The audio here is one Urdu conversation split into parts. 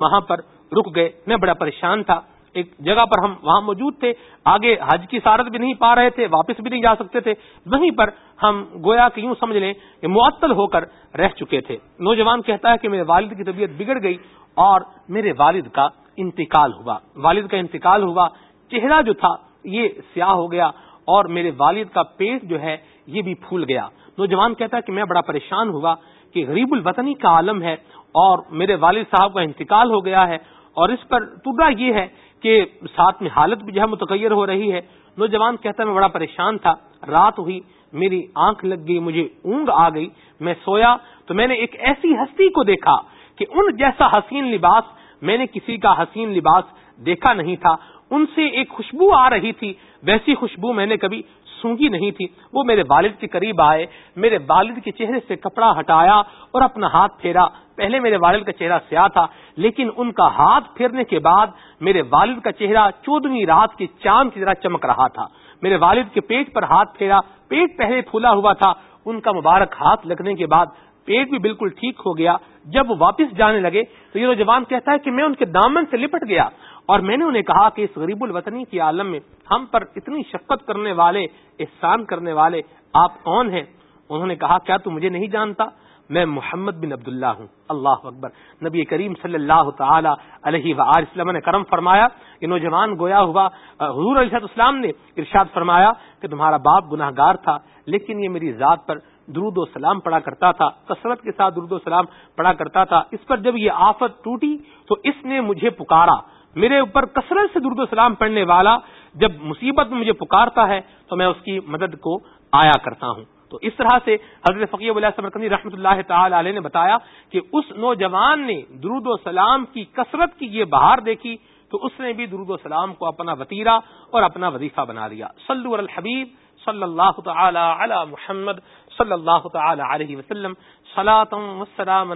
وہاں پر رک گئے۔ میں بڑا پریشان تھا۔ ایک جگہ پر ہم وہاں موجود تھے۔ آگے حج کی سارت بھی نہیں پا رہے تھے، واپس بھی نہیں جا سکتے تھے۔ وہیں پر ہم گویا کہ یوں سمجھ لیں کہ معطل ہو کر رہ چکے تھے۔ نوجوان کہتا ہے کہ میرے والد کی طبیعت بگڑ گئی اور میرے والد کا انتقال ہوا۔ والد کا انتقال ہوا۔ چہرہ جو تھا، یہ سیاہ ہو گیا اور میرے والد کا پیٹ جو ہے، یہ بھی پھول گیا۔ نوجوان کہتا ہے کہ میں بڑا پریشان ہوا۔ کہ غریب الوطنی کا عالم ہے اور میرے والد صاحب کا انتقال ہو گیا ہے اور اس پر تبرا یہ ہے کہ ساتھ میں حالت بھی جو ہے متغیر ہو رہی ہے۔ نوجوان کہتا ہے، میں بڑا پریشان تھا۔ رات ہوئی، میری آنکھ لگ گئی، مجھے اونگ آ گئی۔ میں سویا تو میں نے ایک ایسی ہستی کو دیکھا کہ ان جیسا حسین لباس میں نے کسی کا حسین لباس دیکھا نہیں تھا۔ ان سے ایک خوشبو آ رہی تھی۔ ویسی خوشبو میں نے کبھی سونگی نہیں تھی۔ وہ میرے والد کے قریب آئے، میرے والد کے چہرے سے کپڑا ہٹایا اور اپنا ہاتھ پھیرا۔ پہلے میرے والد کا چہرہ سیاہ تھا، لیکن ان کا ہاتھ پھیرنے کے بعد میرے والد کا چہرہ چودہویں رات کے چاند کی طرح چمک رہا تھا۔ میرے والد کے پیٹ پر ہاتھ پھیرا، پیٹ پہلے پھولا ہوا تھا۔ ان کا مبارک ہاتھ لگنے کے بعد پیٹ بھی بالکل ٹھیک ہو گیا۔ جب وہ واپس جانے لگے تو یہ نوجوان کہتا ہے کہ میں ان کے دامن سے لپٹ گیا۔ اور میں نے انہیں کہا کہ اس غریب الوطنی کے عالم میں ہم پر اتنی شفقت کرنے والے، احسان کرنے والے آپ کون ہیں؟ انہوں نے کہا، کیا تو مجھے نہیں جانتا؟ میں محمد بن عبداللہ ہوں۔ اللہ اکبر۔ نبی کریم صلی اللہ تعالی علیہ وسلم نے کرم فرمایا کہ نوجوان گویا ہوا حضور علیہ اسلام نے ارشاد فرمایا کہ تمہارا باپ گناہ گار تھا، لیکن یہ میری ذات پر درود و سلام پڑا کرتا تھا، کثرت کے ساتھ درود و سلام پڑا کرتا تھا۔ اس پر جب یہ آفت ٹوٹی تو اس نے مجھے پکارا۔ میرے اوپر کثرت سے درد السلام پڑھنے والا جب مصیبت میں مجھے پکارتا ہے تو میں اس کی مدد کو آیا کرتا ہوں۔ تو اس طرح سے حضرت فقی سمرکندی رحمۃ اللہ تعالی علیہ نے بتایا کہ اس نوجوان نے درود و سلام کی کثرت کی یہ بہار دیکھی تو اس نے بھی درود و سلام کو اپنا وطیرہ اور اپنا وظیفہ بنا لیا۔ صلی الحبیب صلی اللہ تعالی علی محمد صلی اللہ تعالی علیہ وسلم۔ وسلام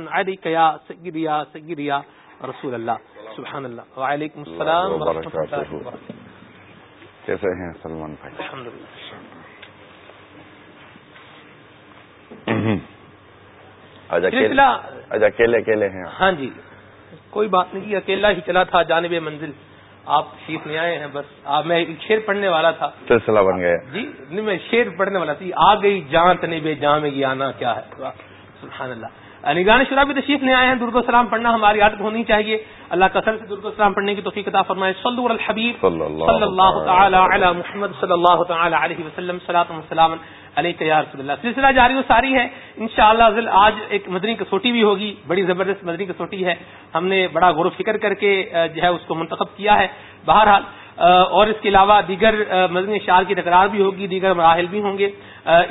رسول اللہ. سبحان اللہ. وعلیکم السلام کیسے ہیں سلمان بھائی؟ آج اکیلے اکیلے ہیں ہاں جی. کوئی بات نہیں اکیلا ہی چلا تھا جانب منزل. آپ شیخ لے آئے ہیں بس. میں شیر پڑھنے والا تھا. سلسلہ بن گیا جی نہیں میں شیر پڑھنے والا تھی. آ گئی جان تنے بے جان میں آنا کیا ہے؟ سبحان اللہ. نگران شرح بھی تشریف لے آئے ہیں۔ درد السلام پڑھنا ہماری عادت ہونی چاہیے۔ اللہ کثر سے درد السلام پڑھنے کی توفیق عطا فرمائے۔ صلی الحبیب۔ صلی اللہ تعالی علی محمد صلی اللہ تعالی علیہ وسلم۔ صلاۃ وسلام علیہ یا رسول اللہ۔ سلسلہ جاری و ساری ہے۔ انشاءاللہ شاء آج ایک مدنی کسوٹی بھی ہوگی۔ بڑی زبردست مدنی کسوٹی ہے۔ ہم نے بڑا غور و فکر کر کے جو ہے اس کو منتخب کیا ہے۔ بہرحال اور اس کے علاوہ دیگر مدنی شعر کی تکرار بھی ہوگی۔ دیگر مراحل بھی ہوں گے۔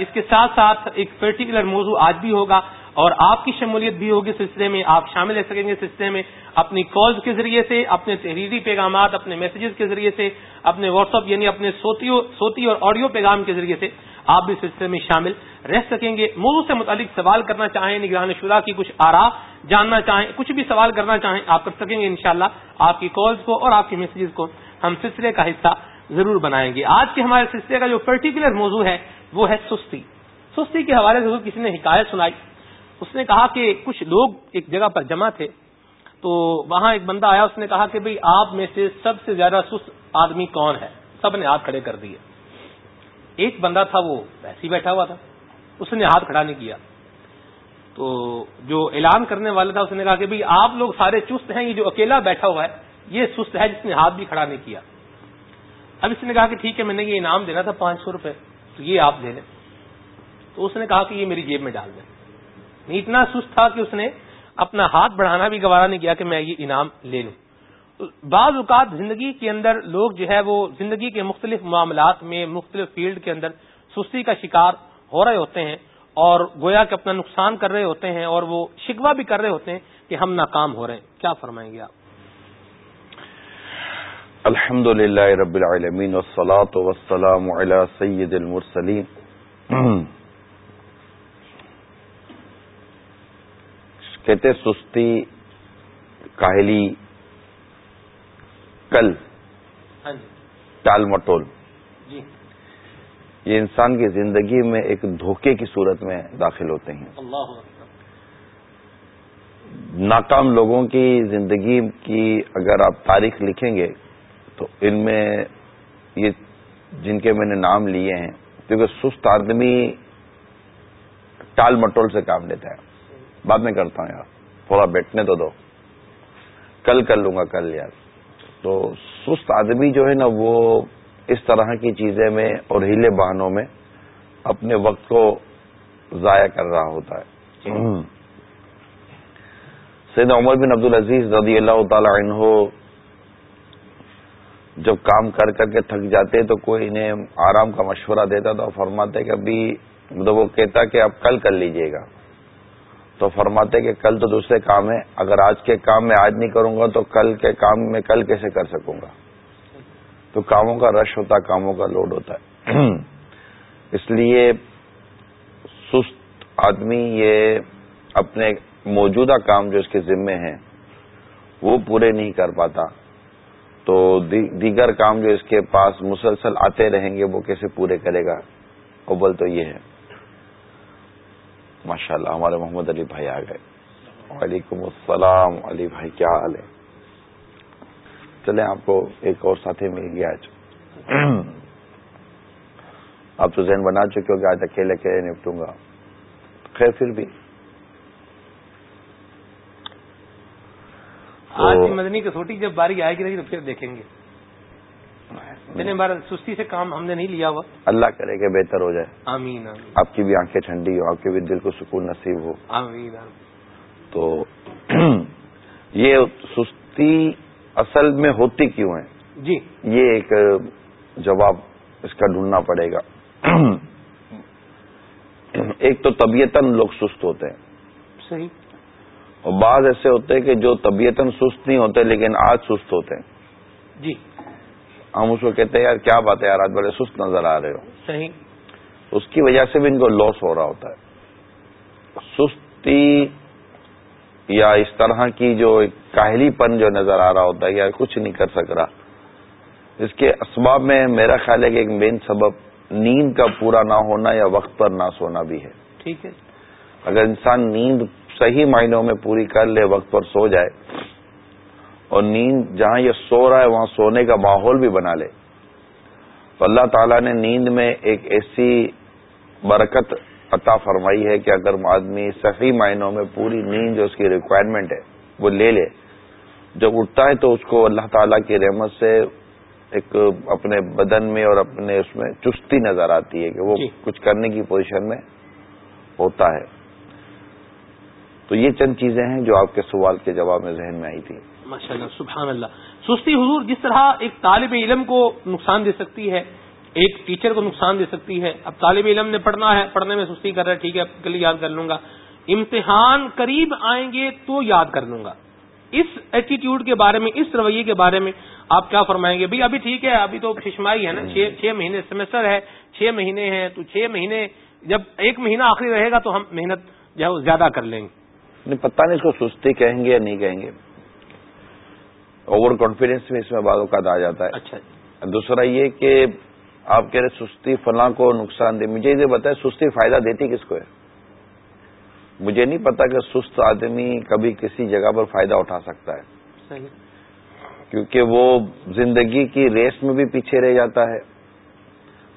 اس کے ساتھ ساتھ ایک پرٹیکولر موضوع آج بھی ہوگا۔ اور آپ کی شمولیت بھی ہوگی سلسلے میں، آپ شامل رہ سکیں گے سلسلے میں اپنی کالز کے ذریعے سے، اپنے تحریری پیغامات، اپنے میسیجز کے ذریعے سے، اپنے واٹس ایپ یعنی اپنے سوتی اور آڈیو پیغام کے ذریعے سے آپ بھی سلسلے میں شامل رہ سکیں گے۔ موضوع سے متعلق سوال کرنا چاہیں، نگران شدہ کی کچھ آرا جاننا چاہیں، کچھ بھی سوال کرنا چاہیں، آپ کر سکیں گے انشاءاللہ۔ شاء آپ کی کالز کو اور آپ کے میسیجز کو ہم سلسلے کا حصہ ضرور بنائیں گے۔ آج کے ہمارے سلسلے کا جو پرٹیکولر موضوع ہے، وہ ہے سستی۔ سستی کے حوالے سے کسی نے حکایت سنائی۔ اس نے کہا کہ کچھ لوگ ایک جگہ پر جمع تھے، تو وہاں ایک بندہ آیا، اس نے کہا کہ بھئی آپ میں سے سب سے زیادہ سست آدمی کون ہے؟ سب نے ہاتھ کھڑے کر دیے۔ ایک بندہ تھا، وہ ایسے ہی بیٹھا ہوا تھا۔ اس نے ہاتھ کھڑا نہیں کیا۔ تو جو اعلان کرنے والا تھا، اس نے کہا کہ بھئی آپ لوگ سارے چست ہیں، یہ جو اکیلا بیٹھا ہوا ہے، یہ سست ہے، جس نے ہاتھ بھی کھڑا نہیں کیا۔ اب اس نے کہا کہ ٹھیک ہے، میں نے یہ انعام دینا تھا، پانچ سو روپے، تو یہ آپ دے لیں تو اس نے کہا کہ یہ میری جیب میں ڈال دیں۔ اتنا سست تھا کہ اس نے اپنا ہاتھ بڑھانا بھی گوارا نہیں کیا کہ میں یہ انعام لے لوں۔ بعض اوقات زندگی کے اندر لوگ جو ہے وہ زندگی کے مختلف معاملات میں، مختلف فیلڈ کے اندر سستی کا شکار ہو رہے ہوتے ہیں اور گویا کہ اپنا نقصان کر رہے ہوتے ہیں اور وہ شکوا بھی کر رہے ہوتے ہیں کہ ہم ناکام ہو رہے ہیں۔ کیا فرمائیں گے آپ؟ الحمد للہ رب العالمین وسلام سید المرسلیم کہتے سستی کاہلی کل ہاں جی۔ ٹال مٹول۔ جی۔ یہ انسان کی زندگی میں ایک دھوکے کی صورت میں داخل ہوتے ہیں۔ ناکام لوگوں کی زندگی کی اگر آپ تاریخ لکھیں گے تو ان میں یہ جن کے میں نے نام لیے ہیں کیونکہ سست آدمی ٹال مٹول سے کام لیتا ہے۔ بعد میں کرتا ہوں یار تھوڑا بیٹھنے تو دو۔ کل کر لوں گا کل یار۔ تو سست آدمی جو ہے نا وہ اس طرح کی چیزیں میں اور ہیلے بہانوں میں اپنے وقت کو ضائع کر رہا ہوتا ہے۔ سید عمر بن عبد العزیز رضی اللہ تعالی عنہ جب کام کر کر کے تھک جاتے تو کوئی انہیں آرام کا مشورہ دیتا تو فرماتے کہ ابھی وہ کہتا کہ اب کل کر لیجیے گا۔ تو فرماتے کہ کل تو دوسرے کام ہے اگر آج کے کام میں آج نہیں کروں گا تو کل کے کام میں کل کیسے کر سکوں گا؟ تو کاموں کا رش ہوتا ہے، کاموں کا لوڈ ہوتا ہے۔ اس لیے سست آدمی یہ اپنے موجودہ کام جو اس کے ذمے ہیں، وہ پورے نہیں کر پاتا۔ تو دیگر کام جو اس کے پاس مسلسل آتے رہیں گے، وہ کیسے پورے کرے گا؟ اول تو یہ ہے۔ ماشاء اللہ ہمارے محمد علی بھائی آ گئے۔ وعلیکم السلام علی بھائی کیا حال ہے؟ چلے آپ کو ایک اور ساتھی مل گیا آج آپ تو ذہن بنا چکے ہو کہ آج اکیلے اکیلے نپٹوں گا۔ خیر پھر بھی۔ آج مدنی کسوٹی جب باری آئے گی نہیں تو پھر دیکھیں گے۔ بار سستی سے کام ہم نے نہیں لیا ہوا۔ اللہ کرے کہ بہتر ہو جائے۔ آمین آپ کی بھی آنکھیں ٹھنڈی ہو آپ کے بھی دل کو سکون نصیب ہو۔ آمین۔ تو یہ سستی اصل میں ہوتی کیوں ہے؟ جی۔ یہ ایک جواب اس کا ڈھونڈنا پڑے گا۔ ایک تو طبیعتاً لوگ سست ہوتے ہیں۔ صحیح۔ اور بعض ایسے ہوتے ہیں کہ جو طبیعتاً سست نہیں ہوتے لیکن آج سست ہوتے ہیں۔ جی۔ ہم اس کو کہتے ہیں یار کیا بات ہے یار آج بڑے سست نظر آ رہے ہو۔ صحیح۔ اس کی وجہ سے بھی ان کو لاس ہو رہا ہوتا ہے۔ سستی یا اس طرح کی جو کاہلی پن جو نظر آ رہا ہوتا ہے یا کچھ نہیں کر سک رہا۔ اس کے اسباب میں میرا خیال ہے کہ ایک مین سبب نیند کا پورا نہ ہونا یا وقت پر نہ سونا بھی ہے۔ ٹھیک ہے۔ اگر انسان نیند صحیح معنوں میں پوری کر لے وقت پر سو جائے اور نیند جہاں یہ سو رہا ہے وہاں سونے کا ماحول بھی بنا لے۔ تو اللہ تعالیٰ نے نیند میں ایک ایسی برکت عطا فرمائی ہے کہ اگر آدمی صحیح معنوں میں پوری نیند جو اس کی ریکوائرمنٹ ہے وہ لے لے۔ جب اٹھتا ہے تو اس کو اللہ تعالیٰ کی رحمت سے ایک اپنے بدن میں اور اپنے اس میں چستی نظر آتی ہے کہ وہ جی۔ کچھ کرنے کی پوزیشن میں ہوتا ہے۔ تو یہ چند چیزیں ہیں جو آپ کے سوال کے جواب میں ذہن میں آئی تھی ماشاء اللہ سبحان اللہ سستی حضور جس طرح ایک طالب علم کو نقصان دے سکتی ہے، ایک ٹیچر کو نقصان دے سکتی ہے، اب طالب علم نے پڑھنا ہے، پڑھنے میں سستی کر رہا ہے، ٹھیک ہے کل یاد کر لوں گا۔ امتحان قریب آئیں گے تو یاد کر لوں گا۔ اس ایٹیٹیوڈ کے بارے میں، اس رویے کے بارے میں آپ کیا فرمائیں گے؟ بھائی، ابھی ٹھیک ہے، ابھی تو ششمائی ہے نا، چھ مہینے سیمسٹر ہے، چھ مہینے ہیں، تو چھ مہینے، جب ایک مہینہ آخری رہے گا تو ہم محنت جو ہے وہ زیادہ کر لیں گے۔ پتہ نہیں اس کو سستی کہیں گے یا نہیں کہیں گے۔ اوور کانفیڈینس میں اس میں بعض اوقات آ جاتا ہے۔ اچھا دوسرا یہ کہ آپ کہہ رہے سستی فلاں کو نقصان دے۔ مجھے یہ بتائے سستی فائدہ دیتی کس کو ہے؟ مجھے نہیں پتا کہ سست آدمی کبھی کسی جگہ پر فائدہ اٹھا سکتا ہے۔ صحیح۔ کیونکہ وہ زندگی کی ریس میں بھی پیچھے رہ جاتا ہے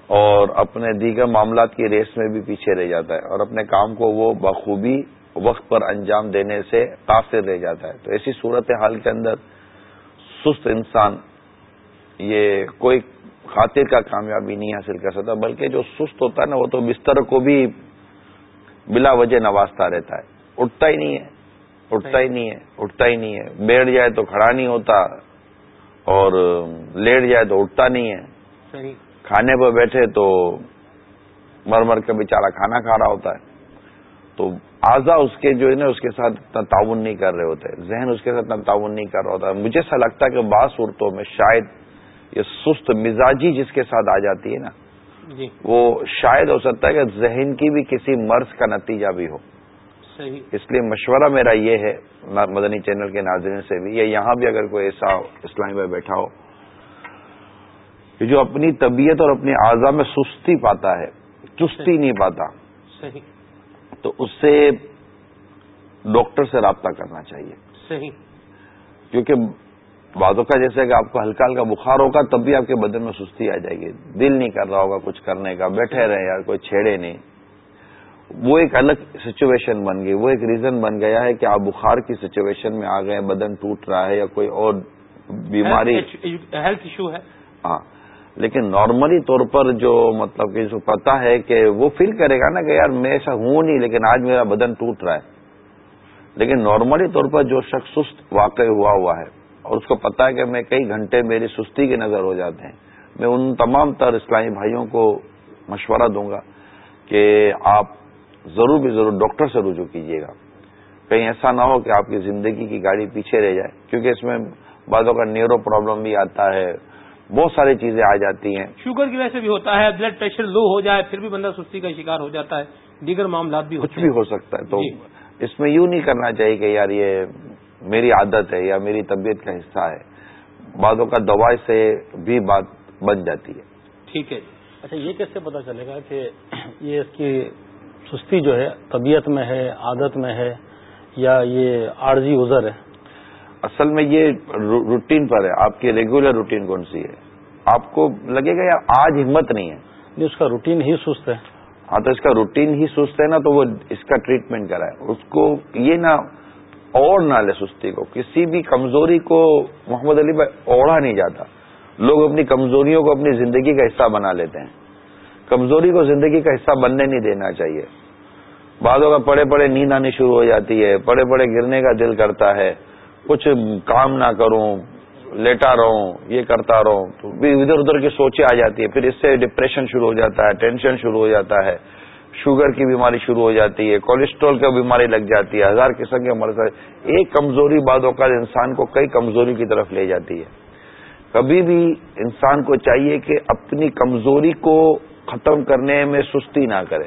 اور اپنے دیگر معاملات کی ریس میں بھی پیچھے رہ جاتا ہے اور اپنے کام کو وہ بخوبی وقت پر انجام دینے سے قاصر رہ جاتا ہے۔ تو ایسی صورت حال کے اندر سست انسان یہ کوئی خاطر کا کامیابی نہیں حاصل کر سکتا بلکہ جو سست ہوتا ہے نا وہ تو بستر کو بھی بلا وجہ نوازتا رہتا ہے۔ اٹھتا ہی نہیں ہے اٹھتا ہی نہیں ہے اٹھتا ہی نہیں ہے۔ بیٹھ جائے تو کھڑا نہیں ہوتا اور لیٹ جائے تو اٹھتا نہیں ہے۔ کھانے پر بیٹھے تو مر مر کے بیچارہ کھانا کھا رہا ہوتا ہے۔ تو اعضا اس کے جو ہے نا اس کے ساتھ اتنا تعاون نہیں کر رہے ہوتے۔ ذہن اس کے ساتھ اتنا تعاون نہیں کر رہا ہوتا۔ مجھے ایسا لگتا ہے کہ بعض صورتوں میں شاید یہ سست مزاجی جس کے ساتھ آ جاتی ہے نا جی۔ وہ شاید ہو سکتا ہے کہ ذہن کی بھی کسی مرض کا نتیجہ بھی ہو۔ صحیح۔ اس لیے مشورہ میرا یہ ہے مدنی چینل کے ناظرین سے بھی یا یہاں بھی اگر کوئی ایسا اسلامی میں بیٹھا ہو جو اپنی طبیعت اور اپنی اعضا میں سستی پاتا ہے چستی نہیں پاتا۔ صحیح۔ تو اس سے ڈاکٹر سے رابطہ کرنا چاہیے۔ صحیح۔ کیونکہ بعدوں کا جیسے کہ آپ کو ہلکا ہلکا بخار ہوگا تب بھی آپ کے بدن میں سستی آ جائے گی۔ دل نہیں کر رہا ہوگا کچھ کرنے کا بیٹھے رہے یار کوئی چھیڑے نہیں۔ وہ ایک الگ سچویشن بن گئی وہ ایک ریزن بن گیا ہے کہ آپ بخار کی سچویشن میں آ گئے بدن ٹوٹ رہا ہے یا کوئی اور بیماری۔ ہیلتھ ایشو ہے۔ ہاں۔ لیکن نارملی طور پر جو مطلب کہ جو پتا ہے کہ وہ فیل کرے گا نا کہ یار میں ایسا ہوں نہیں، لیکن آج میرا بدن ٹوٹ رہا ہے۔ لیکن نارملی طور پر جو شخص سست واقع ہوا ہوا ہے اور اس کو پتا ہے کہ میں کئی گھنٹے میری سستی کے نظر ہو جاتے ہیں۔ میں ان تمام تر اسلامی بھائیوں کو مشورہ دوں گا کہ آپ ضرور بھی ضرور ڈاکٹر سے رجوع کیجیے گا۔ کہیں ایسا نہ ہو کہ آپ کی زندگی کی گاڑی پیچھے رہ جائے، کیونکہ اس میں بعضوں کا نیورو پرابلم بھی آتا ہے۔ بہت ساری چیزیں آ جاتی ہیں۔ شوگر کی وجہ سے بھی ہوتا ہے بلڈ پریشر لو ہو جائے پھر بھی بندہ سستی کا شکار ہو جاتا ہے۔ دیگر معاملات بھی کچھ بھی ہو سکتا ہے۔ تو جی۔ اس میں یوں نہیں کرنا چاہیے کہ یار یہ میری عادت ہے یا میری طبیعت کا حصہ ہے۔ بعضوں کا دوائی سے بھی بات بن جاتی ہے۔ ٹھیک ہے اچھا یہ کیسے پتا چلے گا کہ یہ اس کی سستی جو ہے طبیعت میں ہے عادت میں ہے یا یہ عارضی ازر ہے؟ اصل میں یہ روٹین پر ہے آپ کی ریگولر روٹین کون سی ہے؟ آپ کو لگے گا یار آج ہمت نہیں ہے۔ اس کا روٹین ہی سست ہے۔ ہاں تو اس کا روٹین ہی سست ہے نا تو وہ اس کا ٹریٹمنٹ کرائے اس کو یہ نہ اوڑ نہ لے سستی کو کسی بھی کمزوری کو محمد علی بھائی اوڑا نہیں جاتا۔ لوگ اپنی کمزوریوں کو اپنی زندگی کا حصہ بنا لیتے ہیں۔ کمزوری کو زندگی کا حصہ بننے نہیں دینا چاہیے۔ بعضوں کا پڑے پڑے نیند آنی شروع ہو جاتی ہے پڑے پڑے گرنے کا دل کرتا ہے۔ کچھ کام نہ کروں، لیٹا رہوں، یہ کرتا رہوں، تو ادھر ادھر کی سوچیں آ جاتی ہے پھر اس سے ڈپریشن شروع ہو جاتا ہے ٹینشن شروع ہو جاتا ہے۔ شوگر کی بیماری شروع ہو جاتی ہے کولیسٹرول کی بیماری لگ جاتی ہے، ہزار قسم کے مرض ایک کمزوری بعد اوقات انسان کو کئی کمزوری کی طرف لے جاتی ہے۔ کبھی بھی انسان کو چاہیے کہ اپنی کمزوری کو ختم کرنے میں سستی نہ کرے۔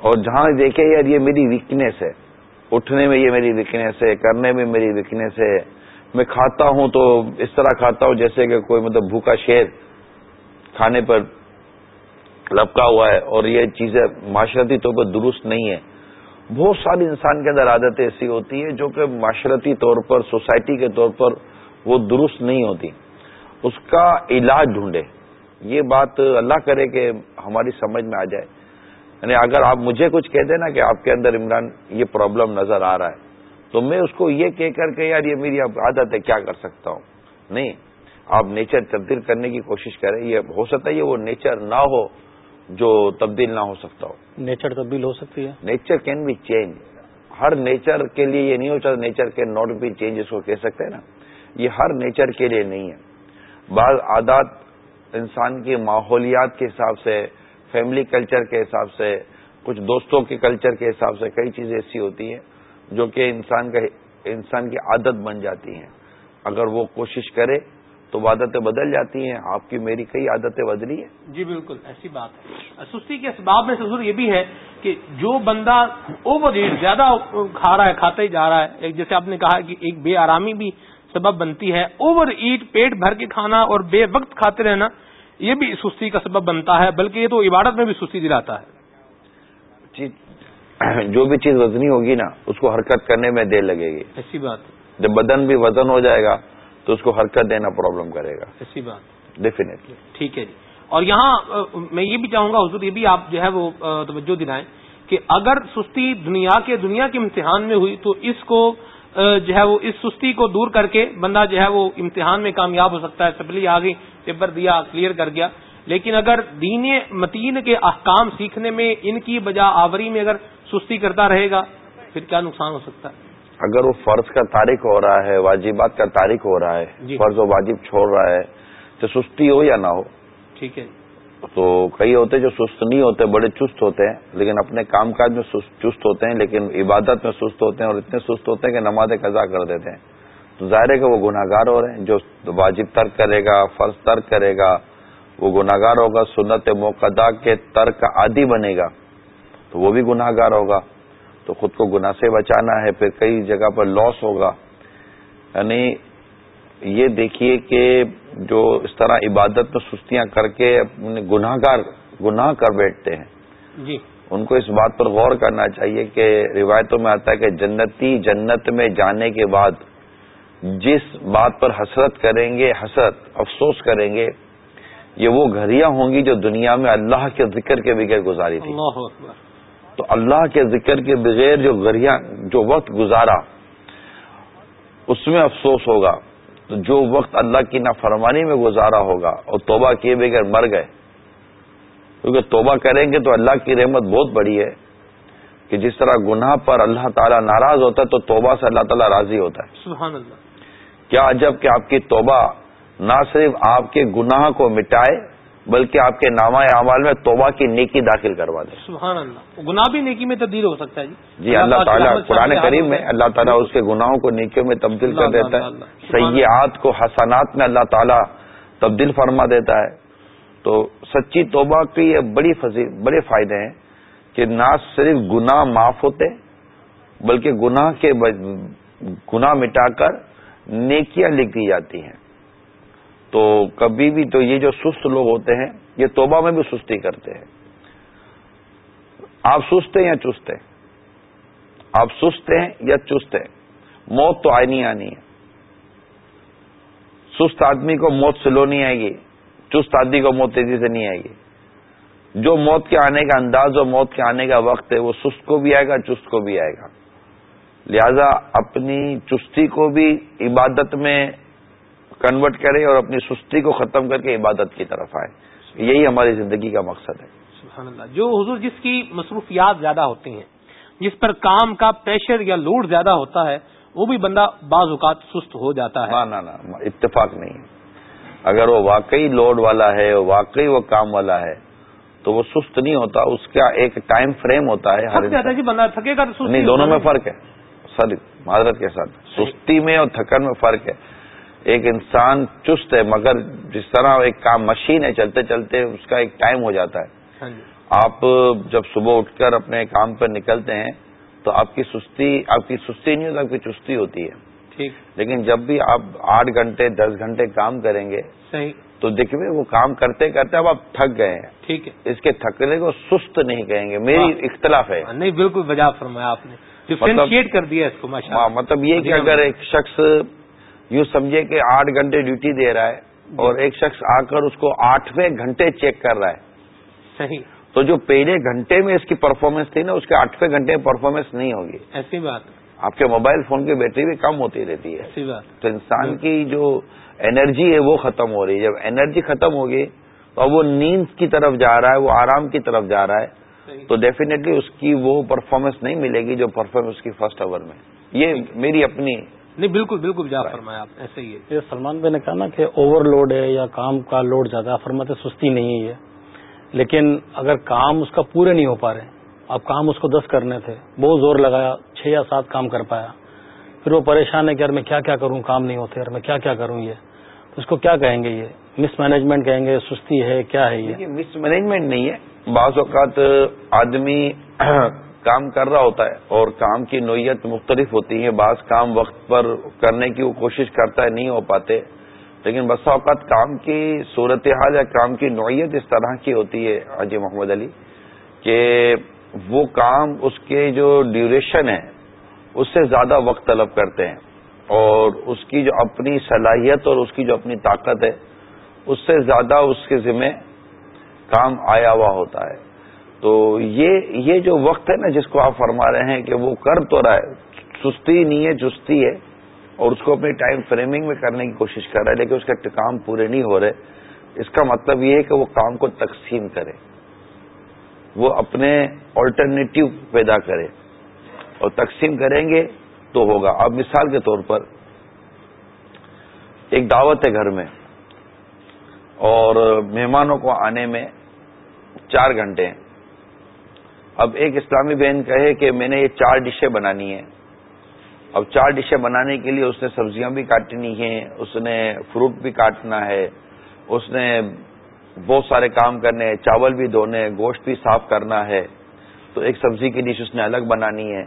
اور جہاں دیکھے یار یہ میری ویکنیس ہے۔ اٹھنے میں یہ میری ویکنیس ہے، کرنے میں میری ویکنیس ہے۔ میں کھاتا ہوں تو اس طرح کھاتا ہوں جیسے کہ کوئی مطلب بھوکا شیر کھانے پر لپکا ہوا ہے اور یہ چیزیں معاشرتی طور پر درست نہیں ہے بہت ساری انسان کے اندر عادتیں ایسی ہوتی ہیں جو کہ معاشرتی طور پر، سوسائٹی کے طور پر وہ درست نہیں ہوتی۔ اس کا علاج ڈھونڈے یہ بات اللہ کرے کہ ہماری سمجھ میں آ جائے۔ یعنی اگر آپ مجھے کچھ کہہ دیں نا کہ آپ کے اندر عمران یہ پرابلم نظر آ رہا ہے تو میں اس کو یہ کہہ کر کے یار یہ میری عادت ہے کیا کر سکتا ہوں؟ نہیں آپ نیچر تبدیل کرنے کی کوشش کریں یہ ہو سکتا ہے یہ وہ نیچر نہ ہو جو تبدیل نہ ہو سکتا ہو۔ نیچر تبدیل ہو سکتی ہے۔ نیچر کین بی چینج ہر نیچر کے لیے یہ نہیں ہو سکتا نیچر کے ناٹ بی چینج اس کو کہہ سکتے ہیں نا۔ یہ ہر نیچر کے لیے نہیں ہے۔ بعض عادات انسان کی ماحولیات کے حساب سے فیملی کلچر کے حساب سے، کچھ دوستوں کے کلچر کے حساب سے کئی چیزیں ایسی ہوتی ہیں جو کہ انسان کا، انسان کی عادت بن جاتی ہیں۔ اگر وہ کوشش کرے تو عادتیں بدل جاتی ہیں۔ آپ کی میری کئی عادتیں بدلی ہیں۔ جی بالکل، ایسی بات ہے۔ سستی کے اسباب میں سے یہ بھی ہے کہ جو بندہ اوور ایٹ زیادہ کھا رہا ہے، کھاتا ہی جا رہا ہے، ایک جیسے آپ نے کہا کہ ایک بے آرامی بھی سبب بنتی ہے۔ اوور ایٹ پیٹ بھر کے کھانا اور بے وقت کھاتے رہنا یہ بھی سستی کا سبب بنتا ہے بلکہ یہ تو عبادت میں بھی سستی دلاتا ہے۔ جی جو بھی چیز وزنی ہوگی نا اس کو حرکت کرنے میں دیر لگے گی۔ ایسی بات۔ جب بدن بھی وزن ہو جائے گا تو اس کو حرکت دینا پرابلم کرے گا۔ ایسی بات۔ ڈیفینیٹلی ٹھیک ہے جی۔ اور یہاں میں یہ بھی چاہوں گا حضور یہ بھی آپ جو ہے وہ توجہ دلائیں کہ اگر سستی دنیا کے دنیا کے امتحان میں ہوئی تو اس کو جو ہے وہ اس سستی کو دور کر کے بندہ جو ہے وہ امتحان میں کامیاب ہو سکتا ہے سپلی آ گئی پیپر دیا کلیئر کر گیا۔ لیکن اگر دین متین کے احکام سیکھنے میں ان کی بجا آوری میں اگر سستی کرتا رہے گا پھر کیا نقصان ہو سکتا ہے؟ اگر وہ فرض کا تاریخ ہو رہا ہے واجبات کا تاریخ ہو رہا ہے جی۔ فرض و واجب چھوڑ رہا ہے تو سستی ہو یا نہ ہو؟ ٹھیک ہے۔ تو کئی ہوتے جو سست نہیں ہوتے، بڑے چست ہوتے ہیں، لیکن اپنے کام کاج میں چست ہوتے ہیں، لیکن عبادت میں سست ہوتے ہیں اور اتنے سست ہوتے ہیں کہ نماز قضا کر دیتے ہیں۔ تو ظاہر ہے کہ وہ گناہ گار ہو رہے ہیں، جو واجب ترک کرے گا، فرض ترک کرے گا، وہ گناہ گار ہوگا، سنت موقع کے ترک کا عادی بنے گا، تو وہ بھی گناہ گار ہوگا۔ تو خود کو گناہ سے بچانا ہے، پھر کئی جگہ پر لاس ہوگا۔ یعنی یہ دیکھیے کہ جو اس طرح عبادت میں سستیاں کر کے اپنے گناہ گار گناہ کر بیٹھتے ہیں۔ جی۔ ان کو اس بات پر غور کرنا چاہیے کہ روایتوں میں آتا ہے کہ جنتی جنت میں جانے کے بعد جس بات پر حسرت کریں گے حسرت افسوس کریں گے یہ وہ گھڑیاں ہوں گی جو دنیا میں اللہ کے ذکر کے بغیر گزاری تھی۔ تو اللہ کے ذکر کے بغیر جو گھڑیاں جو وقت گزارا اس میں افسوس ہوگا۔ تو جو وقت اللہ کی نافرمانی میں گزارا ہوگا اور توبہ کیے بغیر مر گئے کیونکہ توبہ کریں گے تو اللہ کی رحمت بہت بڑی ہے۔ کہ جس طرح گناہ پر اللہ تعالیٰ ناراض ہوتا ہے تو توبہ سے اللہ تعالیٰ راضی ہوتا ہے۔ سبحان اللہ۔ کیا عجب کہ آپ کی توبہ نہ صرف آپ کے گناہ کو مٹائے بلکہ آپ کے نامہ اعمال میں توبہ کی نیکی داخل کروا دے سبحان اللہ۔ گناہ بھی نیکی میں تبدیل ہو سکتا ہے جی۔ جی اللہ تعالیٰ قرآن کریم میں اللہ تعالیٰ اس کے گناہوں کو نیکیوں میں تبدیل کر دیتا ہے۔ سیاحت کو حسنات میں اللہ تعالیٰ تبدیل فرما دیتا ہے۔ تو سچی توبہ کی یہ بڑی بڑے فائدے ہیں کہ نہ صرف گناہ معاف ہوتے بلکہ گناہ کے گناہ مٹا کر نیکیاں لکھ دی جاتی ہیں۔ تو کبھی بھی تو یہ جو سست لوگ ہوتے ہیں، یہ توبہ میں بھی سستی کرتے ہیں۔ آپ سست ہیں یا چست ہیں آپ سست ہیں یا چست ہیں موت تو آئی نہیں آنی ہے۔ سست آدمی کو موت سلو نہیں آئے گی۔ چست آدمی کو موت تیزی سے نہیں آئے گی۔ جو موت کے آنے کا انداز اور موت کے آنے کا وقت ہے، وہ سست کو بھی آئے گا، چست کو بھی آئے گا۔ لہذا اپنی چستی کو بھی عبادت میں کنورٹ کرے اور اپنی سستی کو ختم کر کے عبادت کی طرف آئے یہی ہماری زندگی کا مقصد ہے۔ سبحان اللہ۔ جو حضور جس کی مصروفیات زیادہ ہوتی ہیں جس پر کام کا پریشر یا لوڈ زیادہ ہوتا ہے وہ بھی بندہ بعض اوقات سست ہو جاتا ہے۔ نہ اتفاق نہیں۔ اگر وہ واقعی لوڈ والا ہے واقعی وہ کام والا ہے تو وہ سست نہیں ہوتا اس کا ایک ٹائم فریم ہوتا ہے ہر جی بندہ تھکے گا نہیں دونوں میں فرق ہے۔ سر معذرت کے ساتھ۔ سستی میں اور تھکن میں فرق ہے۔ ایک انسان چست ہے مگر جس طرح ایک کام مشین ہے چلتے چلتے اس کا ایک ٹائم ہو جاتا ہے۔ ہاں جی۔ آپ جب صبح اٹھ کر اپنے کام پر نکلتے ہیں تو آپ کی سستی آپ کی سستی نہیں ہوتی آپ کی چستی ہوتی ہے۔ ٹھیک۔ لیکن جب بھی آپ آٹھ گھنٹے دس گھنٹے کام کریں گے صحیح۔ تو دیکھیے وہ کام کرتے کرتے اب آپ تھک گئے ہیں۔ ٹھیک ہے۔ اس کے تھکنے کو سست نہیں کہیں گے۔ میری ہاں۔ اختلاف ہے۔ نہیں بالکل وجہ فرمایا آپ نے۔ مطلب کر دیا اس کو ہاں، مطلب یہ کہ اگر ایک شخص یوں سمجھے کہ آٹھ گھنٹے ڈیوٹی دے رہا ہے اور ایک شخص آ کر اس کو آٹھویں گھنٹے چیک کر رہا ہے۔ صحیح۔ تو جو پہلے گھنٹے میں اس کی پرفارمنس تھی نا اس کے آٹھویں گھنٹے میں پرفارمنس نہیں ہوگی۔ ایسی بات۔ آپ کے موبائل فون کی بیٹری بھی کم ہوتی رہتی ہے۔ ایسی بات۔ تو انسان کی جو انرجی ہے وہ ختم ہو رہی ہے۔ جب انرجی ختم ہوگی تو اب وہ نیند کی طرف جا رہا ہے وہ آرام کی طرف جا رہا ہے۔ تو ڈیفینیٹلی اس کی وہ پرفارمنس نہیں ملے گی جو پرفارمنس کی فرسٹ اوور میں۔ یہ میری اپنی نہیں بالکل بالکل جا فرمایا آپ ایسے ہی ہے۔ سلمان بھائی نے کہا نا کہ اوور لوڈ ہے یا کام کا لوڈ زیادہ فرماتے سستی نہیں ہے لیکن اگر کام اس کا پورے نہیں ہو پا رہے اب کام اس کو دس کرنے تھے بہت زور لگایا چھ یا سات کام کر پایا۔ پھر وہ پریشان ہے کہ یار میں کیا کیا کروں کام نہیں ہوتے یار میں کیا کیا کروں یہ۔ تو اس کو کیا کہیں گے یہ؟ مس مینجمنٹ کہیں گے سستی ہے کیا ہے یہ؟ مس مینجمنٹ نہیں ہے۔ بعض اوقات آدمی کام کر رہا ہوتا ہے اور کام کی نوعیت مختلف ہوتی ہے بعض کام وقت پر کرنے کی وہ کوشش کرتا ہے، نہیں ہو پاتے۔ لیکن بسا اوقات کام کی صورتحال یا کام کی نوعیت اس طرح کی ہوتی ہے حاجی محمد علی، کہ وہ کام اس کے جو ڈیوریشن ہے، اس سے زیادہ وقت طلب کرتے ہیں۔ اور اس کی جو اپنی صلاحیت اور اس کی جو اپنی طاقت ہے، اس سے زیادہ اس کے ذمہ کام آیا ہوا ہوتا ہے۔ تو یہ یہ جو وقت ہے نا جس کو آپ فرما رہے ہیں کہ وہ کر تو رہا ہے، سستی نہیں ہے چستی ہے، اور اس کو اپنی ٹائم فریمنگ میں کرنے کی کوشش کر رہا ہے، لیکن اس کے کام پورے نہیں ہو رہے۔ اس کا مطلب یہ ہے کہ وہ کام کو تقسیم کرے۔ وہ اپنے آلٹرنیٹو پیدا کرے۔ اور تقسیم کریں گے تو ہوگا۔ اب مثال کے طور پر ایک دعوت ہے گھر میں، اور مہمانوں کو آنے میں چار گھنٹے ہیں۔ اب ایک اسلامی بہن کہے کہ میں نے یہ چار ڈشیں بنانی ہیں۔ اب چار ڈشیں بنانے کے لیے اس نے سبزیاں بھی کاٹنی ہیں، اس نے فروٹ بھی کاٹنا ہے، اس نے بہت سارے کام کرنے ہیں، چاول بھی دھونے گوشت بھی صاف کرنا ہے۔ تو ایک سبزی کی ڈش اس نے الگ بنانی ہے،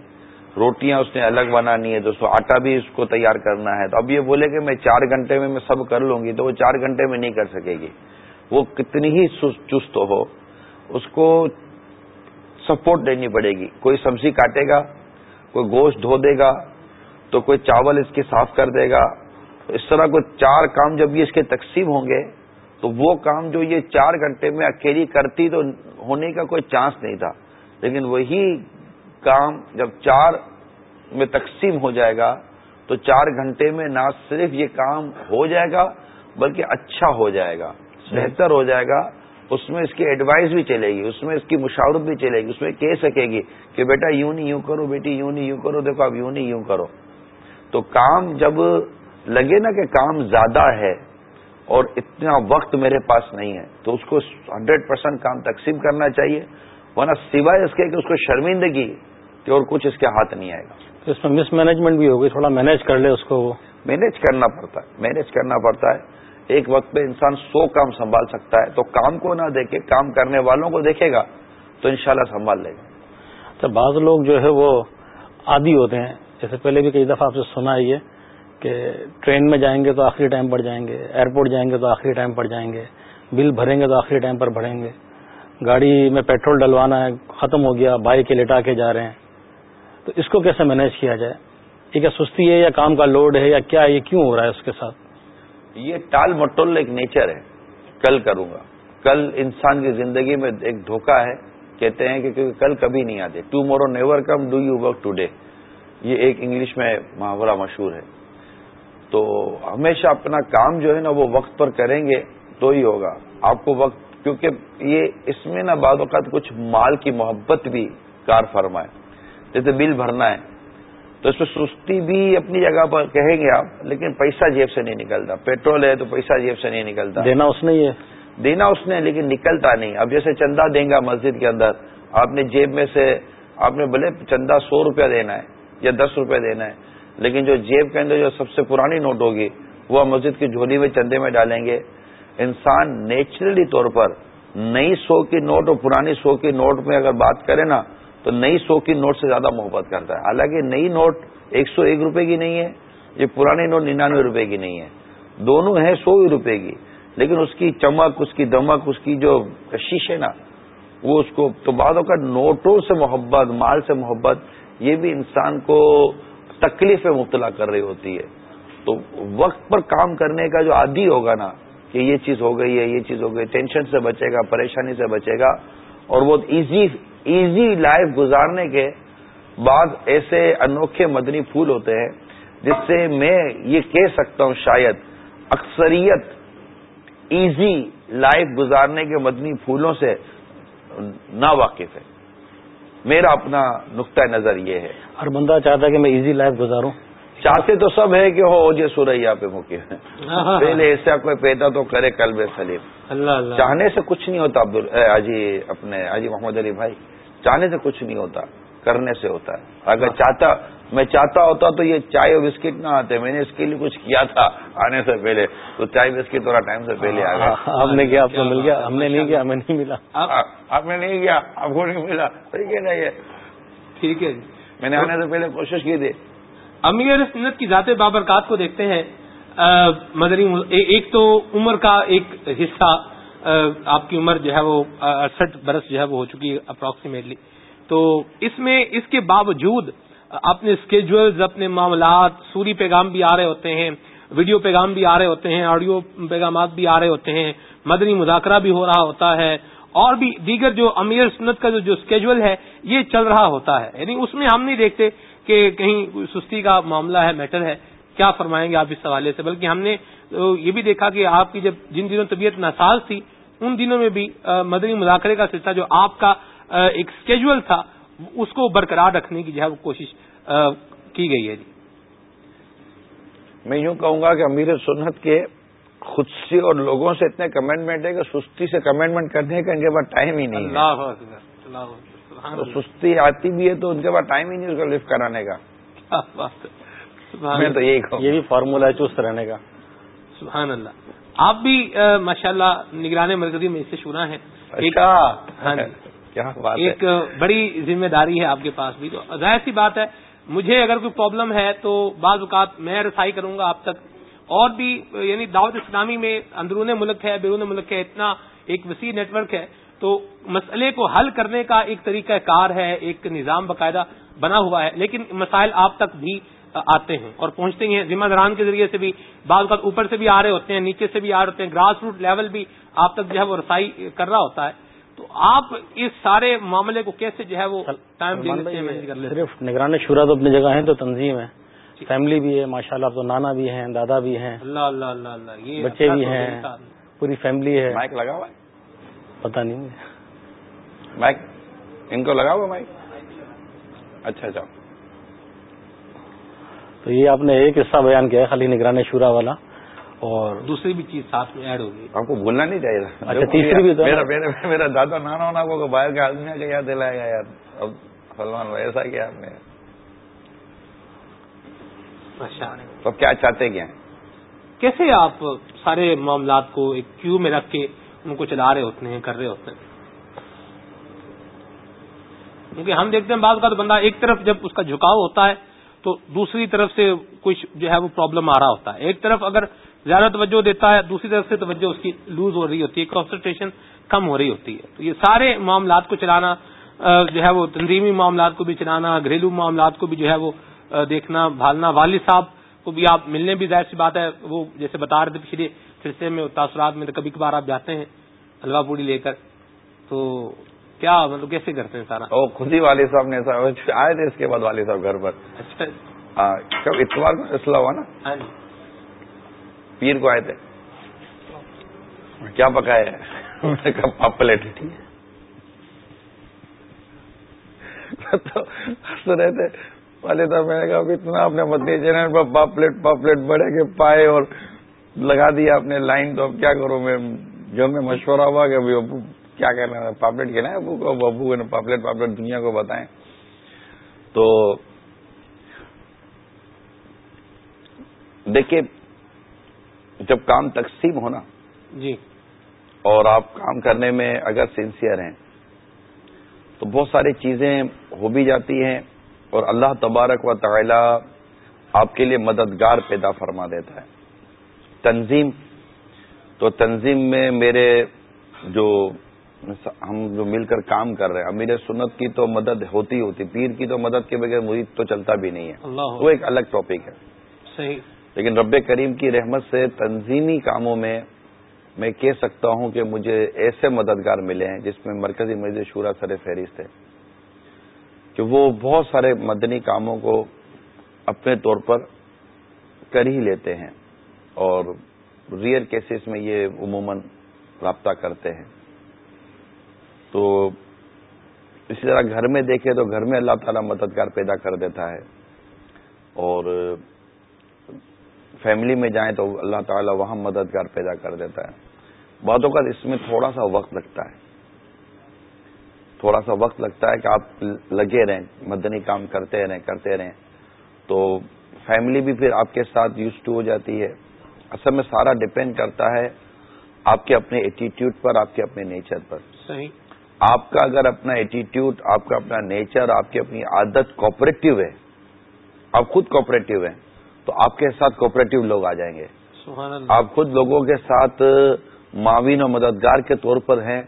روٹیاں اس نے الگ بنانی ہے دوستوں آٹا بھی اس کو تیار کرنا ہے۔ تو اب یہ بولے کہ میں چار گھنٹے میں میں سب کر لوں گی تو وہ چار گھنٹے میں نہیں کر سکے گی۔ وہ کتنی ہی چست ہو، اس کو سپورٹ دینی پڑے گی۔ کوئی سبزی کاٹے گا کوئی گوشت دھو دے گا تو کوئی چاول اس کے صاف کر دے گا۔ اس طرح کوئی چار کام جب یہ اس کے تقسیم ہوں گے تو وہ کام جو یہ چار گھنٹے میں اکیلی کرتی تو ہونے کا کوئی چانس نہیں تھا۔ لیکن وہی کام جب چار میں تقسیم ہو جائے گا تو چار گھنٹے میں نہ صرف یہ کام ہو جائے گا بلکہ اچھا ہو جائے گا بہتر ہو جائے گا۔ اس میں اس کی ایڈوائز بھی چلے گی اس میں اس کی مشاورت بھی چلے گی اس میں کہہ سکے گی کہ بیٹا یوں نہیں یوں کرو بیٹی یوں نہیں یوں کرو دیکھو اب یوں نہیں یوں کرو۔ تو کام جب لگے نا کہ کام زیادہ ہے اور اتنا وقت میرے پاس نہیں ہے تو اس کو ہنڈریڈ پرسینٹ کام تقسیم کرنا چاہیے۔ ورنہ سوائے اس کے کہ اس کو شرمندگی کہ اور کچھ اس کے ہاتھ نہیں آئے گا۔ تو اس میں مس مینجمنٹ بھی ہوگی تھوڑا مینج کر لے اس کو مینج کرنا پڑتا ہے مینج کرنا پڑتا ہے۔ ایک وقت پہ انسان سو کام سنبھال سکتا ہے تو کام کو نہ دیکھے، کام کرنے والوں کو دیکھے گا تو انشاءاللہ سنبھال لے گا۔ اچھا بعض لوگ جو ہے وہ عادی ہوتے ہیں۔ جیسے پہلے بھی کئی دفعہ آپ سے سنا ہے یہ کہ ٹرین میں جائیں گے تو آخری ٹائم پر جائیں گے، ایئرپورٹ جائیں گے تو آخری ٹائم پر جائیں گے، بل بھریں گے تو آخری ٹائم پر بھریں گے۔ گاڑی میں پیٹرول ڈلوانا ہے، ختم ہو گیا، بائک لٹا کے جا رہے ہیں۔ تو اس کو کیسے مینیج کیا جائے؟ یہ کیا سستی ہے یا کام کا لوڈ ہے یا کیا، یہ کیوں ہو رہا ہے اس کے ساتھ؟ یہ ٹال مٹول ایک نیچر ہے۔ کل کروں گا۔ کل انسان کی زندگی میں ایک دھوکہ ہے۔ کہتے ہیں کہ کیونکہ کل کبھی نہیں آتے۔ Tomorrow never come do you work today یہ ایک انگلش میں محاورہ مشہور ہے۔ تو ہمیشہ اپنا کام جو ہے نا وہ وقت پر کریں گے تو ہی ہوگا۔ آپ کو وقت، کیونکہ یہ اس میں نا بعض اوقات کچھ مال کی محبت بھی کار فرمائے۔ جیسے بل بھرنا ہے۔ تو اس میں سستی بھی اپنی جگہ پر کہیں گے آپ لیکن پیسہ جیب سے نہیں نکلتا۔ پیٹرول ہے تو پیسہ جیب سے نہیں نکلتا۔ دینا اس نے یہ۔ دینا اس نے لیکن نکلتا نہیں۔ اب جیسے چندہ دیں گا مسجد کے اندر آپ نے جیب میں سے آپ نے بھلے چندہ سو روپیہ دینا ہے یا دس روپے دینا ہے لیکن جو جیب کے اندر جو سب سے پرانی نوٹ ہوگی وہ مسجد کی جھولی میں چندے میں ڈالیں گے۔ انسان نیچرلی طور پر نئی سو کی نوٹ اور پرانی سو کی نوٹ میں اگر بات کرے نا تو نئی سو کی نوٹ سے زیادہ محبت کرتا ہے۔ حالانکہ نئی نوٹ ایک سو ایک روپے کی نہیں ہے، یہ پرانی نوٹ ننانوے روپے کی نہیں ہے۔ دونوں ہیں سو ہی روپے کی، لیکن اس کی چمک، اس کی دمک، اس کی جو کشش ہے نا، وہ اس کو تو بعدوں کا نوٹوں سے محبت، مال سے محبت، یہ بھی انسان کو تکلیف میں مبتلا کر رہی ہوتی ہے۔ تو وقت پر کام کرنے کا جو عادی ہوگا نا، کہ یہ چیز ہو گئی ہے، یہ چیز ہو گئی، ٹینشن سے بچے گا، پریشانی سے بچے گا، اور بہت ایزی ایزی لائف گزارنے کے بعد ایسے انوکھے مدنی پھول ہوتے ہیں جس سے میں یہ کہہ سکتا ہوں شاید اکثریت ایزی لائف گزارنے کے مدنی پھولوں سے نا واقف ہے میرا اپنا نقطۂ نظر یہ ہے۔ ہر بندہ چاہتا ہے کہ میں ایزی لائف گزاروں۔ چاہتے تو سب ہے کہ ہو جے سوریا پہ مکے پہلے ایسا کوئی پیدا تو کرے کلب سلیم۔ اللہ چاہنے سے کچھ نہیں ہوتا عبد اپنے حاجی محمد علی بھائی۔ چاہنے سے کچھ نہیں ہوتا کرنے سے ہوتا ہے۔ اگر چاہتا میں چاہتا ہوتا تو یہ چائے اور بسکٹ نہ آتے میں نے اس کے لیے کچھ کیا تھا آنے سے پہلے۔ تو چائے بسکٹ تھوڑا ٹائم سے پہلے آ گیا۔ ہم نے کیا آپ کو مل گیا؟ ہم نے نہیں کیا ہمیں نہیں ملا۔ آپ نے نہیں کیا آپ کو نہیں ملا۔ ٹھیک ہے نا یہ ٹھیک ہے میں نے آنے سے پہلے کوشش کی تھی۔ امیر سنت کی ذات بابرکات کو دیکھتے ہیں۔ مدنی ایک تو عمر کا ایک حصہ آپ کی عمر جو ہے وہ اڑسٹھ برس جو ہے وہ ہو چکی ہے اپروکسیمیٹلی تو اس میں، اس کے باوجود اپنے اسکیجولز اپنے معاملات، سوری پیغام بھی آ رہے ہوتے ہیں، ویڈیو پیغام بھی آ رہے ہوتے ہیں آڈیو پیغامات بھی آ رہے ہوتے ہیں، مدنی مذاکرہ بھی ہو رہا ہوتا ہے، اور بھی دیگر جو امیر سنت کا جو اسکیجول ہے، یہ چل رہا ہوتا ہے. یعنی اس میں ہم نہیں دیکھتے کہ کہیں سستی کا معاملہ ہے میٹر ہے، کیا فرمائیں گے آپ اس حوالے سے؟ بلکہ ہم نے یہ بھی دیکھا کہ آپ کی جب جن دنوں طبیعت ناساز تھی ان دنوں میں بھی مدنی مذاکرے کا سلسلہ جو آپ کا ایک اسکیجول تھا اس کو برقرار رکھنے کی جو ہے وہ کوشش کی گئی ہے جی۔ میں یوں کہوں گا کہ امیر سنت کے خود سے اور لوگوں سے اتنے کمنٹمنٹ ہے کہ سستی سے کمنٹمنٹ کرنے کا ان کے پاس ٹائم ہی نہیں ہے۔ سستی آتی بھی ہے تو ان کے پاس ٹائم ہی نہیں اس کو لفٹ کرانے کا۔ میں تو یہی کہوں۔ یہ بھی فارمولا ہے چست رہنے کا۔ سبحان اللہ۔ آپ بھی ماشاء اللہ نگران مرکزی میں اس سے شنا ہے اچھا۔ ہاں جی۔ ایک بڑی ذمہ داری ہے آپ کے پاس بھی۔ تو ظاہر سی بات ہے مجھے اگر کوئی پرابلم ہے تو بعض اوقات میں رسائی کروں گا آپ تک۔ اور بھی یعنی دعوت اسلامی میں اندرون ملک ہے بیرون ملک ہے اتنا ایک وسیع نیٹ ورک ہے۔ تو مسئلے کو حل کرنے کا ایک طریقہ کار ہے ایک نظام باقاعدہ بنا ہوا ہے۔ لیکن مسائل آپ تک بھی آتے ہیں اور پہنچتے ہیں۔ ذمہ داران کے ذریعے سے بھی بعض اوقات اوپر سے بھی آ رہے ہوتے ہیں نیچے سے بھی آ رہے ہوتے ہیں۔ گراس روٹ لیول بھی آپ تک جو ہے وہ رسائی کر رہا ہوتا ہے۔ تو آپ اس سارے معاملے کو کیسے جو ہے وہ ٹائم صرف نگران شورا تو اپنی جگہ ہے تو تنظیم ہے۔ جی۔ فیملی بھی ہے ماشاء اللہ تو نانا بھی ہیں دادا بھی ہیں۔ اللہ اللہ اللہ اللہ یہ بچے بھی ہیں پوری فیملی ہے۔ مائک لگا ہوا پتا نہیں۔ مائک ان کو لگا ہوا مائک؟ اچھا اچھا۔ تو یہ آپ نے ایک حصہ بیان کیا ہے خالی نگرانی شورا والا۔ اور دوسری بھی چیز ساتھ میں ایڈ ہوگی۔ آپ کو بھولنا نہیں چاہیے۔ اچھا تیسری بھی میرا دادا نانا ہونا کو باہر کے آدمی کا یاد دلایا گا یار۔ اب سلمان ایسا کیا آپ نے؟ اچھا تو کیا چاہتے کیا کیسے آپ سارے معاملات کو ایک کیو میں رکھ کے ان کو چلا رہے ہوتے ہیں کر رہے ہوتے ہیں؟ کیونکہ ہم دیکھتے ہیں بعض کا تو بندہ ایک طرف جب اس کا جھکاؤ ہوتا ہے تو دوسری طرف سے کچھ جو ہے وہ پرابلم آ رہا ہوتا ہے۔ ایک طرف اگر زیادہ توجہ دیتا ہے، دوسری طرف سے توجہ اس کی لوز ہو رہی ہوتی ہے کانسنٹریشن کم ہو رہی ہوتی ہے۔ تو یہ سارے معاملات کو چلانا جو ہے وہ تنظیمی معاملات کو بھی چلانا، گھریلو معاملات کو بھی جو ہے وہ دیکھنا، بھالنا۔ والد صاحب کو بھی آپ ملنے بھی ظاہر سی بات ہے، وہ جیسے بتا رہے تھے پچھلے سلسلے میں تاثرات میں کبھی کبھار آپ جاتے ہیں حلوا پوڑی لے کر۔ تو کیا مطلب کیسے کرتے ہیں سارا؟ خود ہی والد صاحب نے آئے تھے اس کے بعد والد صاحب گھر پر۔ اچھا۔ کب اتوار میں فیصلہ ہوا نا؟ ہاں جی۔ پیر کو آئے تھے۔ کیا پکایا کب پلیٹ۔ تو رہے تھے۔ والد صاحب میں نے کہا اتنا اپنے مدنی چینل پر پاپ پلیٹ پاپ پلیٹ بڑھے کے پائے اور لگا دیا اپنے لائن۔ تو اب کیا کروں؟ میں جو میں مشورہ ہوا کہ کیا کہنا ہے پاپلیٹ کہنا ہے ابو کو ابو پاپلیٹ پاپلیٹ دنیا کو بتائیں۔ تو دیکھیے جب کام تقسیم ہونا جی۔ اور آپ کام کرنے میں اگر سنسیئر ہیں تو بہت ساری چیزیں ہو بھی جاتی ہیں اور اللہ تبارک و تعالی آپ کے لیے مددگار پیدا فرما دیتا ہے۔ تنظیم تو تنظیم میں میرے جو ہم جو مل کر کام کر رہے ہیں امیر سنت کی تو مدد ہوتی ہوتی پیر کی تو مدد کے بغیر مرید تو چلتا بھی نہیں ہے۔ وہ ایک الگ ٹاپک ہے۔ صحیح۔ لیکن رب کریم کی رحمت سے تنظیمی کاموں میں میں کہہ سکتا ہوں کہ مجھے ایسے مددگار ملے ہیں جس میں مرکزی مجھے شورا سر فہرست ہے۔ کہ وہ بہت سارے مدنی کاموں کو اپنے طور پر کر ہی لیتے ہیں اور ریئر کیسز میں یہ عموماً رابطہ کرتے ہیں۔ تو اسی طرح گھر میں دیکھے تو گھر میں اللہ تعالیٰ مددگار پیدا کر دیتا ہے اور فیملی میں جائیں تو اللہ تعالیٰ وہاں مددگار پیدا کر دیتا ہے۔ باتوں کا اس میں تھوڑا سا وقت لگتا ہے۔ تھوڑا سا وقت لگتا ہے کہ آپ لگے رہیں، مدنی کام کرتے رہیں کرتے رہیں۔ تو فیملی بھی پھر آپ کے ساتھ یوز ٹو ہو جاتی ہے۔ اصل میں سارا ڈپینڈ کرتا ہے آپ کے اپنے ایٹیٹیوڈ پر، آپ کے اپنے نیچر پر۔ صحیح۔ آپ کا اگر اپنا ایٹیٹیوڈ آپ کا اپنا نیچر آپ کی اپنی عادت کوپریٹو ہے آپ خود کوپریٹو ہیں تو آپ کے ساتھ کوپریٹو لوگ آ جائیں گے۔ آپ خود لوگوں کے ساتھ معاون و مددگار کے طور پر ہیں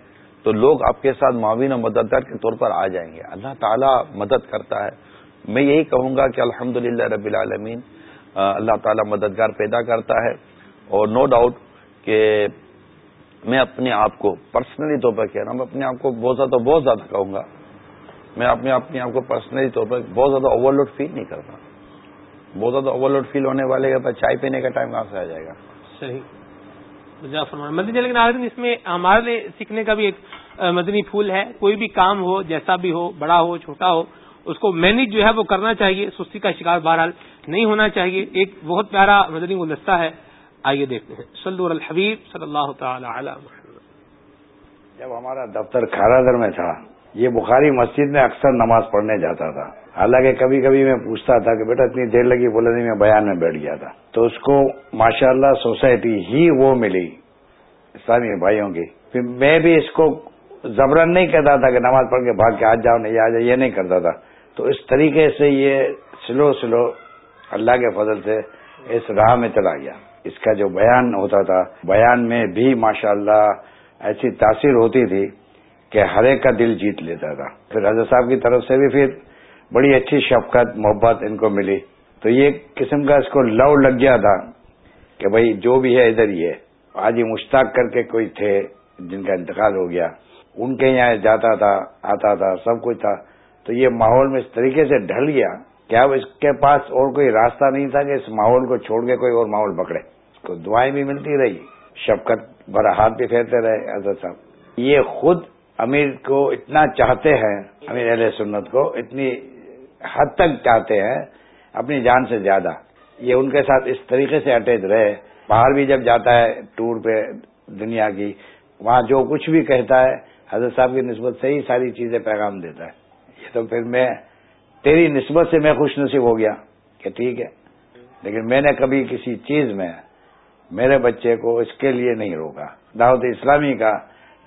تو لوگ آپ کے ساتھ معاون و مددگار کے طور پر آ جائیں گے۔ اللہ تعالیٰ مدد کرتا ہے۔ میں یہی کہوں گا کہ الحمد رب العالمین اللہ تعالیٰ مددگار پیدا کرتا ہے۔ اور نو ڈاؤٹ کہ میں اپنے آپ کو پرسنلی طور پر کہہ رہا ہوں میں اپنے آپ کو بہت زیادہ بہت زیادہ کہوں گا۔ میں اپنے اپنے آپ کو پرسنلی طور پر بہت زیادہ اوور لوڈ فیل نہیں کرتا۔ بہت زیادہ اوور لوڈ فیل ہونے والے کے چائے پینے کا ٹائم کہاں سے آ جائے گا؟ صحیح۔ مدنی لیکن اس میں ہمارے لیے سیکھنے کا بھی ایک مدنی پھول ہے۔ کوئی بھی کام ہو، جیسا بھی ہو، بڑا ہو، چھوٹا ہو، اس کو مینج جو ہے وہ کرنا چاہیے۔ سستی کا شکار بہرحال نہیں ہونا چاہیے۔ ایک بہت پیارا مدنی گلدستہ ہے۔ آئیے دیکھتے ہیں۔ سلو الحبیب صلی اللہ تعالی علی جب ہمارا دفتر کھارا میں تھا، یہ بخاری مسجد میں اکثر نماز پڑھنے جاتا تھا۔ حالانکہ کبھی کبھی میں پوچھتا تھا کہ بیٹا، اتنی دیر لگی بولے نہیں میں بیان میں بیٹھ گیا تھا۔ تو اس کو ماشاء اللہ سوسائٹی ہی وہ ملی اسلامی بھائیوں کی۔ پھر میں بھی اس کو زبرن نہیں کہتا تھا کہ نماز پڑھ کے بھاگ کے آ جاؤ، نہیں آ جاؤ یہ نہیں کرتا تھا۔ تو اس طریقے سے یہ سلو سلو اللہ کے فضل سے اس راہ میں چلا گیا۔ اس کا جو بیان ہوتا تھا، بیان میں بھی ماشاء اللہ ایسی تاثیر ہوتی تھی کہ ہر ایک کا دل جیت لیتا تھا۔ پھر حضرت صاحب کی طرف سے بھی پھر بڑی اچھی شفقت، محبت ان کو ملی۔ تو یہ قسم کا اس کو لو لگ گیا تھا کہ بھائی جو بھی ہے ادھر ہی ہے۔ آج ہی مشتاق کر کے کوئی تھے جن کا انتقال ہو گیا۔ ان کے یہاں جاتا تھا، آتا تھا، سب کچھ تھا۔ تو یہ ماحول میں اس طریقے سے ڈھل گیا۔ کہ اب اس کے پاس اور کوئی راستہ نہیں تھا کہ اس ماحول کو چھوڑ کے کوئی اور ماحول پکڑے؟ اس کو دعائیں بھی ملتی رہی۔ شفقت بھرا ہاتھ بھی پھیرتے رہے، حضرت صاحب۔ یہ خود امیر کو اتنا چاہتے ہیں، امیر اہل سنت کو اتنی حد تک چاہتے ہیں، اپنی جان سے زیادہ۔ یہ ان کے ساتھ اس طریقے سے اٹیچ رہے۔ باہر بھی جب جاتا ہے ٹور پہ دنیا کی، وہاں جو کچھ بھی کہتا ہے، حضرت صاحب کی نسبت سے ہی ساری چیزیں پیغام دیتا ہے۔ یہ تو پھر میں تیری نسبت سے میں خوش نصیب ہو گیا کہ ٹھیک ہے۔ لیکن میں نے کبھی کسی چیز میں میرے بچے کو اس کے لیے نہیں روکا۔ دعوت اسلامی کا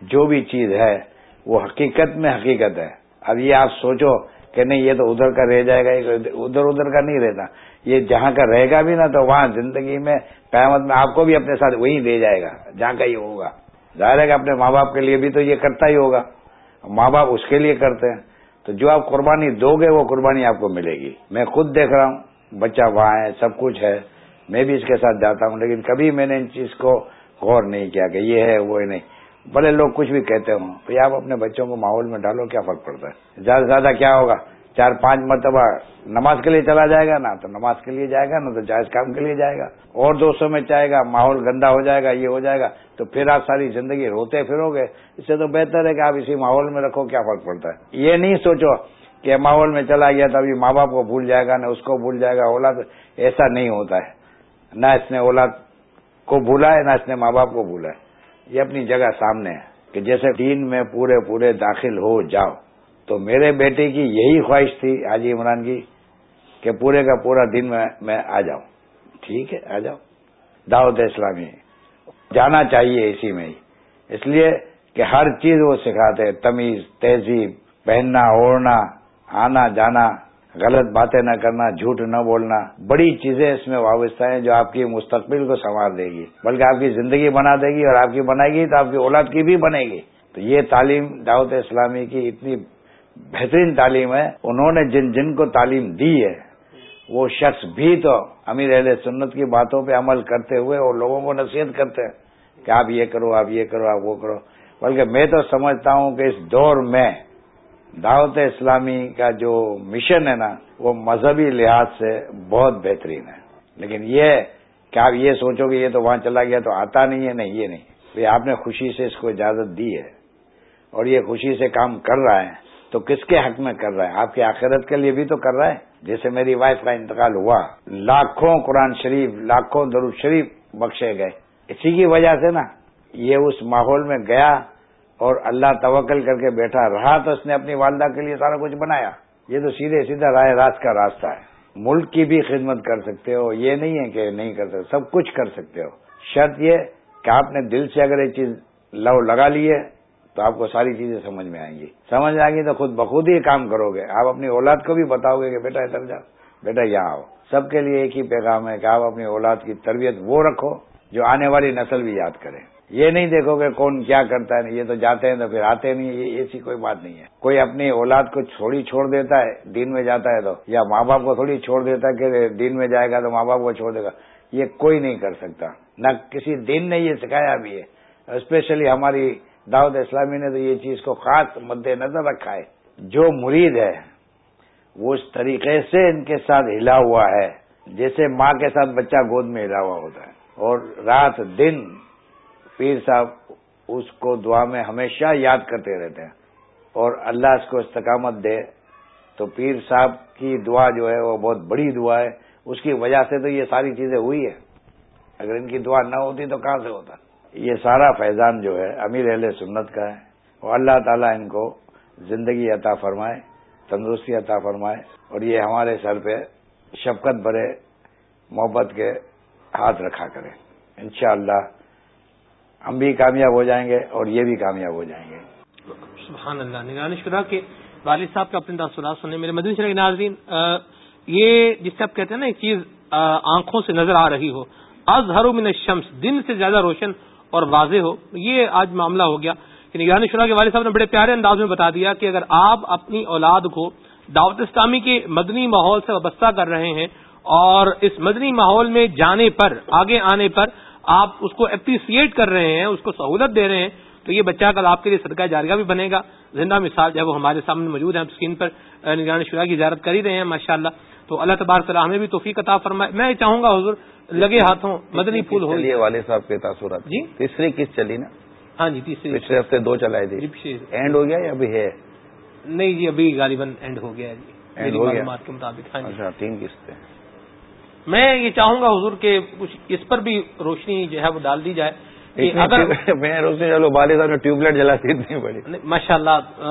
جو بھی چیز ہے، وہ حقیقت میں حقیقت ہے۔ اب یہ آپ سوچو کہ نہیں، یہ تو ادھر کا رہ جائے گا ادھر ادھر کا نہیں رہتا۔ یہ جہاں کا رہے گا بھی نا تو وہاں زندگی میں قیامت میں آپ کو بھی اپنے ساتھ وہی لے جائے گا، جہاں کا یہ ہوگا۔ ظاہر ہے کہ اپنے ماں باپ کے لیے بھی تو یہ کرتا ہی ہوگا۔ ماں باپ اس کے لیے کرتے ہیں۔ تو جو آپ قربانی دو گے وہ قربانی آپ کو ملے گی۔ میں خود دیکھ رہا ہوں، بچہ وہاں ہے، سب کچھ ہے۔ میں بھی اس کے ساتھ جاتا ہوں، لیکن کبھی میں نے ان چیز کو غور نہیں کیا کہ یہ ہے، وہ نہیں۔ بھلے لوگ کچھ بھی کہتے ہوں، بھائی آپ اپنے بچوں کو ماحول میں ڈالو، کیا فرق پڑتا ہے؟ زیادہ سے زیادہ کیا ہوگا؟ چار پانچ مرتبہ نماز کے لیے چلا جائے گا نا تو نماز کے لیے جائے گا نا تو جائز کام کے لیے جائے گا۔ اور دوستوں میں چاہے گا، ماحول گندا ہو جائے گا، یہ ہو جائے گا، تو پھر آپ ساری زندگی روتے پھرو گے۔ اس سے تو بہتر ہے کہ آپ اسی ماحول میں رکھو، کیا فرق پڑتا ہے؟ یہ نہیں سوچو کہ ماحول میں چلا گیا تو ابھی ماں باپ کو بھول جائے گا، نہ اس کو بھول جائے گا، اولاد ایسا نہیں ہوتا ہے۔ نہ اس نے اولاد کو بھولا ہے، نہ اس نے ماں باپ کو بھولا ہے۔ یہ اپنی جگہ سامنے ہے کہ جیسے دین میں پورے پورے داخل ہو جاؤ۔ تو میرے بیٹے کی یہی خواہش تھی حاجی عمران کی کہ پورے کا پورا دن میں میں آ جاؤں۔ ٹھیک ہے، آ جاؤ دعوت اسلامی جانا چاہیے اسی میں ہی۔ اس لیے کہ ہر چیز وہ سکھاتے تمیز، تہذیب، پہننا، اوڑھنا، آنا، جانا، غلط باتیں نہ کرنا، جھوٹ نہ بولنا۔ بڑی چیزیں اس میں وابستہ ہیں جو آپ کی مستقبل کو سنوار دے گی۔ بلکہ آپ کی زندگی بنا دے گی اور آپ کی بنائے گی تو آپ کی اولاد کی بھی بنے گی۔ تو یہ تعلیم دعوت اسلامی کی اتنی بہترین تعلیم ہے۔ انہوں نے جن جن کو تعلیم دی ہے، وہ شخص بھی تو امیر اہل سنت کی باتوں پہ عمل کرتے ہوئے اور لوگوں کو نصیحت کرتے ہیں کہ آپ یہ کرو، آپ یہ کرو، آپ وہ کرو۔ بلکہ میں تو سمجھتا ہوں کہ اس دور میں دعوت اسلامی کا جو مشن ہے نا، وہ مذہبی لحاظ سے بہت بہترین ہے۔ لیکن یہ کہ آپ یہ سوچو کہ یہ تو وہاں چلا گیا تو آتا نہیں ہے، نہیں، یہ نہیں۔ آپ نے خوشی سے اس کو اجازت دی ہے اور یہ خوشی سے کام کر رہا ہے۔ تو کس کے حق میں کر رہا ہے؟ آپ کی آخرت کے لیے بھی تو کر رہا ہے۔ جیسے میری وائف کا انتقال ہوا، لاکھوں قرآن شریف، لاکھوں درود شریف بخشے گئے۔ اسی کی وجہ سے نا، یہ اس ماحول میں گیا اور اللہ توکل کر کے بیٹھا۔ رہا تو اس نے اپنی والدہ کے لیے سارا کچھ بنایا۔ یہ تو سیدھے سیدھا رائے راست کا راستہ ہے۔ ملک کی بھی خدمت کر سکتے ہو۔ یہ نہیں ہے کہ نہیں کر سکتے، سب کچھ کر سکتے ہو۔ شرط یہ کہ آپ نے دل سے اگر یہ چیز لو لگا لی ہے تو آپ کو ساری چیزیں سمجھ میں آئیں گی۔ سمجھ آئیں گی تو خود بخود ہی کام کرو گے۔ آپ اپنی اولاد کو بھی بتاؤ گے کہ بیٹا ادھر جاؤ بیٹا یہاں آؤ۔ سب کے لیے ایک ہی پیغام ہے کہ آپ اپنی اولاد کی تربیت وہ رکھو جو آنے والی نسل بھی یاد کرے۔ یہ نہیں دیکھو کہ کون کیا کرتا ہے، یہ تو جاتے ہیں تو پھر آتے نہیں یہ ایسی کوئی بات نہیں ہے۔ کوئی اپنی اولاد کو چھوڑی چھوڑ دیتا ہے، دین میں جاتا ہے تو، یا ماں باپ کو تھوڑی چھوڑ دیتا ہے کہ دین میں جائے گا تو ماں باپ کو چھوڑ دے گا۔ یہ کوئی نہیں کر سکتا۔ نہ کسی دن نے یہ سکھایا بھی ہے۔ اسپیشلی ہماری دعوت اسلامی نے تو یہ چیز کو خاص مد نظر رکھا ہے۔ جو مرید ہے، وہ اس طریقے سے ان کے ساتھ ہلا ہوا ہے، جیسے ماں کے ساتھ بچہ گود میں ہلا ہوا ہوتا ہے۔ اور رات دن پیر صاحب اس کو دعا میں ہمیشہ یاد کرتے رہتے ہیں۔ اور اللہ اس کو استقامت دے۔ تو پیر صاحب کی دعا جو ہے، وہ بہت بڑی دعا ہے۔ اس کی وجہ سے تو یہ ساری چیزیں ہوئی ہے اگر ان کی دعا نہ ہوتی تو کہاں سے ہوتا؟ یہ سارا فیضان جو ہے، امیر اہل سنت کا ہے۔ وہ اللہ تعالیٰ ان کو زندگی عطا فرمائے، تندرستی عطا فرمائے۔ اور یہ ہمارے سر پہ شفقت بھرے، محبت کے ہاتھ رکھا کرے۔ انشاءاللہ ہم بھی کامیاب ہو جائیں گے اور یہ بھی کامیاب ہو جائیں گے۔ سبحان اللہ۔ نگرانی شدہ کے والد صاحب کا اپنے تاثرات سننے میرے مدنی شرح ناظرین یہ جس سے آپ کہتے ہیں نا، ایک چیز آنکھوں سے نظر آ رہی ہو۔ از من شمس دن سے زیادہ روشن اور واضح ہو، یہ آج معاملہ ہو گیا۔ کہ نگرانی شرح کے والد صاحب نے بڑے پیارے انداز میں بتا دیا کہ اگر آپ اپنی اولاد کو دعوت اسلامی کے مدنی ماحول سے وابستہ کر رہے ہیں اور اس مدنی ماحول میں جانے پر، آگے آنے پر آپ اس کو اپریسیٹ کر رہے ہیں، اس کو سہولت دے رہے ہیں، تو یہ بچہ کل آپ کے لیے صدقہ جاریہ بھی بنے گا۔ زندہ مثال جب وہ ہمارے سامنے موجود ہیں اسکرین پر یعنی نگران شرح کی اجازت کر ہی رہے ہیں ماشاء اللہ تو اللہ تبار صلاح ہمیں بھی توفیق عطا فرمائے۔ میں چاہوں گا حضور لگے ہاتھوں مدنی پھول ہو والد صاحب کے تاثرات جی؟ تیسری کس چلی نا؟ ہاں جی تیسری پچھلے ہفتے دو چلائے تھے۔ جی، اینڈ ہو گیا یا ابھی ہے؟ نہیں جی ابھی غالباً اینڈ ہو گیا جی۔ معلومات کے مطابق ہاں جی۔ اچھا تین قسطیں میں یہ چاہوں گا حضور کے کچھ اس پر بھی روشنی جو ہے وہ ڈال دی جائے اگر میں روشنی چلو والد صاحب نے ٹیوب لائٹ جلا اتنی بڑی۔ ماشاء اللہ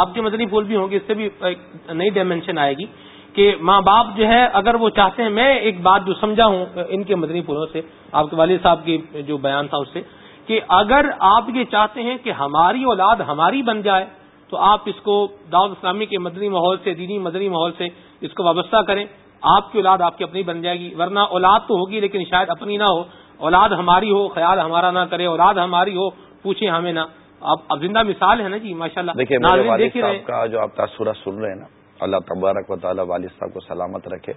آپ کی مدنی پھول بھی ہوں گی اس سے بھی ایک نئی ڈائمینشن آئے گی۔ کہ ماں باپ جو ہے اگر وہ چاہتے ہیں میں ایک بات جو سمجھا ہوں ان کے مدنی پھولوں سے آپ کے والد صاحب کی جو بیان تھا اس سے کہ اگر آپ یہ چاہتے ہیں کہ ہماری اولاد ہماری بن جائے تو آپ اس کو دعوت اسلامی کے مدنی ماحول سے دینی مدنی ماحول سے اس کو وابستہ کریں۔ آپ کی اولاد آپ کی اپنی بن جائے گی ورنہ اولاد تو ہوگی لیکن شاید اپنی نہ ہو۔ اولاد ہماری ہو خیال ہمارا نہ کرے اولاد ہماری ہو پوچھے ہمیں نہ۔ اب زندہ مثال ہے نا جی ماشاء اللہ دیکھیے کا جو آپ تاثرہ سن رہے ہیں نا اللہ تبارک و تعالیٰ والد صاحب کو سلامت رکھے۔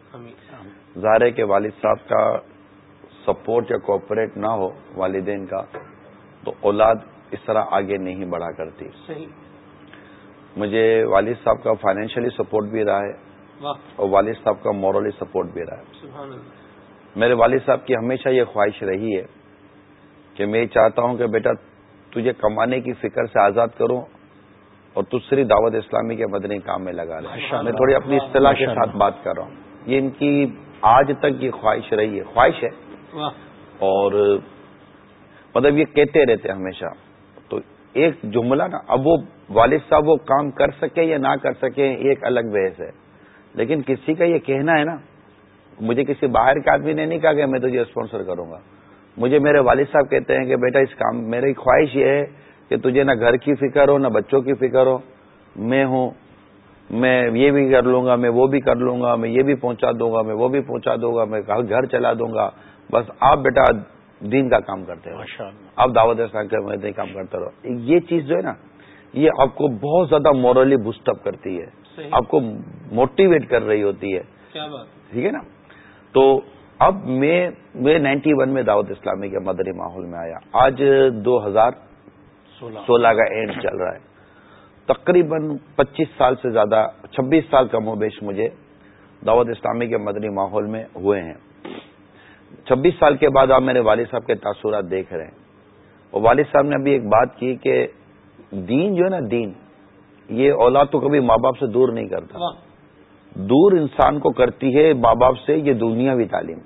ظاہر کے والد صاحب کا سپورٹ یا کوپریٹ نہ ہو والدین کا تو اولاد اس طرح آگے نہیں بڑھا کرتی۔ مجھے والد صاحب کا فائنینشلی سپورٹ بھی رہا ہے اور والد صاحب کا مورلی سپورٹ بھی رہا ہے۔ میرے والد صاحب کی ہمیشہ یہ خواہش رہی ہے کہ میں چاہتا ہوں کہ بیٹا تجھے کمانے کی فکر سے آزاد کروں اور دوسری دعوت اسلامی کے مدنی کام میں لگا رہے میں تھوڑی اپنی اصطلاح کے ساتھ بات کر رہا ہوں۔ یہ ان کی آج تک یہ خواہش رہی ہے۔ خواہش ہے۔ اور مطلب یہ کہتے رہتے ہمیشہ۔ تو ایک جملہ نا اب وہ والد صاحب وہ کام کر سکے یا نہ کر سکے ایک الگ بحث ہے۔ لیکن کسی کا یہ کہنا ہے نا مجھے کسی باہر کے آدمی نے نہیں کہا کہ میں تجھے اسپانسر کروں گا۔ مجھے میرے والد صاحب کہتے ہیں کہ بیٹا اس کام میری خواہش یہ ہے کہ تجھے نہ گھر کی فکر ہو نہ بچوں کی فکر ہو۔ میں ہوں میں یہ بھی کر لوں گا میں وہ بھی کر لوں گا میں یہ بھی پہنچا دوں گا میں وہ بھی پہنچا دوں گا میں گھر چلا دوں گا۔ بس آپ بیٹا دین کا کام کرتے رہو۔ آپ دعوت اسلام کے کام کرتے رہو۔ یہ چیز جو ہے نا یہ آپ کو بہت زیادہ مورلی بوسٹ اپ کرتی ہے۔ آپ کو موٹیویٹ کر رہی ہوتی ہے۔ ٹھیک ہے نا؟ تو اب میں نائنٹی ون میں دعوت اسلامی کے مدری ماحول میں آیا۔ آج دو ہزار سولہ۔ کا اینڈ چل رہا ہے۔ تقریباً پچیس سال سے زیادہ چھبیس سال کا بیش مجھے دعوت اسلامی کے مدنی ماحول میں ہوئے ہیں۔ چھبیس سال کے بعد آپ میرے والد صاحب کے تاثرات دیکھ رہے ہیں۔ اور والد صاحب نے ابھی ایک بات کی کہ دین جو ہے نا دین یہ اولاد تو کبھی ماں باپ سے دور نہیں کرتا۔ ہاں۔ دور انسان کو کرتی ہے ماں باپ سے یہ دنیاوی تعلیم۔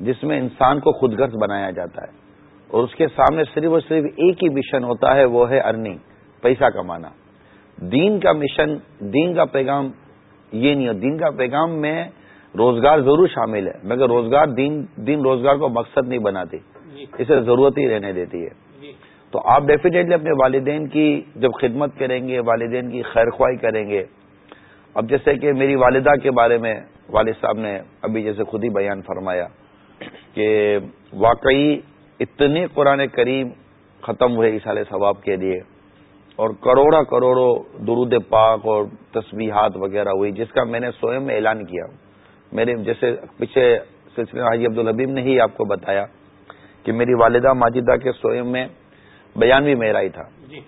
جس میں انسان کو خود غرض بنایا جاتا ہے۔ اور اس کے سامنے صرف اور صرف ایک ہی مشن ہوتا ہے وہ ہے ارننگ پیسہ کمانا دین کا مشن دین کا پیغام یہ نہیں ہو دین کا پیغام میں روزگار ضرور شامل ہے مگر روزگار دین دین روزگار کو مقصد نہیں بناتی جی۔ اسے ضرورت ہی رہنے دیتی ہے جی۔ تو آپ ڈیفینیٹلی اپنے والدین کی جب خدمت کریں گے والدین کی خیر خواہ کریں گے اب جیسے کہ میری والدہ کے بارے میں والد صاحب نے ابھی جیسے خود ہی بیان فرمایا کہ واقعی اتنے قرآن کریم ختم ہوئے اس ثواب کے لیے اور کروڑا کروڑوں درود پاک اور تسبیحات وغیرہ ہوئی جس کا میں نے سوئم میں اعلان کیا۔ میرے جیسے پیچھے سلسلے حاجی عبد الحبیب نے ہی آپ کو بتایا کہ میری والدہ ماجدہ کے سوئم میں بیان بھی میرا ہی تھا۔ جی۔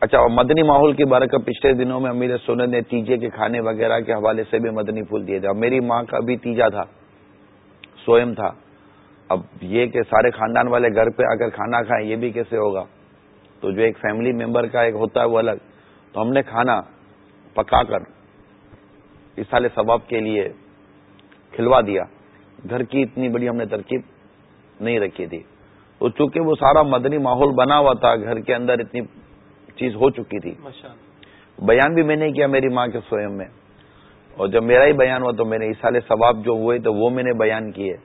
اچھا اور مدنی ماحول کی بارے کا پچھلے دنوں میں امیر سنت نے تیجے کے کھانے وغیرہ کے حوالے سے بھی مدنی پھول دیے تھے۔ میری ماں کا بھی تیجا تھا سوئم تھا۔ اب یہ کہ سارے خاندان والے گھر پہ آ کر کھانا کھائیں یہ بھی کیسے ہوگا؟ تو جو ایک فیملی ممبر کا ایک ہوتا ہے وہ الگ۔ تو ہم نے کھانا پکا کر اس سال ثواب کے لیے کھلوا دیا۔ گھر کی اتنی بڑی ہم نے ترکیب نہیں رکھی تھی۔ تو چونکہ وہ سارا مدنی ماحول بنا ہوا تھا گھر کے اندر اتنی چیز ہو چکی تھی۔ بیان بھی میں نے کیا میری ماں کے سوئم میں۔ اور جب میرا ہی بیان ہوا تو میں نے اس سال ثواب جو ہوئے تو وہ میں نے بیان کیے۔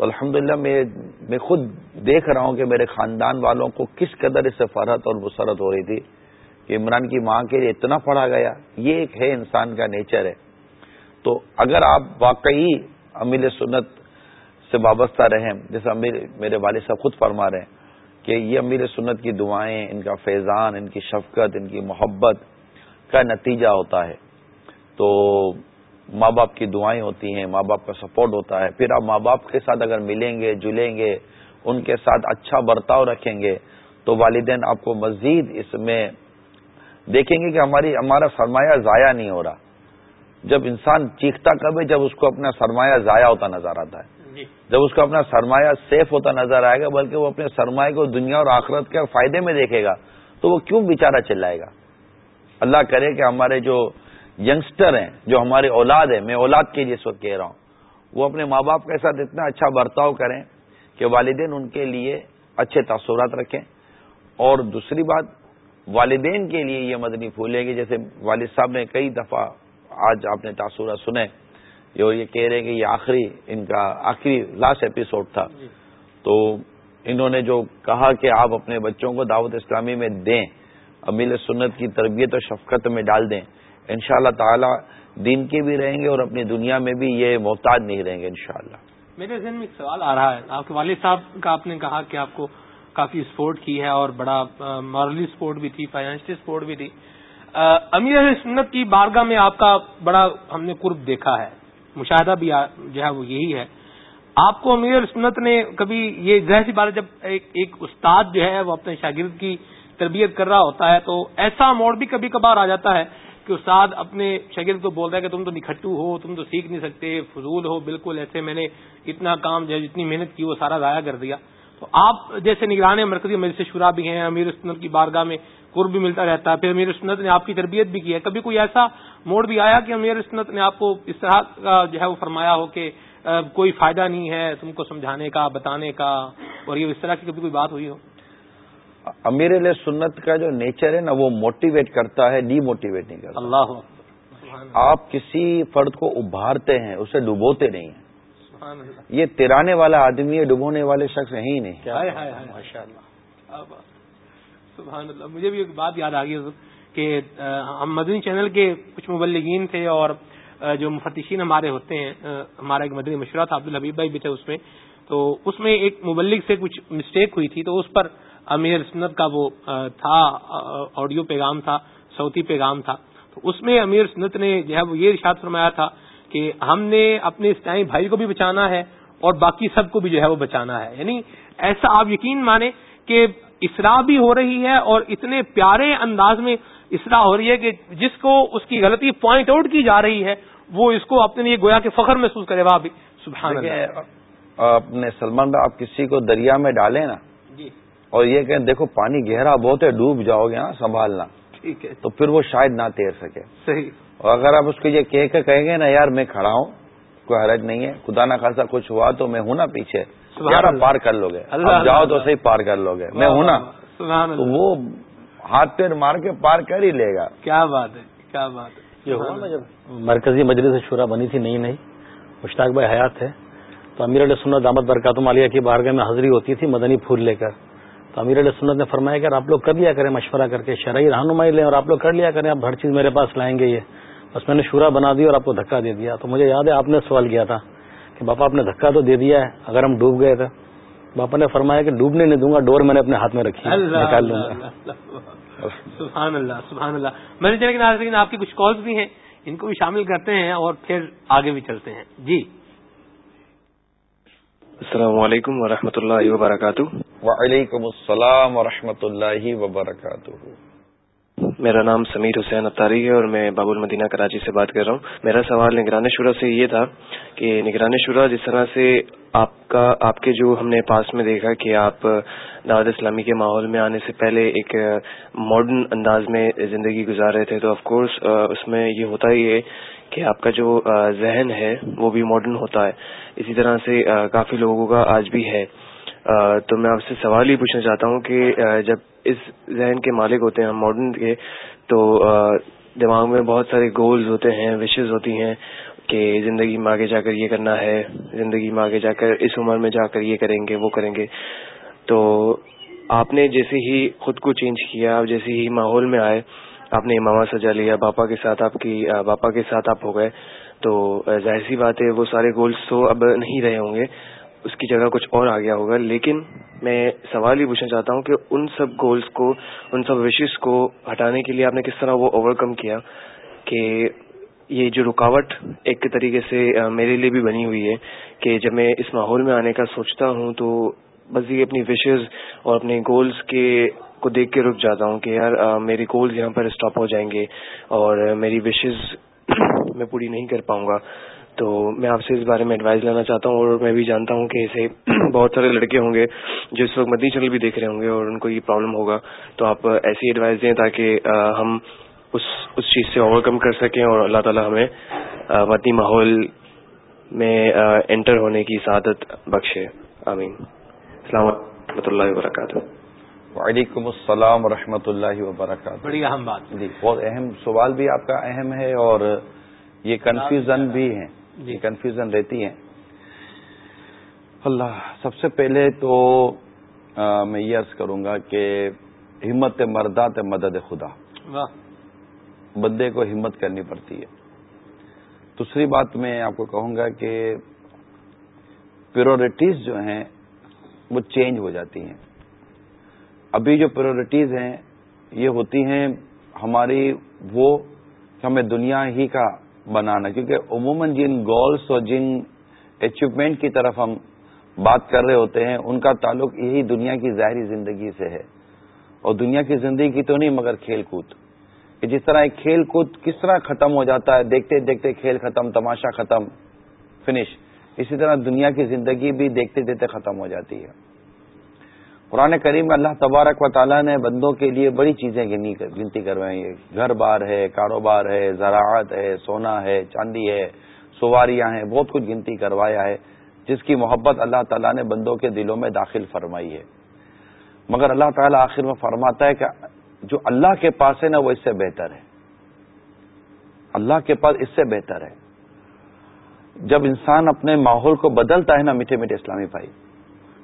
تو الحمدللہ میں میں خود دیکھ رہا ہوں کہ میرے خاندان والوں کو کس قدر اس سے فرحت اور مسرت ہو رہی تھی کہ عمران کی ماں کے لیے اتنا پڑھا گیا۔ یہ ایک ہے انسان کا نیچر ہے۔ تو اگر آپ واقعی امیر سنت سے وابستہ رہیں، جیسے میرے والد صاحب خود فرما رہے ہیں کہ یہ امیر سنت کی دعائیں، ان کا فیضان، ان کی شفقت، ان کی محبت کا نتیجہ ہوتا ہے۔ تو ماں باپ کی دعائیں ہوتی ہیں ماں باپ کا سپورٹ ہوتا ہے۔ پھر آپ ماں باپ کے ساتھ اگر ملیں گے جلیں گے ان کے ساتھ اچھا برتاؤ رکھیں گے تو والدین آپ کو مزید اس میں دیکھیں گے کہ ہماری ہمارا سرمایہ ضائع نہیں ہو رہا۔ جب انسان چیختا کبھی جب اس کو اپنا سرمایہ ضائع ہوتا نظر آتا ہے۔ جی۔ جب اس کو اپنا سرمایہ سیف ہوتا نظر آئے گا بلکہ وہ اپنے سرمایہ کو دنیا اور آخرت کے فائدے میں دیکھے گا تو وہ کیوں بیچارہ چلائے گا؟ اللہ کرے کہ ہمارے جو ینگسٹر ہیں، جو ہمارے اولاد ہیں، میں اولاد کے لیے اس وقت کہہ رہا ہوں۔ وہ اپنے ماں باپ کے ساتھ اتنا اچھا برتاؤ کریں کہ والدین ان کے لیے اچھے تاثرات رکھیں۔ اور دوسری بات، والدین کے لیے یہ مدنی پھول ہے کہ جیسے والد صاحب نے کئی دفعہ آج آپ نے تاثرات سنے، جو یہ کہہ رہے ہیں کہ یہ آخری، ان کا آخری لاسٹ ایپیسوڈ تھا۔ تو انہوں نے جو کہا کہ آپ اپنے بچوں کو دعوت اسلامی میں دیں، امیل سنت کی تربیت اور شفقت میں ڈال دیں ان شاء اللہ تعالی دین کے بھی رہیں گے اور اپنی دنیا میں بھی یہ محتاج نہیں رہیں گے انشاءاللہ۔ میرے ذہن میں ایک سوال آ رہا ہے۔ آپ کے والد صاحب کا آپ نے کہا کہ آپ کو کافی سپورٹ کی ہے اور بڑا مارلی سپورٹ بھی تھی فائنینشلی سپورٹ بھی تھی۔ امیر سنت کی بارگاہ میں آپ کا بڑا ہم نے قرب دیکھا ہے۔ مشاہدہ بھی جو ہے وہ یہی ہے۔ آپ کو امیر سنت نے کبھی یہ ظاہر سی بات جب ایک استاد جو ہے وہ اپنے شاگرد کی تربیت کر رہا ہوتا ہے تو ایسا موڑ بھی کبھی کبھار آ جاتا ہے کہ استاد اپنے شاگرد کو بولتا ہے کہ تم تو نکھٹو ہو، تم تو سیکھ نہیں سکتے، فضول ہو، بالکل ایسے میں نے اتنا کام جو جتنی محنت کی، وہ سارا ضائع کر دیا۔ تو آپ جیسے نگران مرکزی مجلس شورا بھی ہیں، امیر سنت کی بارگاہ میں قرب بھی ملتا رہتا ہے، پھر امیر سنت نے آپ کی تربیت بھی کی ہے۔ کبھی کوئی ایسا موڑ بھی آیا کہ امیر سنت نے آپ کو اس طرح کا جو ہے وہ فرمایا ہو کہ کوئی فائدہ نہیں ہے تم کو سمجھانے کا، بتانے کا، اور یہ اس طرح کی کبھی کوئی بات ہوئی ہو؟ امیر علیہ سنت کا جو نیچر ہے نا وہ موٹیویٹ کرتا ہے ڈی موٹیویٹ نہیں کرتا۔ اللہ آپ کسی فرد کو ابھارتے ہیں اسے ڈبوتے نہیں ہیں۔ یہ تیرانے والا آدمی ہے ڈبونے والے شخص ہے ہی نہیں۔ سبحان اللہ۔ مجھے بھی ایک بات یاد آ گئی کہ ہم مدنی چینل کے کچھ مبلگین تھے اور جو مفتشین ہمارے ہوتے ہیں ہمارا ایک مدنی مشورہ تھا عبد الحبیب بھائی بھی تھے اس میں۔ تو اس میں ایک مبلک سے کچھ مسٹیک ہوئی تھی تو اس پر امیر سنت کا وہ تھا آڈیو پیغام تھا صوتی پیغام تھا۔ تو اس میں امیر سنت نے جو ہے وہ یہ ارشاد فرمایا تھا کہ ہم نے اپنے اسلامی بھائی کو بھی بچانا ہے اور باقی سب کو بھی جو ہے وہ بچانا ہے۔ یعنی ایسا آپ یقین مانیں کہ اصلاح بھی ہو رہی ہے اور اتنے پیارے انداز میں اصلاح ہو رہی ہے کہ جس کو اس کی غلطی پوائنٹ آؤٹ کی جا رہی ہے وہ اس کو اپنے لیے گویا کے فخر محسوس کرے۔ سبحان اپنے سلمان آپ کسی کو دریا میں ڈالیں نا اور یہ کہ دیکھو پانی گہرا بہت ہے ڈوب جاؤ گے نا سنبھالنا۔ ٹھیک ہے۔ تو پھر وہ شاید نہ تیر سکے۔ صحیح۔ اور اگر آپ اس کو یہ کہہ کے کہیں گے نا یار میں کھڑا ہوں کوئی حرج نہیں ہے خدا نہ خاصا کچھ ہوا تو میں ہوں نا پیچھے۔ یار آپ پار کر لو گے۔ جاؤ تو صحیح پار کر لو گے۔ میں ہوں نا۔ تو وہ ہاتھ پیر مار کے پار کر ہی لے گا۔ کیا بات ہے کیا بات ہے۔ جب مرکزی مجلس شورا بنی تھی نئی نئی مشتاق بھائی حیات تھے۔ تو امیر علیہ سنت دامت برکاتم عالیہ کی بارگاہ میں حاضری ہوتی تھی مدنی پھول لے کر۔ تو امیر علیہ سنت نے فرمایا کہ آپ لوگ کر لیا کریں مشورہ کر کے شرعی رہنمائی لیں اور آپ لوگ کر لیا کریں آپ ہر چیز میرے پاس لائیں گے یہ۔ بس میں نے شورا بنا دی اور آپ کو دھکا دے دیا۔ تو مجھے یاد ہے آپ نے سوال کیا تھا کہ باپا آپ نے دھکا تو دے دیا ہے اگر ہم ڈوب گئے تھے باپا نے فرمایا کہ ڈوبنے نہیں دوں گا ڈور میں نے اپنے ہاتھ میں رکھی نکال لوں گا۔ سبحان اللہ سبحان اللہ۔ میں نے آپ کی کچھ کالز بھی ہیں ان کو بھی شامل کرتے ہیں اور پھر آگے بھی چلتے ہیں۔ جی۔ السلام علیکم ورحمۃ اللہ وبرکاتہ۔ وعلیکم السلام ورحمۃ اللہ وبرکاتہ۔ میرا نام سمیر حسین اتاری ہے اور میں باب المدینہ کراچی سے بات کر رہا ہوں۔ میرا سوال نگران شورا سے یہ تھا کہ نگران شورا جس طرح سے آپ کا آپ کے جو ہم نے پاس میں دیکھا کہ آپ دعوت اسلامی کے ماحول میں آنے سے پہلے ایک ماڈرن انداز میں زندگی گزار رہے تھے تو آف کورس اس میں یہ ہوتا ہی ہے کہ آپ کا جو ذہن ہے وہ بھی ماڈرن ہوتا ہے۔ اسی طرح سے کافی لوگوں کا آج بھی ہے۔ تو میں آپ سے سوال ہی پوچھنا چاہتا ہوں کہ جب اس ذہن کے مالک ہوتے ہیں ہم ماڈرن کے، تو دماغ میں بہت سارے گولز ہوتے ہیں وشز ہوتی ہیں کہ زندگی میں آگے جا کر یہ کرنا ہے، زندگی میں آگے جا کر اس عمر میں جا کر یہ کریں گے، وہ کریں گے۔ تو آپ نے جیسے ہی خود کو چینج کیا، آپ جیسے ہی ماحول میں آئے آپ نے امامہ سجا لیا، باپا کے ساتھ آپ کی باپا کے ساتھ آپ ہو گئے، تو ظاہر سی بات ہے وہ سارے گولز تو اب نہیں رہے ہوں گے، اس کی جگہ کچھ اور آ گیا ہوگا، لیکن میں سوال یہ پوچھنا چاہتا ہوں کہ ان سب گولز کو، ان سب وشز کو ہٹانے کے لیے آپ نے کس طرح وہ اوور کم کیا کہ یہ جو رکاوٹ ایک طریقے سے میرے لیے بھی بنی ہوئی ہے کہ جب میں اس ماحول میں آنے کا سوچتا ہوں تو بس یہ اپنی وشز اور اپنے گولز کے کو دیکھ کے رک جاتا ہوں کہ یار میری گولز یہاں پر اسٹاپ ہو جائیں گے اور میری وشز میں پوری نہیں کر پاؤں گا۔ تو میں آپ سے اس بارے میں ایڈوائز لینا چاہتا ہوں اور میں بھی جانتا ہوں کہ ایسے بہت سارے لڑکے ہوں گے جو اس وقت مدنی چینل بھی دیکھ رہے ہوں گے اور ان کو یہ پرابلم ہوگا۔ تو آپ ایسی ایڈوائز دیں تاکہ ہم اس اس چیز سے اوور کم کر سکیں اور اللہ تعالی ہمیں مدنی ماحول میں انٹر ہونے کی سعادت بخشے۔ آمین۔ السلام ورحمۃ اللہ وبرکاتہ۔ وعلیکم السلام ورحمۃ اللہ وبرکاتہ۔ بڑی اہم بات۔ جی بہت اہم سوال بھی آپ کا اہم ہے اور یہ کنفیوژن بھی ہے جی۔ کنفیوژن رہتی ہے اللہ سب سے پہلے تو میں یہ عرض کروں گا کہ ہمت مردات مدد خدا۔ بندے کو ہمت کرنی پڑتی ہے۔ دوسری بات میں آپ کو کہوں گا کہ پیورٹیز جو ہیں وہ چینج ہو جاتی ہیں۔ ابھی جو پریورٹیز ہیں، یہ ہوتی ہیں ہماری وہ ہمیں دنیا ہی کا بنانا، کیونکہ عموماً جن گولس اور جن اچیومنٹ کی طرف ہم بات کر رہے ہوتے ہیں، ان کا تعلق یہی دنیا کی ظاہری زندگی سے ہے۔ اور دنیا کی زندگی کی تو نہیں، مگر کھیل کود۔ کہ جس طرح ایک کھیل کود کس طرح ختم ہو جاتا ہے، دیکھتے دیکھتے کھیل ختم، تماشا ختم فنش اسی طرح دنیا کی زندگی بھی دیکھتے دیکھتے ختم ہو جاتی ہے۔ قرآن کریم میں اللہ تبارک و تعالیٰ نے بندوں کے لیے بڑی چیزیں گنتی کروائی ہیں۔ گھر بار ہے، کاروبار ہے، زراعت ہے، سونا ہے، چاندی ہے، سواریاں ہیں، بہت کچھ گنتی کروایا ہے، جس کی محبت اللہ تعالیٰ نے بندوں کے دلوں میں داخل فرمائی ہے۔ مگر اللہ تعالیٰ آخر میں فرماتا ہے کہ جو اللہ کے پاس ہے نا وہ اس سے بہتر ہے۔ اللہ کے پاس اس سے بہتر ہے۔ جب انسان اپنے ماحول کو بدلتا ہے نا میٹھے میٹھے اسلامی بھائی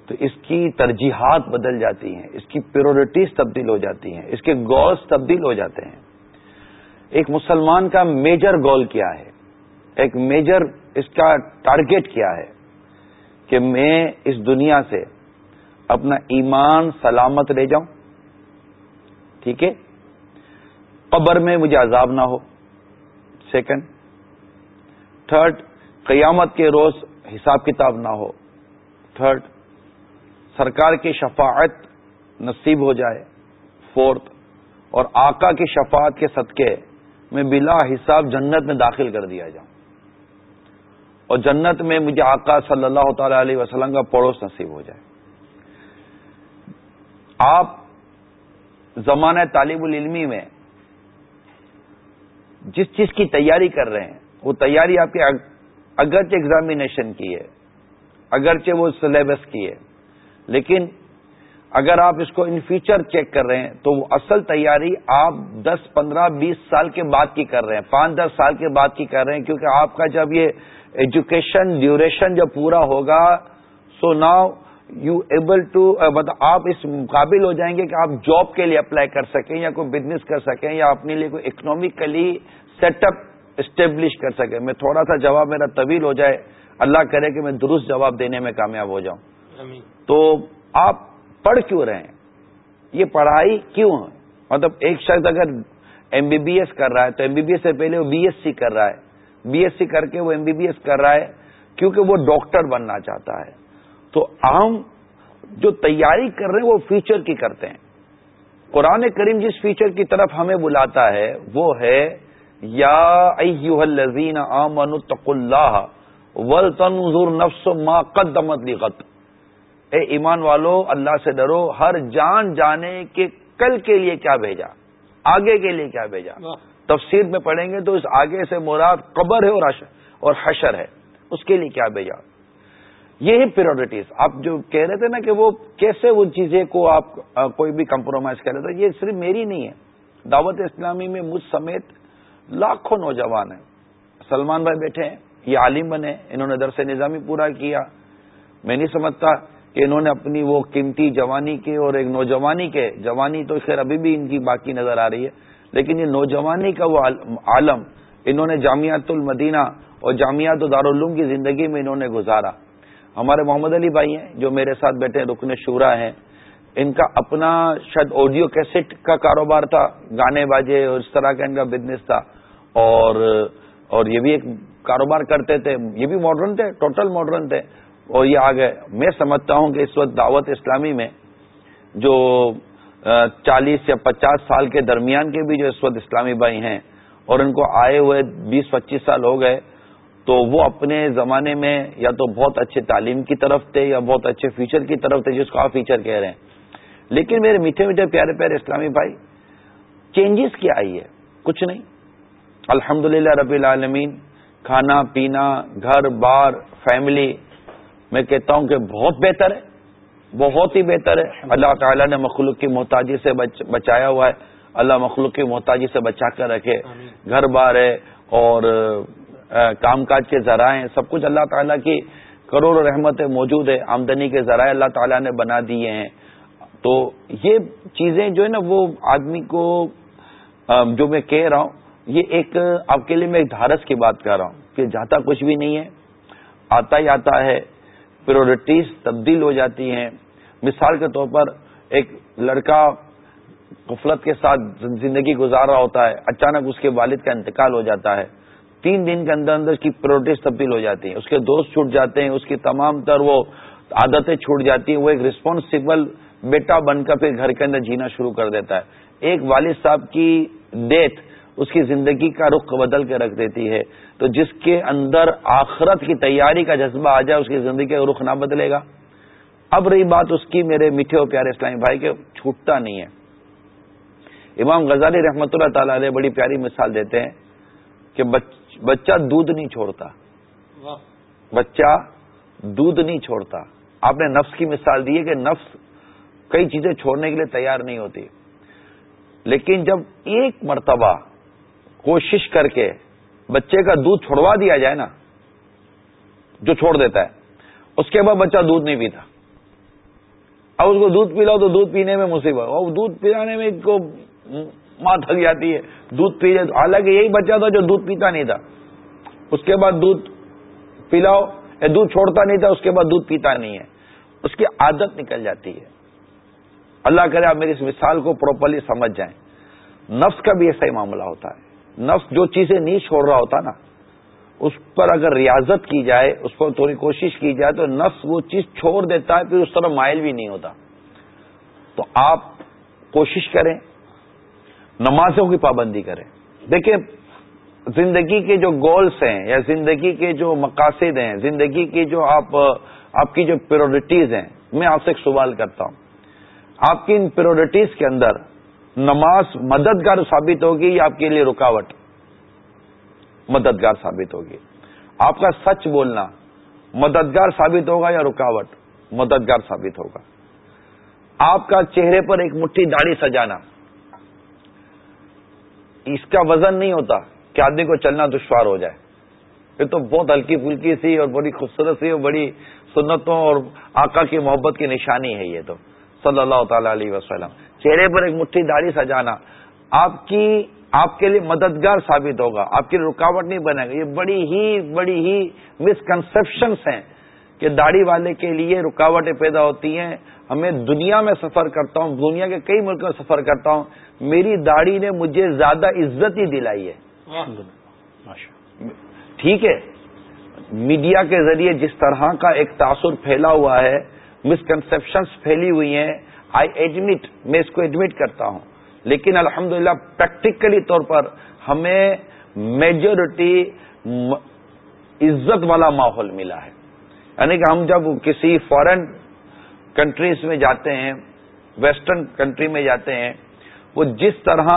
تو اس کی ترجیحات بدل جاتی ہیں، اس کی پیورٹیز تبدیل ہو جاتی ہیں، اس کے گولز تبدیل ہو جاتے ہیں۔ ایک مسلمان کا میجر گول کیا ہے؟ ایک میجر اس کا ٹارگیٹ کیا ہے؟ کہ میں اس دنیا سے اپنا ایمان سلامت لے جاؤں۔ ٹھیک ہے؟ قبر میں مجھے عذاب نہ ہو۔ سیکنڈ تھرڈ قیامت کے روز حساب کتاب نہ ہو۔ تھرڈ سرکار کی شفاعت نصیب ہو جائے۔ فورتھ اور آقا کی شفاعت کے صدقے میں بلا حساب جنت میں داخل کر دیا جاؤں اور جنت میں مجھے آقا صلی اللہ تعالی علیہ وسلم کا پڑوس نصیب ہو جائے۔ آپ زمانہ طالب العلمی میں جس چیز کی تیاری کر رہے ہیں، وہ تیاری آپ کے اگرچہ ایگزامینیشن کی ہے، اگرچہ وہ سلیبس کی ہے، لیکن اگر آپ اس کو ان فیوچر چیک کر رہے ہیں تو وہ اصل تیاری آپ دس، پندرہ، بیس سال کے بعد کی کر رہے ہیں، پانچ، دس سال کے بعد کی کر رہے ہیں، کیونکہ آپ کا جب یہ ایجوکیشن ڈیوریشن جب پورا ہوگا so now you able to مطلب آپ اس قابل ہو جائیں گے کہ آپ جاب کے لیے اپلائی کر سکیں یا کوئی بزنس کر سکیں یا اپنے لیے کوئی اکنامیکلی سیٹ اپ اسٹیبلش کر سکیں میں تھوڑا سا جواب میرا طویل ہو جائے اللہ کرے کہ میں درست جواب دینے میں کامیاب ہو جاؤں۔ تو آپ پڑھ کیوں رہے ہیں؟ یہ پڑھائی کیوں ہے؟ مطلب ایک شخص اگر ایم بی بی ایس کر رہا ہے تو ایم بی بی ایس سے پہلے وہ بی ایس سی کر رہا ہے۔ بی ایس سی کر کے وہ ایم بی بی ایس کر رہا ہے کیونکہ وہ ڈاکٹر بننا چاہتا ہے۔ تو عام جو تیاری کر رہے ہیں وہ فیچر کی کرتے ہیں۔ قرآن کریم جس فیچر کی طرف ہمیں بلاتا ہے وہ ہے یا الذین آمنوا اللہ ولتنظر نفس ما قدمت لغت اے ایمان والو اللہ سے ڈرو ہر جان جانے کے کل کے لیے کیا بھیجا آگے کے لیے کیا بھیجا۔ تفسیر میں پڑھیں گے تو اس آگے سے مراد قبر ہے اور حشر ہے اس کے لیے کیا بھیجا۔ یہی پیورٹیز آپ جو کہہ رہے تھے نا کہ وہ کیسے وہ چیزیں کو آپ کوئی بھی کمپرومائز کر رہے تھے یہ صرف میری نہیں ہے۔ دعوت اسلامی میں مجھ سمیت لاکھوں نوجوان ہیں۔ سلمان بھائی بیٹھے ہیں، یہ عالم بنے، انہوں نے درس نظامی پورا کیا۔ میں نہیں سمجھتا کہ انہوں نے اپنی وہ قیمتی جوانی کے اور ایک نوجوانی کے، جوانی تو خیر ابھی بھی ان کی باقی نظر آ رہی ہے، لیکن یہ نوجوانی کا وہ عالم انہوں نے جامعات المدینہ اور جامعات دارالعلوم کی زندگی میں انہوں نے گزارا۔ ہمارے محمد علی بھائی ہیں جو میرے ساتھ بیٹھے رکن شورا ہیں۔ ان کا اپنا شاید آڈیو کیسٹ کا کاروبار تھا، گانے باجے اور اس طرح کا ان کا بزنس تھا۔ اور اور یہ بھی ایک کاروبار کرتے تھے، یہ بھی ماڈرن تھے ٹوٹل ماڈرن تھے۔ اور یہ آ گئے میں سمجھتا ہوں کہ اس وقت دعوت اسلامی میں جو چالیس یا پچاس سال کے درمیان کے بھی جو اس وقت اسلامی بھائی ہیں اور ان کو آئے ہوئے بیس، پچیس سال ہو گئے، تو وہ اپنے زمانے میں یا تو بہت اچھے تعلیم کی طرف تھے یا بہت اچھے فیچر کی طرف تھے، جس کو آپ فیچر کہہ رہے ہیں۔ لیکن میرے میٹھے میٹھے پیارے پیارے اسلامی بھائی چینجز کیا آئی ہے؟ کچھ نہیں۔ الحمد ربی العالمین کھانا پینا گھر بار فیملی میں کہتا ہوں کہ بہت بہتر ہے بہت ہی بہتر ہے۔ اللہ تعالیٰ نے مخلوق کی محتاجی سے بچایا ہوا ہے۔ اللہ مخلوق کی محتاجی سے بچا کر رکھے۔ گھر بار ہے اور کام کاج کے ذرائع سب کچھ اللہ تعالیٰ کی کروڑ رحمت موجود ہے آمدنی کے ذرائع اللہ تعالیٰ نے بنا دیے ہیں۔ تو یہ چیزیں جو ہے نا وہ آدمی کو جو میں کہہ رہا ہوں یہ ایک، آپ کے لیے میں ایک دھارس کی بات کر رہا ہوں کہ جاتا کچھ بھی نہیں ہے، آتا ہی آتا ہے پریورٹیز تبدیل ہو جاتی ہیں۔ مثال کے طور پر ایک لڑکا غفلت کے ساتھ زندگی گزار رہا ہوتا ہے، اچانک اس کے والد کا انتقال ہو جاتا ہے۔ تین دن کے اندر اندر اس کی پریورٹیز تبدیل ہو جاتی ہیں، اس کے دوست چھوٹ جاتے ہیں، اس کی تمام تر وہ عادتیں چھوٹ جاتی ہیں، وہ ایک ریسپانسبل بیٹا بن کر پھر گھر کے اندر جینا شروع کر دیتا ہے۔ ایک والد صاحب کی ڈیتھ اس کی زندگی کا رخ بدل کے رکھ دیتی ہے۔ تو جس کے اندر آخرت کی تیاری کا جذبہ آ جائے، اس کی زندگی کا رخ نہ بدلے گا۔ اب رہی بات اس کی، میرے میٹھے اور پیارے اسلامی بھائی کے چھوٹتا نہیں ہے۔ امام غزالی رحمت اللہ تعالی علیہ بڑی پیاری مثال دیتے ہیں کہ بچہ دودھ نہیں چھوڑتا۔ بچہ دودھ نہیں چھوڑتا۔ آپ نے نفس کی مثال دی ہے کہ نفس کئی چیزیں چھوڑنے کے لیے تیار نہیں ہوتی۔ لیکن جب ایک مرتبہ کوشش کر کے بچے کا دودھ چھوڑوا دیا جائے نا، جو چھوڑ دیتا ہے۔ اس کے بعد بچہ دودھ نہیں پیتا۔ اب اس کو دودھ پلاؤ تو دودھ پینے میں مصیبت اور دودھ پلانے میں کو ماں تھک جاتی ہے۔ دودھ پی جائے حالانکہ یہی بچہ تھا جو دودھ پیتا نہیں تھا۔ اس کے بعد دودھ پلاؤ، یا دودھ چھوڑتا نہیں تھا، اس کے بعد دودھ پیتا نہیں ہے۔ اس کی عادت نکل جاتی ہے۔ اللہ کرے آپ میری اس مثال کو پراپرلی سمجھ جائیں۔ نفس کا بھی ایسا ہی معاملہ ہوتا ہے۔ نفس جو چیزیں نہیں چھوڑ رہا ہوتا نا، اس پر اگر ریاضت کی جائے، اس پر تھوڑی کوشش کی جائے، تو نفس وہ چیز چھوڑ دیتا ہے، پھر اس طرح مائل بھی نہیں ہوتا۔ تو آپ کوشش کریں، نمازوں کی پابندی کریں۔ دیکھیں، زندگی کے جو گولس ہیں، یا زندگی کے جو مقاصد ہیں، زندگی کی جو آپ آپ کی جو پیورٹیز ہیں، میں آپ سے ایک سوال کرتا ہوں۔ آپ کی ان پیورٹیز کے اندر نماز مددگار ثابت ہوگی یا آپ کے لیے رکاوٹ مددگار ثابت ہوگی آپ کا سچ بولنا مددگار ثابت ہوگا یا رکاوٹ مددگار ثابت ہوگا آپ کا چہرے پر ایک مٹھی داڑھی سجانا اس کا وزن نہیں ہوتا کہ آدمی کو چلنا دشوار ہو جائے یہ تو بہت ہلکی پھلکی سی اور بڑی خوبصورت سی اور بڑی سنتوں اور آقا کی محبت کی نشانی ہے یہ تو صلی اللہ تعالی علیہ وسلم چہرے پر ایک مٹھی داڑھی سجانا، آپ کی، آپ کے لیے مددگار ثابت ہوگا، آپ کے لیے رکاوٹ نہیں بنے گا۔ یہ بڑی ہی بڑی ہی مسکنسپشنس ہیں کہ داڑھی والے کے لیے رکاوٹیں پیدا ہوتی ہیں۔ ہمیں دنیا میں سفر کرتا ہوں، دنیا کے کئی ملکوں میں سفر کرتا ہوں، میری داڑھی نے مجھے زیادہ عزت ہی دلائی ہے۔ ٹھیک ہے۔ میڈیا کے ذریعے جس طرح کا ایک تاثر پھیلا ہوا ہے مسکنسپشنس پھیلی ہوئی ہیں آئی ایڈمٹ میں اس کو ایڈمٹ کرتا ہوں. لیکن الحمدللہ پریکٹیکلی طور پر ہمیں میجورٹی عزت والا ماحول ملا ہے. یعنی کہ ہم جب کسی فورن کنٹریز میں جاتے ہیں ویسٹرن کنٹری میں جاتے ہیں، وہ جس طرح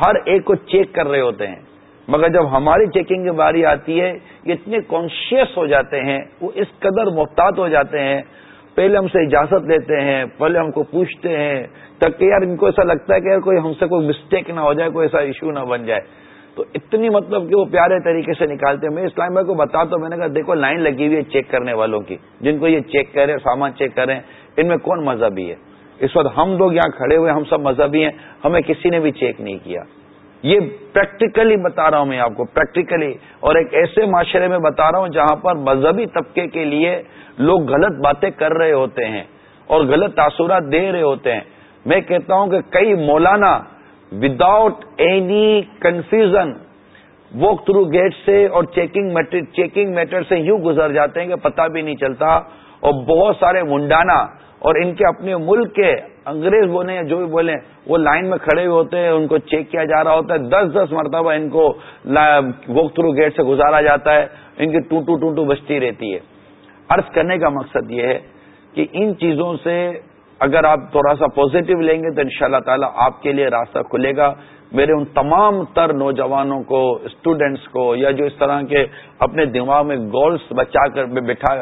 ہر ایک کو چیک کر رہے ہوتے ہیں. مگر جب ہماری چیکنگ کی باری آتی ہے، یہ اتنے کانشیس ہو جاتے ہیں، وہ اس قدر محتاط ہو جاتے ہیں پہلے ہم سے اجازت لیتے ہیں، پہلے ہم کو پوچھتے ہیں تک کہ یار ان کو ایسا لگتا ہے کہ یار کوئی ہم سے کوئی مسٹیک نہ ہو جائے، کوئی ایسا ایشو نہ بن جائے۔ تو اتنی مطلب کہ وہ پیارے طریقے سے نکالتے ہیں۔ میں اسلام بھائی کو بتا تو میں نے کہا، دیکھو لائن لگی ہوئی ہے چیک کرنے والوں کی۔ جن کو یہ چیک کریں سامان چیک کریں ان میں کون مذہبی ہے؟ اس وقت ہم لوگ یہاں کھڑے ہوئے، ہم سب مذہبی ہیں، ہمیں کسی نے بھی چیک نہیں کیا۔ یہ پریکٹیکلی بتا رہا ہوں میں آپ کو پریکٹیکلی اور ایک ایسے معاشرے میں بتا رہا ہوں جہاں پر مذہبی طبقے کے لیے لوگ غلط باتیں کر رہے ہوتے ہیں اور غلط تاثرات دے رہے ہوتے ہیں۔ میں کہتا ہوں کہ کئی مولانا without any confusion walk through gate سے اور چیکنگ چیکنگ میٹر سے یوں گزر جاتے ہیں کہ پتہ بھی نہیں چلتا اور بہت سارے منڈانا اور ان کے اپنے ملک کے انگریز بولیں یا جو بھی بولیں، وہ لائن میں کھڑے ہوئے ہوتے ہیں، ان کو چیک کیا جا رہا ہوتا ہے، دس دس مرتبہ ان کو واک تھرو گیٹ سے گزارا جاتا ہے، ان کی ٹوٹو ٹوٹو بچتی رہتی ہے۔ عرض کرنے کا مقصد یہ ہے کہ ان چیزوں سے اگر آپ تھوڑا سا پازیٹو لیں گے تو ان شاء اللہ تعالی آپ کے لیے راستہ کھلے گا۔ میرے ان تمام تر نوجوانوں کو اسٹوڈینٹس کو، یا جو اس طرح کے اپنے دماغ میں گولس بچا کر بٹھا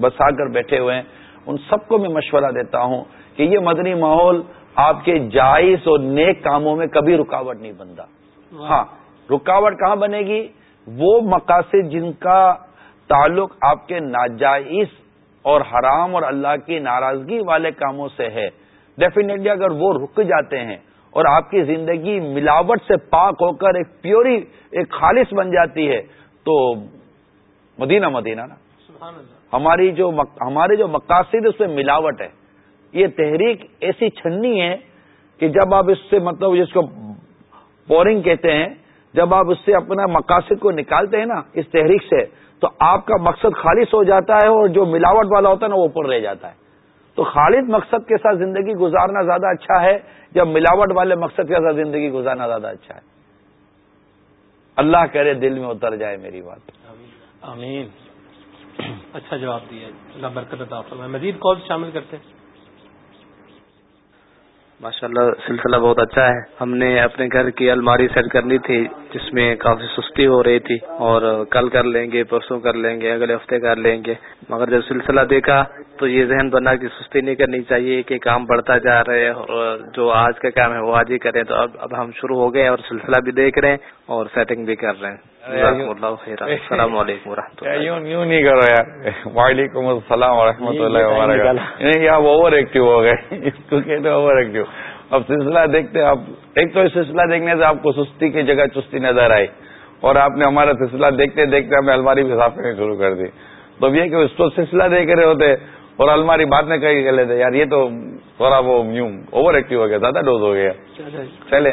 بسا کر بیٹھے ہوئے ہیں، ان سب کو میں مشورہ دیتا ہوں۔ کہ یہ مدنی ماحول آپ کے جائز اور نیک کاموں میں کبھی رکاوٹ نہیں بنتا۔ ہاں رکاوٹ کہاں بنے گی؟ وہ مقاصد جن کا تعلق آپ کے ناجائز اور حرام اور اللہ کی ناراضگی والے کاموں سے ہے۔ ڈیفینیٹلی اگر وہ رک جاتے ہیں اور آپ کی زندگی ملاوٹ سے پاک ہو کر ایک پیوری ایک خالص بن جاتی ہے تو مدینہ مدینہ نا۔ ہماری جو ہمارے جو مقاصد اس میں ملاوٹ ہے یہ تحریک ایسی چھنی ہے کہ جب آپ اس سے مطلب جس کو بورنگ کہتے ہیں، جب آپ اس سے اپنا مقاصد کو نکالتے ہیں نا، اس تحریک سے، تو آپ کا مقصد خالص ہو جاتا ہے اور جو ملاوٹ والا ہوتا ہے نا، وہ اوپر رہ جاتا ہے۔ تو خالد مقصد کے ساتھ زندگی گزارنا زیادہ اچھا ہے جب ملاوٹ والے مقصد کے ساتھ زندگی گزارنا زیادہ اچھا ہے؟ اللہ کرے دل میں اتر جائے میری بات۔ آمین۔ اچھا جواب دیا اللہ برکت مزید کال شامل کرتے ہیں۔ ماشاء اللہ سلسلہ بہت اچھا ہے۔ ہم نے اپنے گھر کی الماری سیٹ کرنی تھی، جس میں کافی سستی ہو رہی تھی اور کل کر لیں گے، پرسوں کر لیں گے، اگلے ہفتے کر لیں گے۔ مگر جب سلسلہ دیکھا تو یہ ذہن بنا کہ سستی نہیں کرنی چاہیے کہ کام بڑھتا جا رہے اور جو آج کا کام ہے وہ آج ہی کریں۔ تو اب اب ہم شروع ہو گئے اور سلسلہ بھی دیکھ رہے ہیں اور سیٹنگ بھی کر رہے ہیں۔ السلام علیکم و رحمۃ اللہ کرو یار وعلیکم السلام و رحمۃ اللہ وبرکاتہ اوور ایکٹیو ہو گئے اس کو کہتے اوور ایکٹیو اب سلسلہ دیکھتے آپ ایک تو سلسلہ دیکھنے سے آپ کو سستی کی جگہ چستی نظر آئی۔ اور آپ نے ہمارا سلسلہ دیکھتے دیکھتے ہمیں الماری بھی صاف کرنا شروع کر دی۔ تو یہ کہ اس کو سلسلہ دیکھ رہے ہوتے اور الماری بعد میں کہیں کر لیتے یار یہ تو تھوڑا وہ یوں اوور ایکٹیو ہو گیا زیادہ ڈوز ہو گیا۔ چلے۔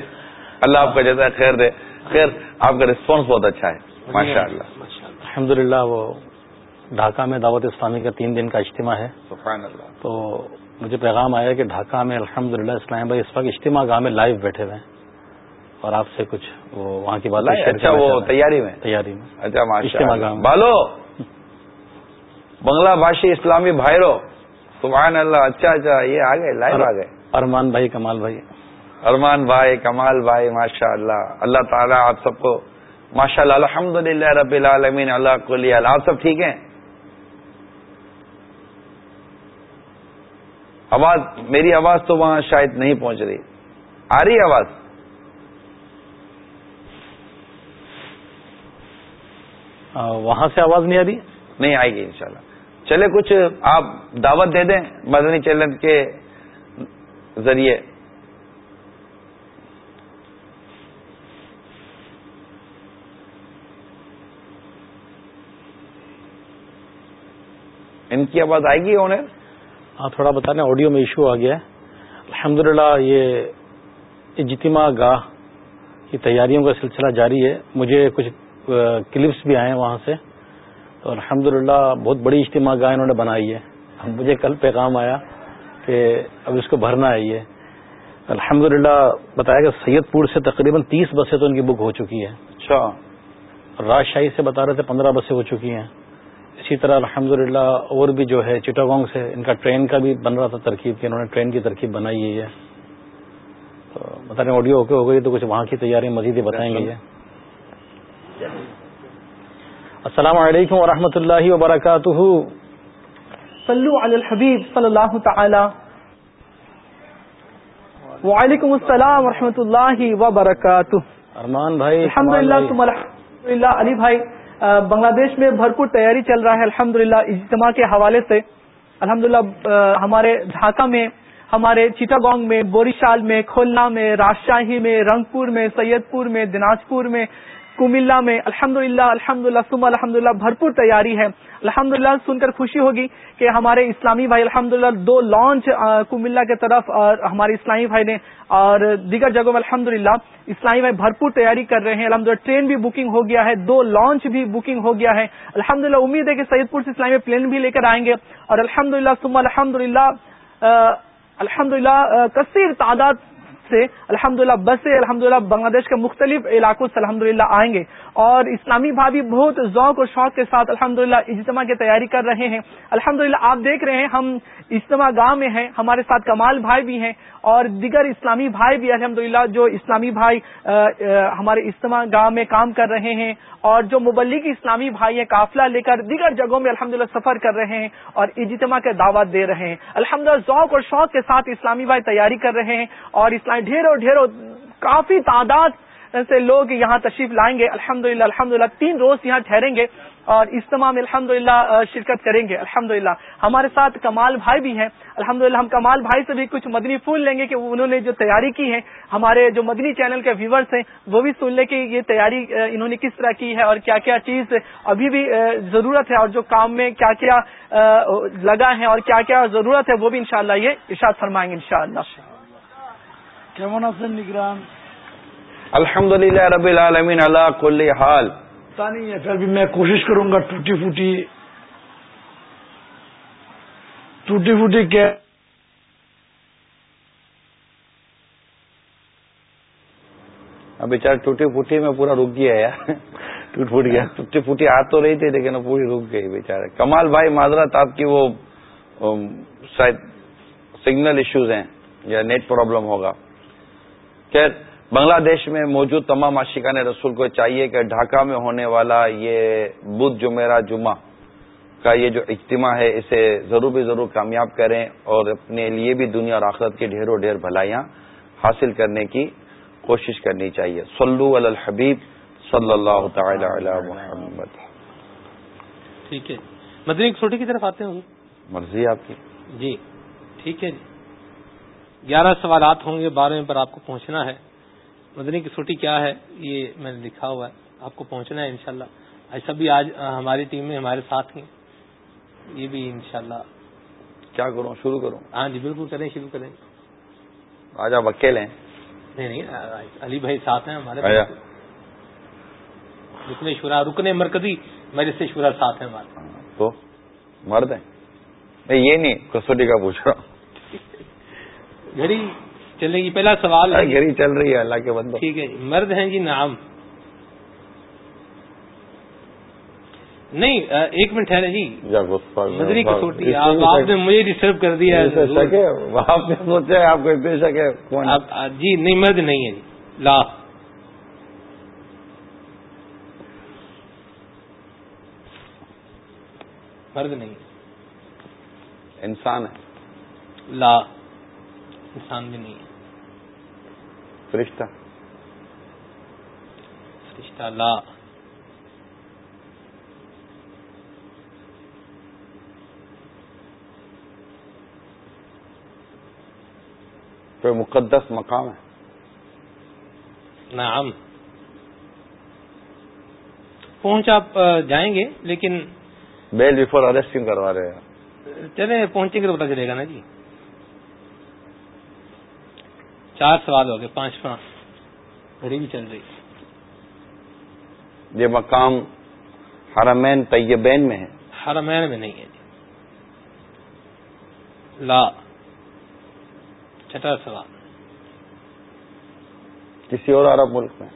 اللہ آپ کا جیسا خیر دے۔ خیر آپ کا رسپانس بہت اچھا ہے۔ ماشاء اللہ الحمد للہ وہ ڈھاکہ میں دعوت اسلامی کا تین دن کا اجتماع ہے۔ تو مجھے پیغام آیا کہ ڈھاکہ میں الحمد للہ اسلام بھائی اس وقت اجتماع گاہ میں لائیو بیٹھے ہوئے ہیں۔ اور آپ سے کچھ وہ وہاں کی بات اچھا وہ تیاری میں۔ تیاری میں۔ اچھا اجتماع گاہ بالو بنگلہ بھاشی اسلامی بھائیرو سبحان اللہ اچھا اچھا یہ آ گئے لائف آ گئے۔ ارمان بھائی کمال بھائی۔ ارمان بھائی کمال بھائی ماشاء اللہ اللہ تعالیٰ آپ سب کو ماشاء اللہ الحمد للہ رب العالمین اللہ کو لیا آپ سب ٹھیک ہیں؟ آواز میری آواز تو وہاں شاید نہیں پہنچ رہی۔ آ رہی آواز؟ وہاں سے آواز نہیں آ رہی؟ نہیں آئے گی انشاءاللہ۔ چلے کچھ آپ دعوت دے دیں مدنی چینل کے ذریعے۔ ان کی آواز آئے گی انہیں؟ ہاں تھوڑا بتا رہے آڈیو میں ایشو آ گیا ہے۔ الحمد یہ اجتماع گاہ کی تیاریوں کا سلسلہ جاری ہے۔ مجھے کچھ کلپس بھی آئے ہیں وہاں سے۔ تو الحمد بہت بڑی اجتماع گاہ انہوں نے بنائی ہے۔ مجھے کل پیغام آیا کہ اب اس کو بھرنا ہے یہ۔ الحمد بتایا کہ سید پور سے تقریباً تیس بسیں تو ان کی بک ہو چکی ہے اچھا۔ راجشاہی سے بتا رہے تھے پندرہ بسیں ہو چکی ہیں۔ اسی طرح الحمد اور بھی جو ہے چٹاگونگ سے ان کا ٹرین کا بھی بن رہا تھا ترکیب کی انہوں نے ٹرین کی ترکیب بنائی ہوئی ہے۔ تو بتا رہے آڈیو اوکے ہو گئی تو کچھ وہاں کی تیاری مزید ہی بتائیں گے۔ السلام علیکم ورحمۃ اللہ وبرکاتہ۔ صلو علی الحبیب صلی اللہ تعالی۔ وعلیکم السلام ورحمۃ اللہ وبرکاتہ۔ ارمان بھائی الحمد للہ علی بھائی۔ بنگلہ دیش میں بھرپور تیاری چل رہا ہے۔ الحمد للہ اجتماع کے حوالے سے۔ الحمد للہ ہمارے ڈھاکہ میں، ہمارے چیٹاگونگ میں، بوریشال میں، کھولنا میں راجشاہی میں، رنگپور میں سید پور میں، دناجپور میں کملا میں الحمد للہ الحمد للہ سم الحمد للہ بھرپور تیاری ہے۔ الحمد للہ سن کر خوشی ہوگی کہ ہمارے اسلامی بھائی الحمد للہ دو لانچ کملا کے طرف اور ہمارے اسلامی بھائی نے، اور دیگر جگہوں میں الحمد للہ اسلامی بھائی بھرپور تیاری کر رہے ہیں۔ الحمد للہ ٹرین بھی بکنگ ہو گیا ہے، دو لانچ بھی بکنگ ہو گیا ہے۔ الحمد للہ امید ہے کہ سید پور سے اسلامی پلین بھی لے کر آئیں گے، اور الحمد للہ سم الحمد للہ الحمد للہ کثیر تعداد سے الحمد للہ بس سے الحمد للہ بنگلہ دیش کے مختلف علاقوں سے الحمد للہ آئیں گے۔ اور اسلامی بھابھی بہت ذوق اور شوق کے ساتھ الحمد للہ اجتماع کی تیاری کر رہے ہیں۔ الحمد للہ آپ دیکھ رہے ہیں، ہم اجتماع گاہ میں ہیں، ہمارے ساتھ کمال بھائی بھی ہیں اور دیگر اسلامی بھائی بھی الحمد جو اسلامی بھائی ہمارے اجتماع گاہ میں کام کر رہے ہیں اور جو مبلغ اسلامی بھائی ہیں، قافلہ لے کر دیگر جگہوں میں الحمد سفر کر رہے ہیں اور اجتماع کے دعوت دے رہے ہیں۔ الحمد ذوق اور شوق کے ساتھ اسلامی بھائی تیاری کر رہے ہیں اور اسلامی ڈھیروں ڈھیروں کافی تعداد سے لوگ یہاں تشریف لائیں گے الحمد للہ الحمد للہ تین روز یہاں ٹھہریں گے اور اجتماع میں الحمد شرکت کریں گے الحمد ہمارے ساتھ کمال بھائی بھی ہیں الحمد ہم کمال بھائی سے بھی کچھ مدنی پھول لیں گے کہ انہوں نے جو تیاری کی ہے، ہمارے جو مدنی چینل کے ویورس ہیں، وہ بھی سن لیں کہ یہ تیاری انہوں نے کس طرح کی ہے اور کیا کیا چیز ابھی بھی ضرورت ہے اور جو کام میں کیا کیا لگا ہے اور کیا کیا ضرورت ہے، وہ بھی انشاءاللہ یہ ارشاد فرمائیں گے انشاءاللہ۔ کیا نگران۔ الحمد للہ رب العالمین اللہ کل حال۔ نہیں ہے پھر بھی میں کوشش کروں گا ٹوٹی پھوٹی۔ ٹوٹی پھوٹی کیا؟ اب بیچارہ ٹوٹی پھوٹی میں پورا رک گیا یار ٹوٹ پھوٹ گیا ٹوٹی پھوٹی آ تو رہی تھی لیکن پوری رک گئی بیچارے کمال بھائی معذرت آپ کی وہ شاید سگنل ایشوز ہیں یا نیٹ پرابلم ہوگا۔ خیر۔ بنگلہ دیش میں موجود تمام عاشقان رسول کو چاہیے کہ ڈھاکہ میں ہونے والا یہ بدھ جمعرہ جمعہ کا یہ جو اجتماع ہے اسے ضرور بھی ضرور کامیاب کریں اور اپنے لیے بھی دنیا اور آخرت کی ڈھیروں ڈھیر بھلائیاں حاصل کرنے کی کوشش کرنی چاہیے۔ صلو علی الحبیب صلی اللہ تعالی علی محمد۔ ٹھیک ہے۔ مدنی چھوٹی کی طرف آتے ہیں مرضی آپ کی؟ جی ٹھیک ہے جی۔ گیارہ سوالات ہوں گے بارہ پر آپ کو پہنچنا ہے۔ مدنی کی چھوٹی کیا ہے یہ میں نے لکھا ہوا ہے آپ کو پہنچنا ہے انشاءاللہ۔ ایسا بھی آج ہماری ٹیم میں ہمارے ساتھ ہیں۔ یہ بھی انشاءاللہ۔ کیا کروں؟ شروع کروں؟ ہاں جی بالکل کریں شروع کریں۔ آج آپ اکیلے ہیں۔ نہیں نہیں علی بھائی ساتھ ہیں ہمارے رکنے شورا رکنے مرکزی میرے سے شورا ساتھ ہیں ہمارے۔ ہاں، تو مرد ہیں؟ یہ نہیں کسوٹی کا پوچھ رہا ہوں۔ گھڑی چلے گی پہلا سوال گھڑی چل رہی ہے اللہ کے بندوں۔ ٹھیک ہے جی مرد ہیں جی نام نہیں ایک منٹ ٹھہرے جی۔ مدری کسوٹی آپ نے مجھے ڈسٹرب کر دیا آپ نے سوچا آپ کو بے شک ہے؟ جی نہیں مرد نہیں ہے جی۔ لا۔ مرد نہیں۔ انسان ہے۔ لا۔ انسان بھی نہیں ہے۔ فرشتہ؟ فرشتہ لا۔ کوئی مقدس مقام ہے؟ نعم۔ پہنچ آپ جائیں گے لیکن بیل بفور کیوں کروا رہے ہیں؟ چلے پہنچیں گے تو پتا چلے گا نا جی۔ چار سوال ہو گئے پانچ پانچ۔ گھڑی بھی چل رہی۔ یہ مقام حرمین طیبین میں ہے۔ حرمین میں نہیں ہے جی۔ لا۔ چھٹا سوال۔ کسی اور عرب ملک میں؟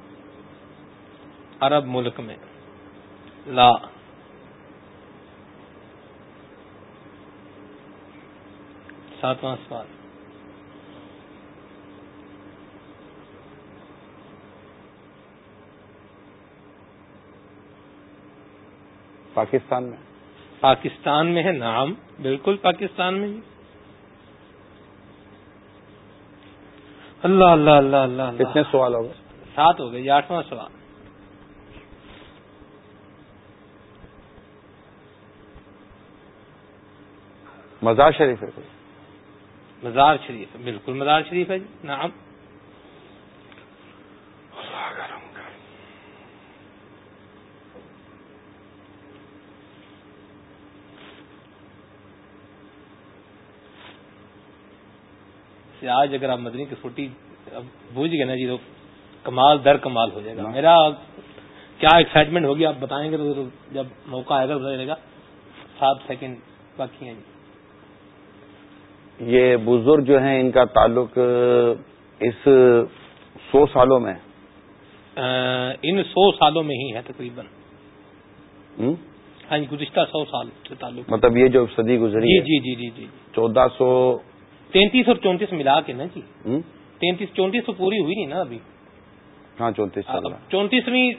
عرب ملک میں۔ لا۔ ساتواں سوال۔ پاکستان میں۔ پاکستان میں ہے؟ نام بالکل پاکستان میں اللہ اللہ اللہ اللہ کتنے سوال ہو گئے؟ سات ہو گئے آٹھواں سوال۔ مزار شریف ہے۔ مزار شریف بالکل مزار شریف ہے جی۔ نعم آج اگر آپ مدنی کی چھوٹی بوجھ گئے نا جی تو کمال در کمال ہو جائے گا۔ میرا کیا ایکسائٹمنٹ ہوگی آپ بتائیں گے تو جب موقع آئے گا چلے گا۔ سات سیکنڈ باقی ہیں جی۔ یہ بزرگ جو ہیں ان کا تعلق اس سو سالوں میں۔ ان سو سالوں میں ہی ہے تقریباً۔ ہاں جی گزشتہ سو سال سے تعلق۔ مطلب یہ جو صدی گزری جی جی جی جی۔ چودہ سو تینتیس اور چونتیس ملا کے نا جی۔ تینتیس چونتیس تو پوری ہوئی نہیں نا ابھی۔ ہاں چونتیس چونتیسویں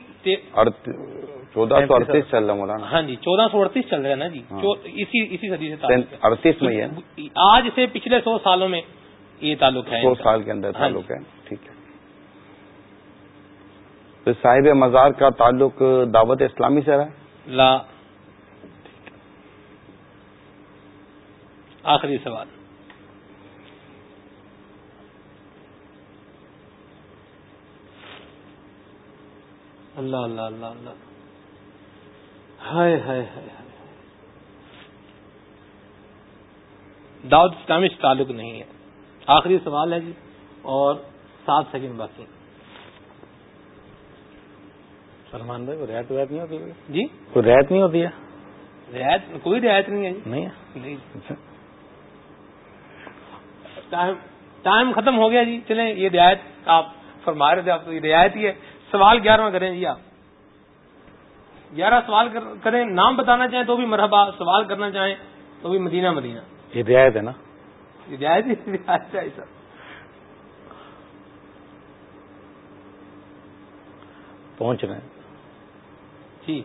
چودہ سو اڑتیس چل رہا مولانا۔ ہاں جی چودہ سو اڑتیس چل رہا ہے نا جی۔ ہاں۔ اسی اسی صدی سے اڑتیس میں آج سے پچھلے سو سالوں میں یہ تعلق ہے۔ سو سال کے اندر ہاں تعلق جی۔ ہے۔ ٹھیک ہے۔ تو صاحب مزار کا تعلق دعوت اسلامی سے رہا لا۔ آخری سوال۔ اللہ اللہ اللہ اللہ۔ ہائے ہائے ہائے دعوت اسلامی سے تعلق نہیں ہے۔ آخری سوال ہے جی اور سات سیکنڈ باقی۔ سلمان بھائی کوئی رعایت ویت نہیں ہوتی؟ جی؟ کوئی رعایت نہیں ہوتی ہے؟ رعایت کوئی رعایت نہیں ہے جی۔ نہیں ٹائم ختم ہو گیا جی۔ چلیں یہ رعایت آپ فرما رہے تھے آپ تو یہ رعایت ہی ہے۔ سوال گیارہواں کریں جی آپ؟ گیارہ سوال کریں نام بتانا چاہیں تو بھی مرحبا سوال کرنا چاہیں تو بھی مدینہ مدینہ۔ یہ رعایت ہے نا؟ رعایت رعایت ہے سر پہنچ رہے ہیں۔ جی۔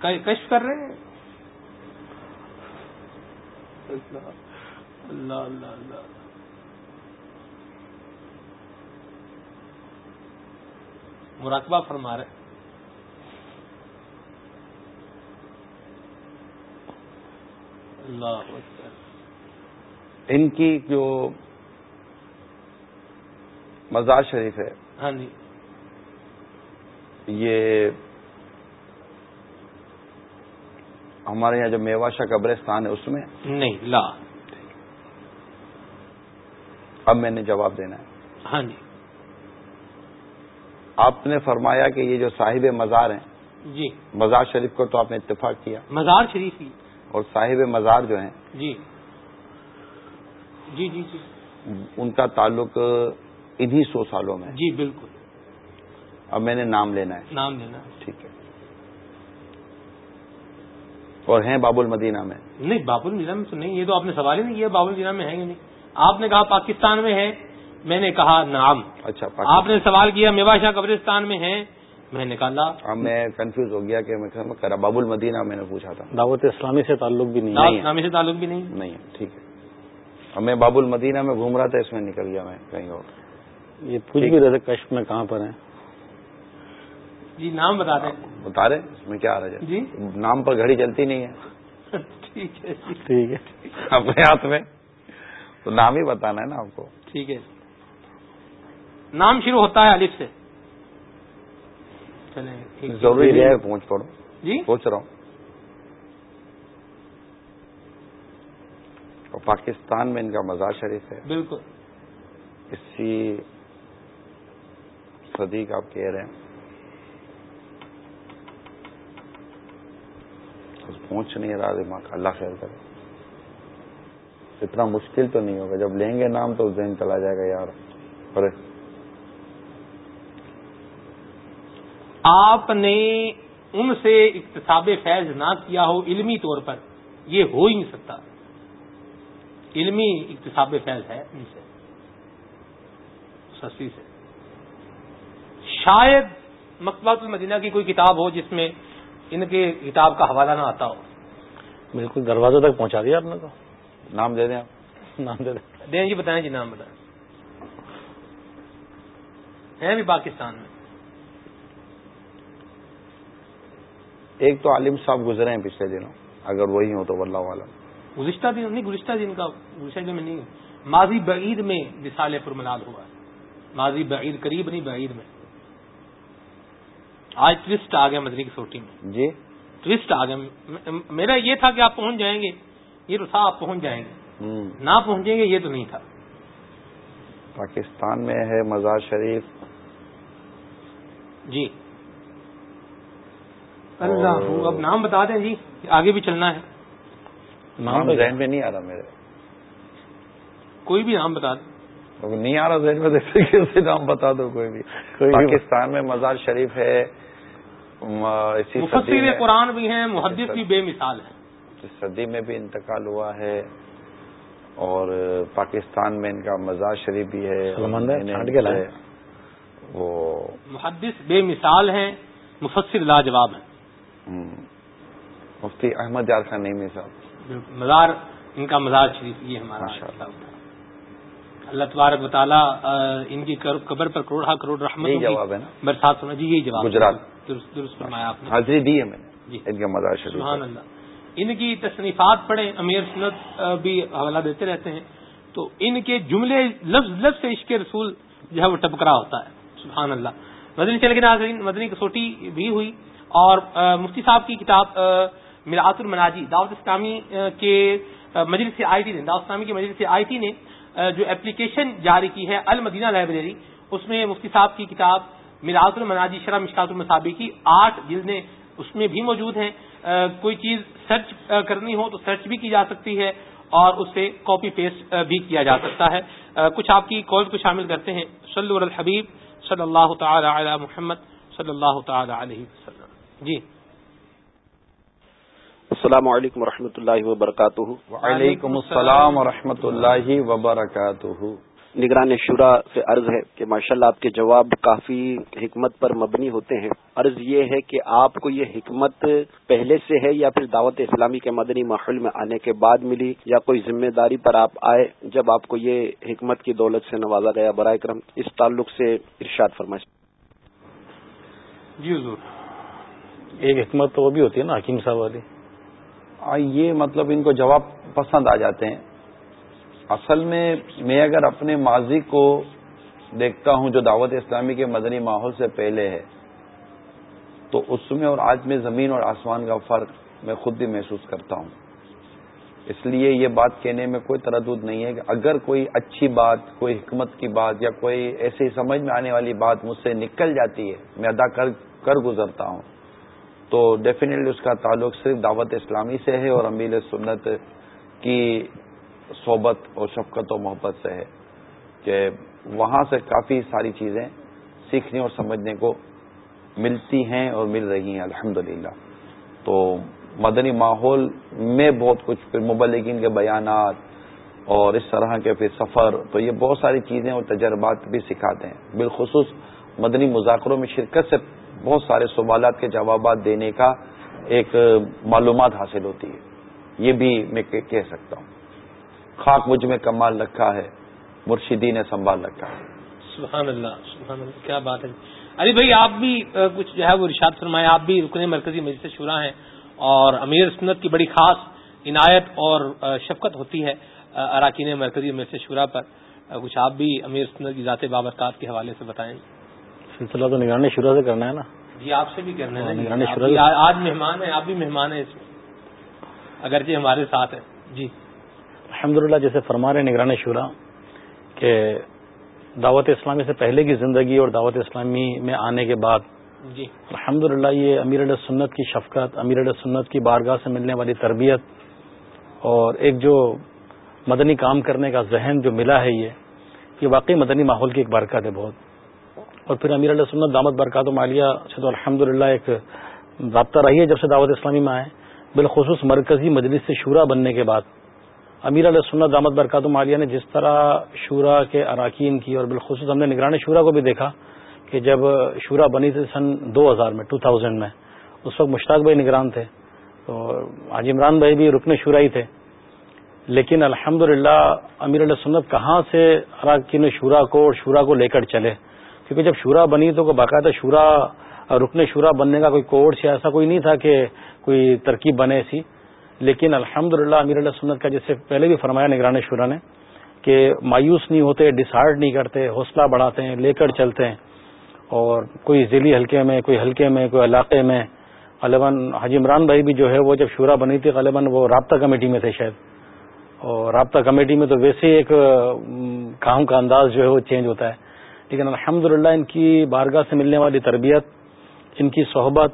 کشف کر رہے ہیں؟ اللہ اللہ اللہ۔ مراقبہ فرما رہے اللہ ان کی جو مزار شریف ہے ہاں جی۔ یہ ہمارے یہاں جو میواشا قبرستان ہے اس میں؟ نہیں لا۔ اب میں نے جواب دینا ہے۔ ہاں جی۔ آپ نے فرمایا کہ یہ جو صاحب مزار ہیں جی۔ مزار شریف کو تو آپ نے اتفاق کیا۔ مزار شریف ہی۔ اور صاحب مزار جو ہیں جی۔ جی جی جی۔ ان کا تعلق انہی سو سالوں میں جی بالکل۔ اب میں نے نام لینا ہے۔ نام لینا ٹھیک ہے۔ اور ہیں باب المدینہ میں۔ نہیں باب المدینہ میں تو نہیں یہ تو آپ نے سوال ہی نہیں کیا باب المدینہ میں ہیں گے نہیں؟ آپ نے کہا پاکستان میں ہے میں نے کہا نام اچھا آپ نے سوال کیا میوا شاہ قبرستان میں ہے میں نے کہا اب میں کنفیوز ہو گیا کہ میں کرا باب المدینہ میں نے پوچھا تھا۔ دعوت اسلامی سے تعلق بھی نہیں دعوت اسلامی سے تعلق بھی نہیں؟ نہیں ٹھیک ہے۔ اب میں باب المدینہ میں گھوم رہا تھا اس میں نکل گیا میں کہیں اور۔ یہ پوچھ بھی رہے تھے کشف میں کہاں پر ہیں۔ جی نام بتا دیں۔ بتا رہے اس میں کیا آ رہا ہے؟ جی۔ نام پر گھڑی چلتی نہیں ہے۔ ٹھیک ہے ٹھیک ہے۔ اپنے ہاتھ میں۔ تو نام ہی بتانا ہے نا آپ کو۔ ٹھیک ہے۔ نام شروع ہوتا ہے الف سے۔ چلیں ضروری ہے پہنچ پڑو جی؟ پہنچ رہا ہوں۔ اور پاکستان میں ان کا مزار شریف ہے۔ بالکل۔ اسی صدی کا آپ کہہ رہے ہیں۔ پہنچ نہیں رہا دماغ۔ اللہ خیر کرے۔ اتنا مشکل تو نہیں ہوگا۔ جب لیں گے نام تو ذہن چلا جائے گا یار۔ پر آپ نے ان سے اقتصاب فیض نہ کیا ہو علمی طور پر یہ ہو ہی نہیں سکتا۔ علمی اقتصاب فیض ہے ان سے۔ سستی سے۔ شاید مکبات المدینہ کی کوئی کتاب ہو جس میں ان کے کتاب کا حوالہ نہ آتا ہو۔ بالکل دروازے تک پہنچا دیا آپ نے تو۔ نام دے دیں آپ۔ نام دے دیں۔ دیں جی بتائیں جی نام بتائیں۔ ہیں بھی پاکستان میں۔ ایک تو عالم صاحب گزرے ہیں پچھلے دنوں اگر وہی ہو تو واللہ عالم گزشتہ دن نہیں گزشتہ دن کا گزشتہ دن میں نہیں ماضی بعید میں مثال پرملال ہوا ماضی بعید قریب نہیں بعید میں۔ آج ٹوسٹ آ گیا مدنی کی سوٹی میں۔ جی؟ ٹوسٹ آ گیا۔ میرا یہ تھا کہ آپ پہنچ جائیں گے۔ یہ تو تھا آپ پہنچ جائیں گے۔ نہ پہنچیں گے یہ تو نہیں تھا۔ پاکستان میں ہے مزار شریف۔ جی۔ اللہ اب نام بتا دیں جی آگے بھی چلنا ہے۔ نام ذہن میں نہیں آ رہا میرے۔ کوئی بھی نام بتا دیں۔ نہیں آ رہا ذہن میں دیکھتے نام بتا دو کوئی بھی۔ پاکستان میں مزار شریف ہے مفسر قرآن بھی ہیں محدث بھی بے مثال ہے صدی میں بھی انتقال ہوا ہے اور پاکستان میں ان کا مزار شریف بھی ہے وہ محدث بے مثال ہیں مفسر لاجواب ہیں۔ مفتی احمد یار خان نہیں صاحب مزار ان کا مزار شریف یہ ہمارا اللہ۔ تبارک مطالعہ ان کی قبر پر کروڑا کروڑ رحمت جواب ہے نا۔ برسات سنا جی یہی جواب گجرات۔ درست فرمایا آپ نے۔ حاضری دی ہے میں جی۔ ان کا مزار شریف سبحان اللہ۔ ان کی تصنیفات پڑھیں امیر سنت بھی حوالہ دیتے رہتے ہیں۔ تو ان کے جملے لفظ لفظ سے عشق رسول جو ہے وہ ٹپکرا ہوتا ہے۔ سبحان اللہ۔ مدنی چل کے ناظرین مدنی کسوٹی بھی ہوئی۔ اور مفتی صاحب کی کتاب میرات المناجی، دعوت اسلامی کے مجلس سے آئی ٹی نے، دعوت اسلامی کے مجلس سے آئی ٹی نے جو اپلیکیشن جاری کی ہے المدینہ لائبریری، اس میں مفتی صاحب کی کتاب میرات المناجی، شرح مشکات المصابی کی آٹھ جلدیں اس میں بھی موجود ہیں۔ کوئی چیز سرچ کرنی ہو تو سرچ بھی کی جا سکتی ہے اور اس سے کاپی پیسٹ بھی کیا جا سکتا ہے۔ کچھ آپ کی کال کو شامل کرتے ہیں۔ صلی الحبیب صلی اللہ تعالی علی محمد صلی اللہ تعالی علیہ وسلم۔ جی۔ السلام علیکم و اللہ وبرکاتہ۔ وعلیکم السلام و اللہ وبرکاتہ۔ نگران شورا سے عرض ہے کہ ماشاءاللہ آپ کے جواب کافی حکمت پر مبنی ہوتے ہیں۔ عرض یہ ہے کہ آپ کو یہ حکمت پہلے سے ہے یا پھر دعوت اسلامی کے مدنی ماحول میں آنے کے بعد ملی یا کوئی ذمہ داری پر آپ آئے جب آپ کو یہ حکمت کی دولت سے نوازا گیا؟ برائے کرم اس تعلق سے ارشاد فرمائش جی حضور۔ ایک حکمت تو وہ بھی ہوتی ہے نا، حکیم صاحب والی۔ یہ مطلب ان کو جواب پسند آ جاتے ہیں۔ اصل میں میں اگر اپنے ماضی کو دیکھتا ہوں جو دعوت اسلامی کے مدنی ماحول سے پہلے ہے، تو اس میں اور آج میں زمین اور آسمان کا فرق میں خود بھی محسوس کرتا ہوں۔ اس لیے یہ بات کہنے میں کوئی تردد نہیں ہے کہ اگر کوئی اچھی بات، کوئی حکمت کی بات یا کوئی ایسی سمجھ میں آنے والی بات مجھ سے نکل جاتی ہے، میں ادا کر کر گزرتا ہوں۔ تو ڈیفینیٹلی اس کا تعلق صرف دعوت اسلامی سے ہے اور امیل سنت کی صحبت اور شفقت و محبت سے ہے کہ وہاں سے کافی ساری چیزیں سیکھنے اور سمجھنے کو ملتی ہیں اور مل رہی ہیں الحمد تو مدنی ماحول میں بہت کچھ، پھر مبلگین کے بیانات اور اس طرح کے پھر سفر، تو یہ بہت ساری چیزیں اور تجربات بھی سکھاتے ہیں۔ بالخصوص مدنی مذاکروں میں شرکت سے بہت سارے سوالات کے جوابات دینے کا ایک معلومات حاصل ہوتی ہے۔ یہ بھی میں کہہ سکتا ہوں۔ خاک مجھ میں کمال رکھا ہے مرشدی نے سنبھال رکھا ہے۔ سبحان اللہ سبحان اللہ، کیا بات ہے۔ علی بھائی، آپ بھی کچھ جو ہے وہ رشاد فرمائے۔ آپ بھی رکن مرکزی مجلس شورا ہیں اور امیر سنت کی بڑی خاص عنایت اور شفقت ہوتی ہے اراکین مرکزی مجلس شورا پر۔ کچھ آپ بھی امیر سنت کی ذات بابرکات کے حوالے سے بتائیں۔ سلسلہ تو نگرانی شورا سے کرنا ہے نا۔ جی آپ سے بھی کرنا ہے۔ آج مہمان ہیں آپ بھی مہمان ہیں اس میں۔ اگرچہ ہمارے ساتھ ہیں۔ جی۔ الحمد جیسے فرما رہے نگران شورا کہ دعوت اسلامی سے پہلے کی زندگی اور دعوت اسلامی میں آنے کے بعد جی۔ الحمد یہ امیر علیہ سنت کی شفقت امیر علیہ سنت کی بارگاہ سے ملنے والی تربیت اور ایک جو مدنی کام کرنے کا ذہن جو ملا ہے یہ یہ واقعی مدنی ماحول کی ایک برکت ہے بہت۔ اور پھر امیر علیہ سنت دامت برکات و مالیہ سے تو الحمد ایک رابطہ رہی ہے جب سے دعوت اسلامی میں آئے، بالخصوص مرکزی مجلس سے شورا بننے کے بعد۔ امیر علیہ سنت دامت برکات مالیہ نے جس طرح شورا کے اراکین کی اور بالخصوص ہم نے نگران شورا کو بھی دیکھا کہ جب شورا بنی تھی سن دو ہزار میں ٹو تھاؤزینڈ میں، اس وقت مشتاق بھائی نگران تھے۔ تو آج عمران بھائی بھی رکن شورا ہی تھے۔ لیکن الحمد امیر علیہ سنت کہاں سے اراکین شورا کو اور شورا کو لے کر چلے؟ کیونکہ جب شورا بنی تو باقاعدہ شورا، رکن شورا بننے کا کوئی کورس یا ایسا کوئی نہیں تھا کہ کوئی ترکیب بنے سی لیکن الحمد للہ امیر اللہ سنت کا جیسے پہلے بھی فرمایا نگران شورا نے کہ مایوس نہیں ہوتے ڈسہارڈ نہیں کرتے، حوصلہ بڑھاتے ہیں، لے کر چلتے ہیں۔ اور کوئی ذیلی حلقے میں، کوئی حلقے میں، کوئی علاقے میں۔ غالباً حاجی عمران بھائی بھی جو ہے وہ جب شورا بنی تھی، غالباً وہ رابطہ کمیٹی میں تھے شاید۔ اور رابطہ کمیٹی میں تو ویسے ہی ایک کام کا انداز جو ہے وہ چینج ہوتا ہے۔ لیکن الحمد ان کی بارگاہ سے ملنے والی تربیت، ان کی صحبت،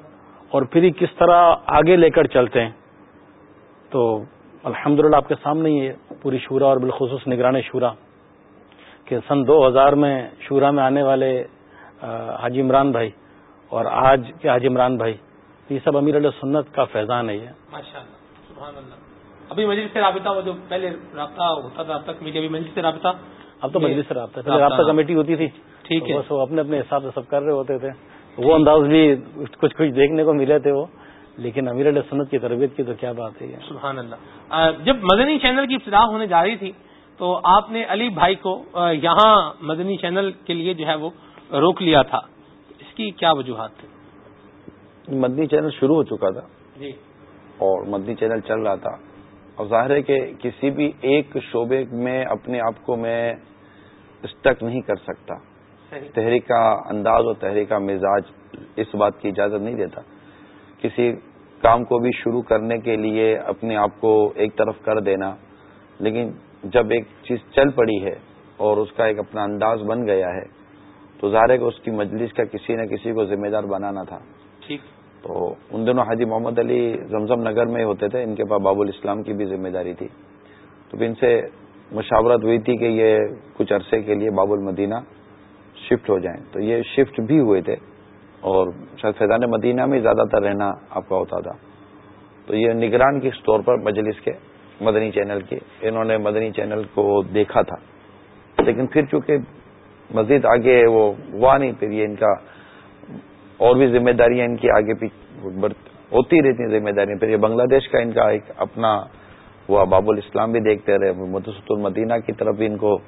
اور پھر ہی کس طرح آگے لے کر چلتے ہیں۔ تو الحمد آپ کے سامنے ہی ہے پوری شورا اور بالخصوص نگران شورا کہ سن دو ہزار میں شورا میں آنے والے حاجی عمران بھائی اور آج کے حاجی عمران بھائی، یہ سب امیر علیہ سنت کا فیضان ہے یہ۔ ابھی مجلس سے رابطہ وہ جو پہلے رابطہ ہوتا تھا، اب تک ابھی مجلس سے رابطہ۔ اب تو مجلس سے رابطہ پہلے رابطہ کمیٹی ہوتی تھی۔ ٹھیک ہے۔ وہ اپنے اپنے حساب سے سب کر رہے ہوتے تھے۔ وہ انداز بھی کچھ کچھ دیکھنے کو ملے تھے وہ۔ لیکن امیر علیہ سنت کی تربیت کی تو کیا بات ہے سبحان اللہ۔ جب مدنی چینل کی ابتدا ہونے جا رہی تھی تو آپ نے علی بھائی کو یہاں مدنی چینل کے لیے جو ہے وہ روک لیا تھا۔ اس کی کیا وجوہات تھی مدنی چینل شروع ہو چکا تھا۔ جی۔ اور مدنی چینل چل رہا تھا۔ اور ظاہر ہے کہ کسی بھی ایک شعبے میں اپنے آپ کو میں اسٹک نہیں کر سکتا۔ تحریک کا انداز اور تحریک کا مزاج اس بات کی اجازت نہیں دیتا۔ کسی کام کو بھی شروع کرنے کے لیے اپنے آپ کو ایک طرف کر دینا۔ لیکن جب ایک چیز چل پڑی ہے اور اس کا ایک اپنا انداز بن گیا ہے تو ظاہر ہے کہ اس کی مجلس کا کسی نہ کسی کو ذمہ دار بنانا تھا۔ ٹھیک۔ تو ان دنوں حاجی محمد علی زمزم نگر میں ہوتے تھے، ان کے پاس باب الاسلام کی بھی ذمہ داری تھی۔ تو ان سے مشاورت ہوئی تھی کہ یہ کچھ عرصے کے لیے باب المدینہ شفٹ ہو جائیں۔ تو یہ شفٹ بھی ہوئے تھے اور شاید فیضان مدینہ میں زیادہ تر رہنا آپ کا ہوتا تھا۔ تو یہ نگران کے طور پر مجلس کے مدنی چینل کے انہوں نے مدنی چینل کو دیکھا تھا۔ لیکن پھر چونکہ مزید آگے وہ ہوا نہیں، پھر یہ ان کا اور بھی ذمہ داریاں ان کی آگے ہوتی رہتی ہیں ذمہ داریاں پھر یہ بنگلہ دیش کا ان کا ایک اپنا وہ باب الاسلام بھی دیکھتے رہے۔ مدست المدینہ کی طرف بھی ان کو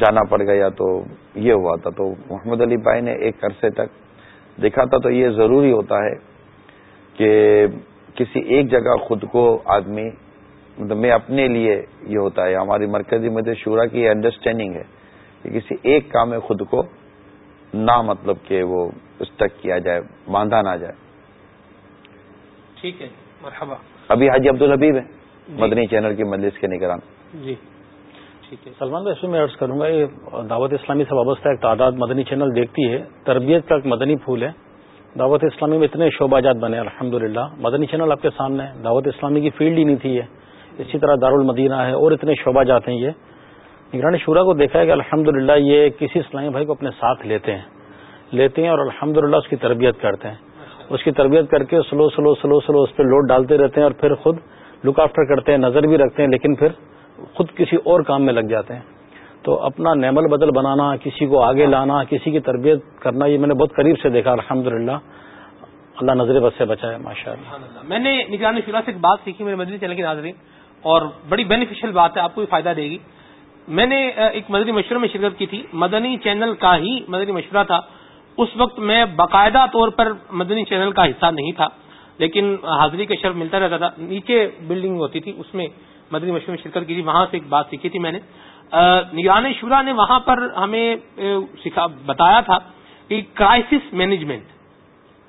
جانا پڑ گیا تو یہ ہوا تھا۔ تو محمد علی بھائی نے ایک عرصے تک دیکھا تھا تو یہ ضروری ہوتا ہے کہ کسی ایک جگہ خود کو آدمی مطلب میں اپنے لیے یہ ہوتا ہے۔ ہماری مرکزی مدد شورا کی انڈرسٹینڈنگ ہے کہ کسی ایک کام میں خود کو نہ مطلب کہ وہ اسٹک کیا جائے باندھا نہ جائے۔ ٹھیک ہے مرحبا۔ ابھی حاجی عبد الحبیب ہے جی۔ مدنی چینل کی مجلس کے نگران۔ جی۔ ٹھیک ہے۔ سلمان بھائی میں عرض کروں گا یہ دعوت اسلامی سے وابستہ ایک تعداد مدنی چینل دیکھتی ہے تربیت کا ایک مدنی پھول ہے۔ دعوت اسلامی میں اتنے شعبہ جات بنے الحمد مدنی چینل آپ کے سامنے ہے۔ دعوت اسلامی کی فیلڈ ہی نہیں تھی یہ۔ اسی طرح دارالمدینہ ہے اور اتنے شعبہ جات ہیں یہ۔ نگرانی شورا کو دیکھا ہے کہ الحمد یہ کسی اسلامی بھائی کو اپنے ساتھ لیتے ہیں لیتے ہیں اور الحمد اس کی تربیت کرتے ہیں۔ اس کی تربیت کر کے سلو سلو سلو سلو اس پہ لوڈ ڈالتے رہتے ہیں اور پھر خود لک آفٹر کرتے ہیں، نظر بھی رکھتے ہیں، لیکن پھر خود کسی اور کام میں لگ جاتے ہیں۔ تو اپنا نیمل بدل بنانا، کسی کو آگے لانا، کسی کی تربیت کرنا، یہ میں نے بہت قریب سے دیکھا الحمد اللہ نظر بد سے بچائے ماشاء اللہ۔ میں نے نگرانی شورا سے ایک بات سیکھی، میرے مدنی چینل کی ناظرین، اور بڑی بینیفیشل بات ہے، آپ کو بھی فائدہ دے گی۔ میں نے ایک مدنی مشورے میں شرکت کی تھی۔ مدنی چینل کا ہی مدنی مشورہ تھا۔ اس وقت میں باقاعدہ طور پر مدنی چینل کا حصہ نہیں تھا، لیکن حاضری کا شرف ملتا رہتا تھا۔ نیچے بلڈنگ ہوتی تھی، اس میں مدنی مشورے میں شرکت کی تھی۔ وہاں سے ایک بات سیکھی تھی میں نے۔ نگران شورا نے وہاں پر ہمیں بتایا تھا کہ کرائسس مینجمنٹ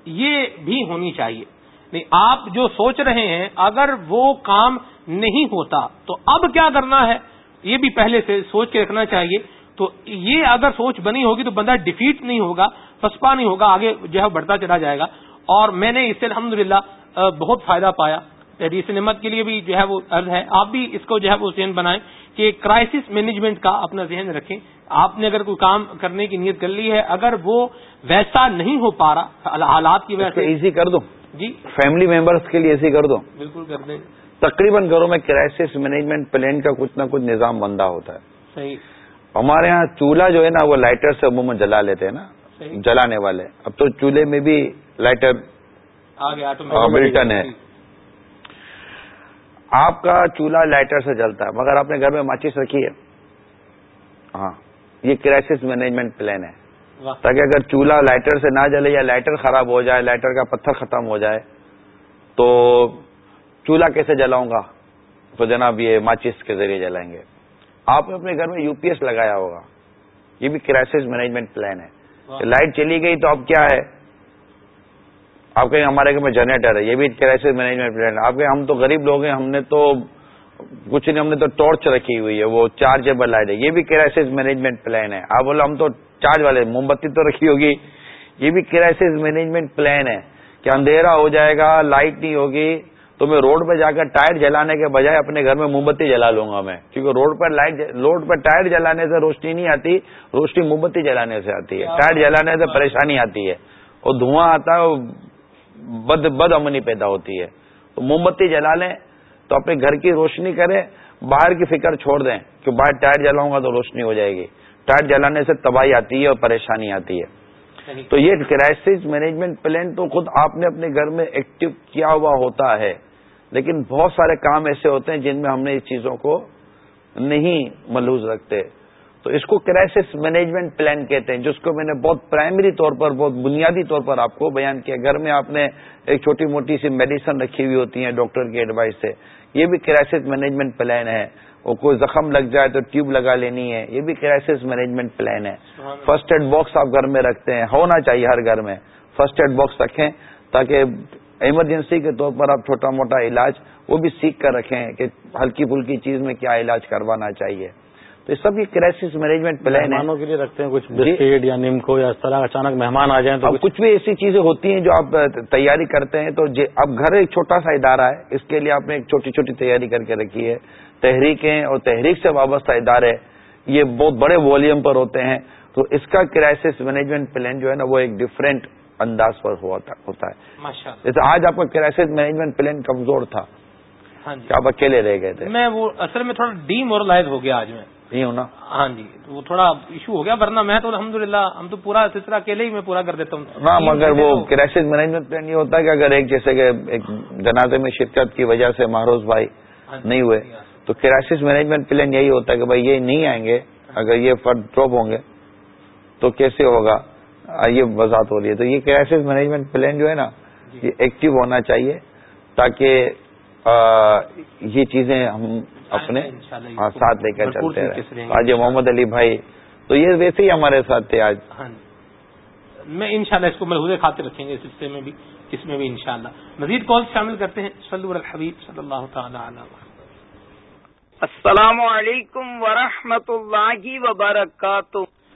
یہ بھی ہونی چاہیے۔ نہیں، آپ جو سوچ رہے ہیں، اگر وہ کام نہیں ہوتا تو اب کیا کرنا ہے؟ یہ بھی پہلے سے سوچ کے رکھنا چاہیے۔ تو یہ اگر سوچ بنی ہوگی تو بندہ ڈیفیٹ نہیں ہوگا پسپا نہیں ہوگا آگے جو ہے بڑھتا چلا جائے گا۔ اور میں نے اس سے الحمد بہت فائدہ پایا۔ تحریر نعمت کے لیے بھی جو ہے وہ عرض ہے۔ آپ بھی اس کو جو ہے وہ ذہن بنائیں کہ کرائسس مینجمنٹ کا اپنا ذہن رکھیں۔ آپ نے اگر کوئی کام کرنے کی نیت کر لی ہے اگر وہ ویسا نہیں ہو پا رہا حالات کی وجہ سے ایزی کر دو۔ جی۔ فیملی ممبرس کے لیے ایزی کر دو۔ بالکل کر دیں۔ تقریباً گھروں میں کرائسس مینجمنٹ پلان کا کچھ نہ کچھ نظام بندہ ہوتا ہے۔ صحیح۔ ہمارے ہاں چولہا جو ہے نا وہ لائٹر سے عموماً جلا لیتے ہیں نا جلانے والے۔ اب تو چولہے میں بھی لائٹر ملٹن ہے۔ آپ کا چولہا لائٹر سے جلتا ہے مگر آپ نے گھر میں ماچس رکھی ہے۔ ہاں یہ کرائسس مینجمنٹ پلان ہے۔ تاکہ اگر چولہا لائٹر سے نہ جلے یا لائٹر خراب ہو جائے لائٹر کا پتھر ختم ہو جائے تو چولہا کیسے جلاؤں گا؟ تو جناب یہ ماچس کے ذریعے جلائیں گے۔ آپ نے اپنے گھر میں یو پی ایس لگایا ہوگا۔ یہ بھی کرائسس مینجمنٹ پلان ہے۔ لائٹ چلی گئی تو اب کیا ہے؟ آپ کہیں ہمارے گھر میں جنریٹر ہے یہ بھی کرائسس مینجمنٹ پلان ہے۔ آپ کہیں ہم تو غریب لوگ ہیں ہم نے تو کچھ نہیں ہم نے تو ٹارچ رکھی ہوئی ہے وہ چارجیبل لائٹ ہے۔ یہ بھی کرائسس مینجمنٹ پلان ہے۔ آپ بولو ہم تو چارج والے موم بتی تو رکھی ہوگی۔ یہ بھی کرائسس مینجمنٹ پلان ہے کہ اندھیرا ہو جائے گا لائٹ نہیں ہوگی۔ تو میں روڈ پہ جا کر ٹائر جلانے کے بجائے اپنے گھر میں موم بتی جلا لوں گا میں۔ کیونکہ روڈ پر لائٹ روڈ پر ٹائر جلانے سے روشنی نہیں آتی، روشنی موم بتی جلانے سے آتی ہے۔ ٹائر جلانے سے پریشانی آتی ہے۔ اور دھواں آتا ہے بد بد امنی پیدا ہوتی ہے۔ تو موم بتی جلا لیں تو اپنے گھر کی روشنی کریں، باہر کی فکر چھوڑ دیں کہ باہر ٹائر جلاؤں گا تو روشنی ہو جائے گی۔ ٹائر جلانے سے تباہی آتی ہے اور پریشانی آتی ہے۔ تو یہ کرائسس مینجمنٹ پلان تو خود آپ نے اپنے گھر میں ایکٹیو کیا ہوا ہوتا ہے۔ لیکن بہت سارے کام ایسے ہوتے ہیں جن میں ہم نے اس چیزوں کو نہیں ملوز رکھتے۔ تو اس کو کرائسس مینجمنٹ پلان کہتے ہیں جس کو میں نے بہت پرائمری طور پر بہت بنیادی طور پر آپ کو بیان کیا۔ گھر میں آپ نے ایک چھوٹی موٹی سی میڈیسن رکھی ہوئی ہوتی ہیں ڈاکٹر کی ایڈوائس سے۔ یہ بھی کرائسس مینجمنٹ پلان ہے۔ وہ کوئی زخم لگ جائے تو ٹیوب لگا لینی ہے۔ یہ بھی کرائسس مینجمنٹ پلان ہے۔ فرسٹ ایڈ باکس آپ گھر میں رکھتے ہیں۔ ہونا چاہیے ہر گھر میں۔ فرسٹ ایڈ باکس رکھیں تاکہ ایمرجنسی کے طور پر آپ چھوٹا موٹا علاج وہ بھی سیکھ کر رکھیں کہ ہلکی پھلکی چیز میں کیا علاج کروانا چاہیے۔ تو یہ سب یہ کرائسس مینجمنٹ پلان مہمانوں کے لیے رکھتے ہیں کچھ بسکٹ یا نمکو یا اس طرح اچانک مہمان آ جائیں تو کچھ بھی ایسی چیزیں ہوتی ہیں جو آپ تیاری کرتے ہیں تو اب گھر ایک چھوٹا سا ادارہ ہے۔ اس کے لیے آپ نے ایک چھوٹی چھوٹی تیاری کر کے رکھی ہے۔ تحریکیں اور تحریک سے وابستہ ادارے یہ بہت بڑے والیوم پر ہوتے ہیں۔ تو اس کا کرائسس مینجمنٹ پلان جو ہے نا وہ ایک ڈفرینٹ انداز پر ہوتا ہے۔ جیسے آج آپ کا کرائسس مینجمنٹ پلان کمزور تھا۔ ہاں جی۔ آپ اکیلے رہ گئے تھے۔ میں وہ اصل میں تھوڑا ڈی مورلائز ہو گیا آج میں۔ نہیں ہونا۔ ہاں جی وہ تھوڑا ایشو ہو گیا ورنہ میں تو الحمد ہم تو پورا سلسلہ اکیلے ہی میں پورا کر دیتا ہوں۔ ہاں مگر وہ کرائسس مینجمنٹ پلان یہ ہوتا ہے کہ اگر ایک جیسے کہ ایک جنازے میں شرکت کی وجہ سے مہروز بھائی ہاں جی، نہیں ہوئے ہاں جی۔ تو کرائسس مینجمنٹ پلان یہی ہوتا ہے کہ بھائی یہ نہیں آئیں گے اگر یہ فرد ڈراپ ہوں گے تو کیسے ہوگا؟ یہ وضاحت ہو رہی ہے۔ تو یہ کرائسس مینجمنٹ پلان جو ہے نا جی۔ یہ ایکٹیو ہونا چاہیے تاکہ یہ چیزیں ہم اپنے ہاں، ساتھ لے کر چلتے ہیں آج محمد علی بھائی تو یہ ویسے ہی ہمارے ساتھ تھے آج۔ ہاں جی۔ میں انشاءاللہ اس کو ملحوظ خاطر رکھیں گے اس سلسلے میں بھی اس میں بھی انشاءاللہ۔ مزید کال شامل کرتے ہیں صلی الحبیب صلی اللہ تعالی السلام علیکم ورحمۃ اللہ وبرکاتہ۔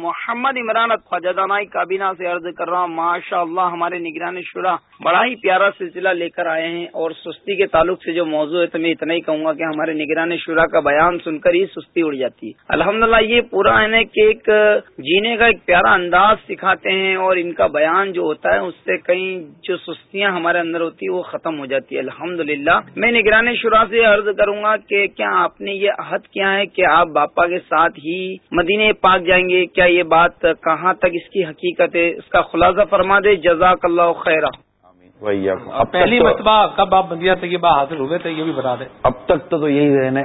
محمد عمران خواجہ دانائی کابینہ سے عرض کر رہا ہوں ماشاء اللہ ہمارے نگران شورا بڑا ہی پیارا سلسلہ لے کر آئے ہیں اور سستی کے تعلق سے جو موضوع ہے تو میں اتنا ہی کہوں گا کہ ہمارے نگران شورا کا بیان سن کر ہی سستی اڑ جاتی ہے۔ الحمد یہ پورا ہے نا کہ ایک جینے کا ایک پیارا انداز سکھاتے ہیں اور ان کا بیان جو ہوتا ہے، اس سے کئی جو سستیاں ہمارے اندر ہوتی ہے وہ ختم ہو جاتی ہے۔ الحمد میں نگران شورا سے عرض کروں گا کہ کیا آپ نے یہ عہد کیا ہے کہ آپ باپا کے ساتھ ہی مدینے پاک جائیں گے؟ کیا یہ بات کہاں تک اس کی حقیقت ہے اس کا خلاصہ فرما دے جزاک اللہ خیر پہلی مرتبہ کب آپ بندیا طیبہ حاضر ہوئے تھے یہ بھی بتا دیں۔ اب تک تو یہی رہنے۔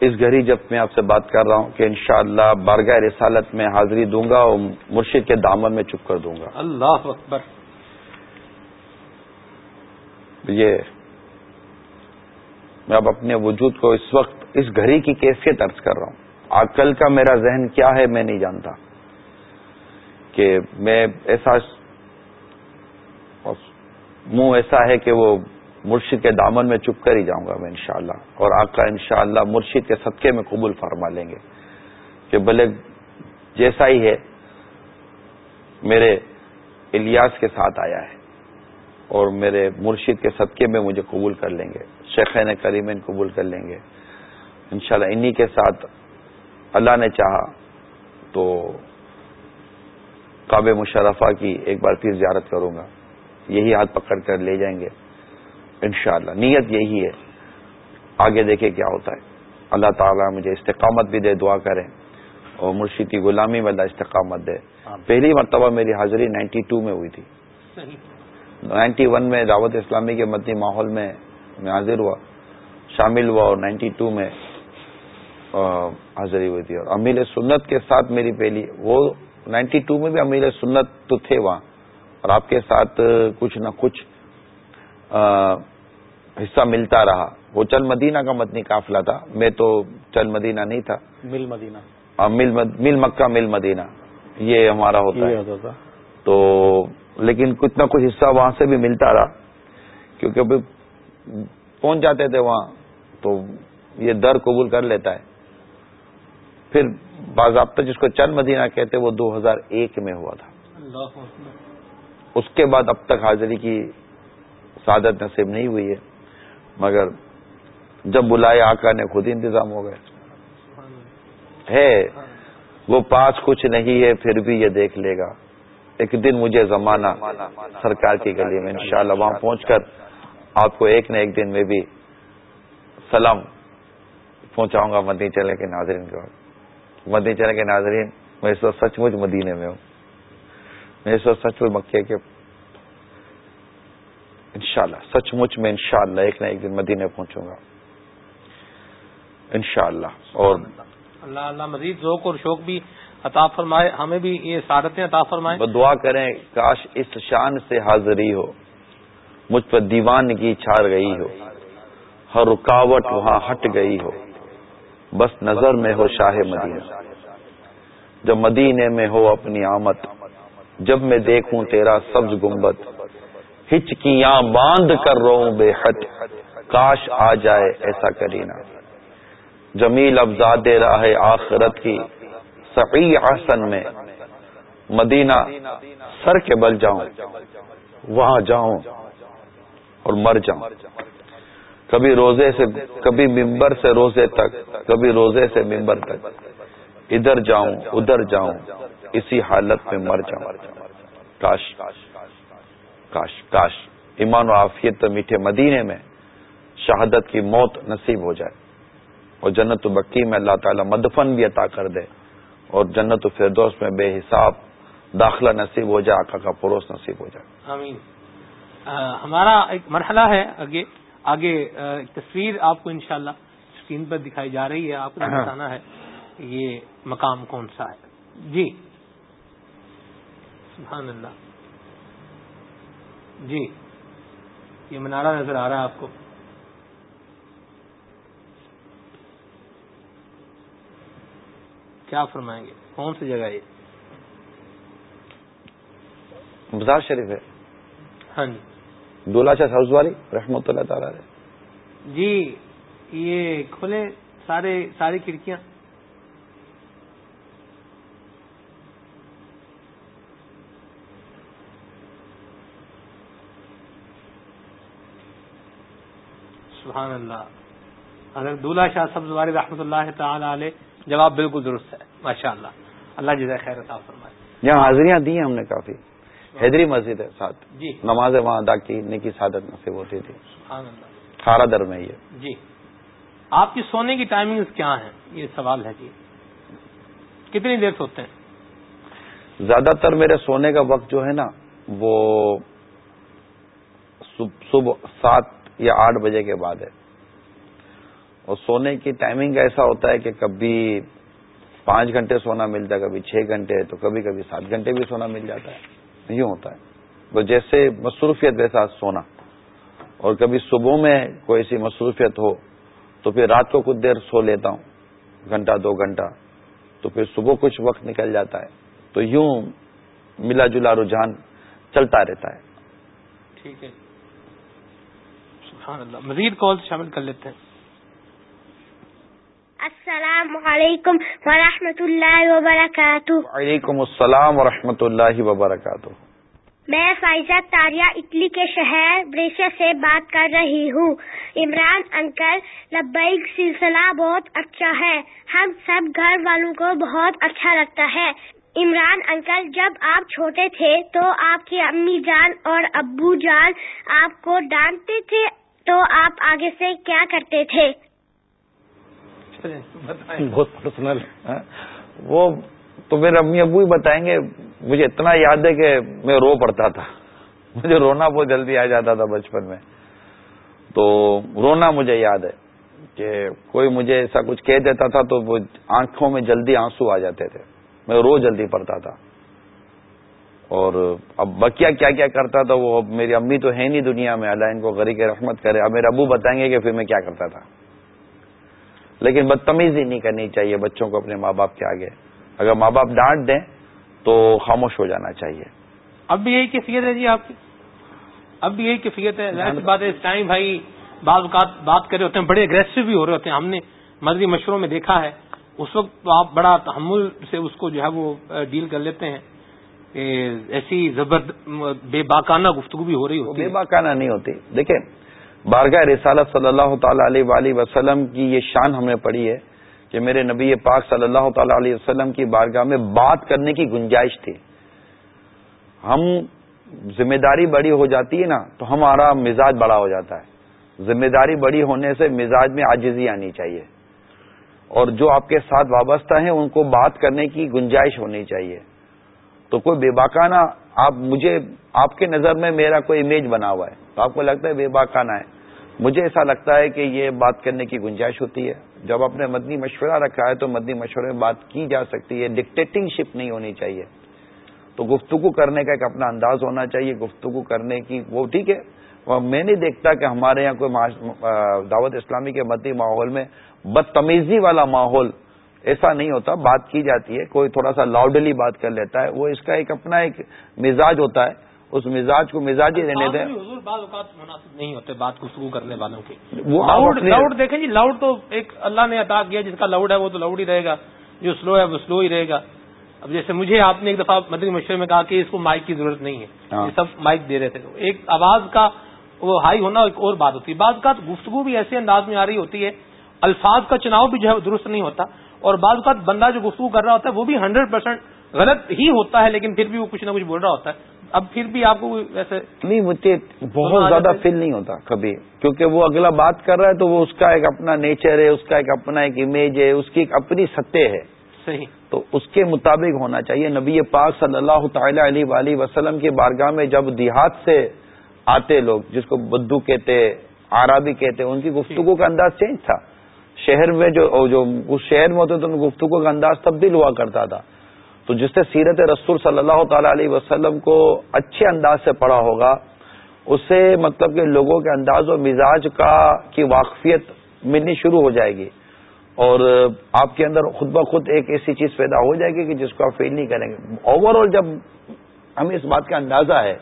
اس گھڑی جب میں آپ سے بات کر رہا ہوں کہ انشاءاللہ شاء بارگاہ رسالت میں حاضری دوں گا اور مرشد کے دامن میں چپ کر دوں گا۔ اللہ اکبر۔ یہ میں اب اپنے وجود کو اس وقت اس گھڑی کی کیفیت ارض کر رہا ہوں۔ کل کا میرا ذہن کیا ہے میں نہیں جانتا کہ میں ایسا منہ ایسا ہے کہ وہ مرشد کے دامن میں چپ کر ہی جاؤں گا میں انشاءاللہ اور آقا انشاءاللہ مرشد کے صدقے میں قبول فرما لیں گے کہ بھلے جیسا ہی ہے میرے الیاس کے ساتھ آیا ہے اور میرے مرشد کے صدقے میں مجھے قبول کر لیں گے شیخین کریمین قبول کر لیں گے انشاءاللہ انہی کے ساتھ اللہ نے چاہا تو کعب مشرفہ کی ایک بار پھر زیارت کروں گا۔ یہی ہاتھ پکڑ کر لے جائیں گے۔ انشاءاللہ نیت یہی ہے۔ آگے دیکھے کیا ہوتا ہے۔ اللہ تعالیٰ مجھے استقامت بھی دے دعا کریں۔ اور مرشید کی غلامی والا استقامت دے۔ پہلی مرتبہ میری حاضری نائنٹی ٹو میں ہوئی تھی۔ نائنٹی ون میں دعوت اسلامی کے مدنی ماحول میں میں حاضر ہوا شامل ہوا اور نائنٹی ٹو میں حاضری ہوئی تھی اور امیر سنت کے ساتھ میری پہلی وہ نائنٹی ٹو میں بھی امیر سنت تو تھے وہاں اور آپ کے ساتھ کچھ نہ کچھ حصہ ملتا رہا۔ وہ چل مدینہ کا مدنی قافلہ تھا۔ میں تو چل مدینہ نہیں تھا۔ مل مدینہ۔ مل مکہ مل مدینہ۔ یہ ہمارا ہوتا ہے۔ تو لیکن کچھ نہ کچھ حصہ وہاں سے بھی ملتا رہا۔ کیونکہ پہنچ جاتے تھے وہاں تو یہ در قبول کر لیتا ہے۔ پھر باضابطہ جس کو چند مدینہ کہتے وہ دو ہزار ایک میں ہوا تھا۔ اس کے بعد اب تک حاضری کی سعادت نصیب نہیں ہوئی ہے مگر جب بلائے آقا نے خود انتظام ہو گئے۔ ہے وہ پاس کچھ نہیں ہے پھر بھی یہ دیکھ لے گا۔ ایک دن مجھے زمانہ سرکار کی گلی میں انشاءاللہ وہاں پہنچ کر آپ کو ایک نہ ایک دن میں بھی سلام پہنچاؤں گا مدنی چلے کے ناظرین کے مدنی چلے کے ناظرین میں اس وقت سچ مچ مدینے میں ہوں۔ میں اس وقت سچ مچ مکے کے انشاءاللہ سچ مچ میں انشاءاللہ ایک نہ ایک دن مدینے پہنچوں گا۔ انشاءاللہ اور اللہ اللہ مزید ذوق اور شوق بھی عطا فرمائے ہمیں بھی یہ سعادتیں عطا فرمائے۔ دعا کریں کاش اس شان سے حاضری ہو مجھ پر دیوان کی چھاڑ گئی ہو ہر رکاوٹ وہاں ہٹ گئی ہو۔ بس نظر میں ہو شاہ مدینہ۔ جب مدینے میں ہو اپنی آمد، جب میں دیکھوں تیرا سبز گنبد ہچکیاں باندھ کر رو بے حد، کاش آ جائے ایسا کرینا۔ جمیل ابزاد راہ آخرت کی سقی آسن میں۔ مدینہ سر کے بل جاؤں، وہاں جاؤں اور مر جاؤں۔ کبھی روزے سے کبھی ممبر سے روزے تک، کبھی روزے سے ممبر تک۔ ادھر جاؤں ادھر جاؤں، اسی حالت میں مر جاؤں۔ کاش کاش کاش۔ ایمان و عافیت میٹھے مدینے میں شہادت کی موت نصیب ہو جائے۔ اور جنت بکی میں اللہ تعالی مدفن بھی عطا کر دے۔ اور جنت فردوس میں بے حساب داخلہ نصیب ہو جائے، آقا کا پروس نصیب ہو جائے۔ آمین۔ ہمارا ایک مرحلہ ہے آگے۔ آگے تصویر آپ کو انشاءاللہ شاء اسکرین پر دکھائی جا رہی ہے آپ کو ہاں۔ بتانا ہے یہ مقام کون سا ہے۔ جی۔ سبحان اللہ۔ جی۔ یہ منارہ نظر آ رہا ہے آپ کو۔ کیا فرمائیں گے؟ کون سی جگہ یہ؟ بازار شریف ہے۔ ہاں جی۔ دولا شاہ والی رحمۃ اللہ تعالی جی یہ کھلے سارے ساری کھڑکیاں۔ سبحان اللہ۔ اگر دولہ شاہ سبز واری رحمۃ اللہ تعالی علیہ جواب بالکل درست ہے۔ ماشاء اللہ اللہ جزائے خیر عطا فرمائے۔ یہاں حاضریاں دی ہیں ہم نے کافی۔ حیدری مسجد ہے ساتھ۔ جی۔ نماز وہاں ادا کی کی سعادت نصیب ہوتی تھی۔ کھارا در میں یہ۔ جی۔ آپ کی سونے کی ٹائمنگ کیا ہیں؟ یہ سوال ہے جی۔ کتنی دیر سوتے ہیں؟ زیادہ تر میرے سونے کا وقت جو ہے نا وہ صبح سات یا آٹھ بجے کے بعد ہے۔ اور سونے کی ٹائمنگ ایسا ہوتا ہے کہ کبھی پانچ گھنٹے سونا ملتا ہے کبھی چھ گھنٹے تو کبھی کبھی سات گھنٹے بھی سونا مل جاتا ہے۔ یوں ہوتا ہے۔ وہ جیسے مصروفیت ویسا سونا، اور کبھی صبح میں کوئی ایسی مصروفیت ہو تو پھر رات کو کچھ دیر سو لیتا ہوں، گھنٹہ، دو گھنٹہ، تو پھر صبح کچھ وقت نکل جاتا ہے۔ تو یوں ملا جلا رجحان چلتا رہتا ہے۔ ٹھیک ہے۔ مزید کال شامل کر لیتے ہیں۔ السلام علیکم ورحمۃ اللہ وبرکاتہ۔ وعلیکم السلام ورحمۃ اللہ وبرکاتہ۔ میں فائزہ تاریہ اٹلی کے شہر بریشیا سے بات کر رہی ہوں۔ عمران انکل لبیک سلسلہ بہت اچھا ہے۔ ہم سب گھر والوں کو بہت اچھا لگتا ہے۔ عمران انکل جب آپ چھوٹے تھے تو آپ کی امی جان اور ابو جان آپ کو ڈانٹتے تھے تو آپ آگے سے کیا کرتے تھے؟ بہت پرسنل وہ تو میرے امی ابو ہی بتائیں گے، مجھے اتنا یاد ہے کہ میں رو پڑتا تھا۔ مجھے رونا بہت جلدی آ جاتا تھا بچپن میں۔ تو رونا مجھے یاد ہے کہ کوئی مجھے ایسا کچھ کہہ دیتا تھا تو وہ آنکھوں میں جلدی آنسو آ جاتے تھے۔ میں رو جلدی پڑتا تھا۔ اور اب بکیا کیا کیا کرتا تھا وہ، اب میری امی تو ہے نہیں دنیا میں، اللہ ان کو غریق رحمت کرے۔ اب میرے ابو بتائیں گے کہ پھر میں کیا کرتا تھا۔ لیکن بدتمیزی نہیں کرنی چاہیے بچوں کو اپنے ماں باپ کے آگے۔ اگر ماں باپ ڈانٹ دیں تو خاموش ہو جانا چاہیے۔ اب بھی یہی کیفیت ہے جی آپ کی؟ اب بھی یہی کیفیت ہے۔ بات ہے اس ٹائم بھائی بعض اوقات بات کر رہے ہوتے ہیں بڑے اگریسو بھی ہو رہے ہوتے ہیں۔ ہم نے مدری مشوروں میں دیکھا ہے۔ اس وقت تو آپ بڑا تحمل سے اس کو جو ہے وہ ڈیل کر لیتے ہیں۔ ایسی زبرد بے باکانہ گفتگو بھی ہو رہی ہوتی بے باکانہ نہیں ہوتی۔ دیکھیں بارگاہ رسالت صلی اللہ تعالی علیہ وآلہ وسلم کی یہ شان ہم نے پڑھی ہے کہ میرے نبی پاک صلی اللہ تعالی علیہ وسلم کی بارگاہ میں بات کرنے کی گنجائش تھی۔ ہم ذمہ داری بڑی ہو جاتی ہے نا تو ہمارا مزاج بڑا ہو جاتا ہے۔ ذمہ داری بڑی ہونے سے مزاج میں آجزی آنی چاہیے۔ اور جو آپ کے ساتھ وابستہ ہیں، ان کو بات کرنے کی گنجائش ہونی چاہیے۔ تو کوئی بے باکانہ، آپ مجھے، آپ کے نظر میں میرا کوئی امیج بنا ہوا ہے۔ تو آپ کو لگتا ہے بے باکانہ ہے۔ مجھے ایسا لگتا ہے کہ یہ بات کرنے کی گنجائش ہوتی ہے۔ جب آپ نے مدنی مشورہ رکھا ہے تو مدنی مشورے میں بات کی جا سکتی ہے۔ ڈکٹیٹنگ شپ نہیں ہونی چاہیے۔ تو گفتگو کرنے کا ایک اپنا انداز ہونا چاہیے۔ گفتگو کرنے کی وہ ٹھیک ہے۔ میں نہیں دیکھتا کہ ہمارے یہاں کوئی دعوت اسلامی کے مدنی ماحول میں بدتمیزی والا ماحول ایسا نہیں ہوتا۔ بات کی جاتی ہے۔ کوئی تھوڑا سا لاؤڈلی بات کر لیتا ہے۔ وہ اس کا ایک اپنا ایک مزاج ہوتا ہے۔ اس مزاج کو مزاج ہی رہنے دیں۔ بعض اوقات مناسب نہیں ہوتے بات گفتگو کرنے والوں کی لاؤڈ لاؤڈ دیکھیں جی لاؤڈ تو ایک اللہ نے عطا کیا جس کا لاؤڈ ہے وہ تو لاؤڈ ہی رہے گا۔ جو سلو ہے وہ سلو ہی رہے گا۔ اب جیسے مجھے آپ نے ایک دفعہ مدنی مشورے میں کہا کہ اس کو مائک کی ضرورت نہیں ہے۔ ہاں۔ یہ سب مائک دے رہے تھے۔ ایک آواز کا وہ ہائی ہونا ایک اور بات ہوتی ہے۔ بعض کا گفتگو بھی ایسے انداز میں آ رہی ہوتی ہے۔ الفاظ کا چناؤ بھی جو ہے درست نہیں ہوتا۔ اور بعض اوقات بندہ جو گفتگو کر رہا ہوتا ہے وہ بھی ہنڈریڈ پرسینٹ غلط ہی ہوتا ہے لیکن پھر بھی وہ کچھ نہ کچھ بول رہا ہوتا ہے۔ اب پھر بھی آپ کو ویسے نہیں مجھے بہت زیادہ فیل نہیں ہوتا کبھی کیونکہ وہ اگلا بات کر رہا ہے تو وہ اس کا ایک اپنا نیچر ہے اس کا ایک اپنا ایک امیج ہے اس کی ایک اپنی سطح ہے۔ صحیح۔ تو اس کے مطابق ہونا چاہیے۔ نبی پاک صلی اللہ تعالی علیہ وآلہ وسلم کی بارگاہ میں جب دیہات سے آتے لوگ جس کو بدو کہتے آرابی کہتے ان کی گفتگو کا انداز چینج تھا۔ شہر میں جو جو اس شہر میں ہوتے تو گفتگو کا انداز تبدیل ہوا کرتا تھا۔ تو جس سے سیرت رسول صلی اللہ تعالی علیہ وسلم کو اچھے انداز سے پڑھا ہوگا اس سے مطلب کہ لوگوں کے انداز و مزاج کا، کی واقفیت ملنی شروع ہو جائے گی۔ اور آپ کے اندر خود بخود ایک ایسی چیز پیدا ہو جائے گی کہ جس کو آپ فیل نہیں کریں گے۔ اوور آل جب ہمیں اس بات کا اندازہ ہے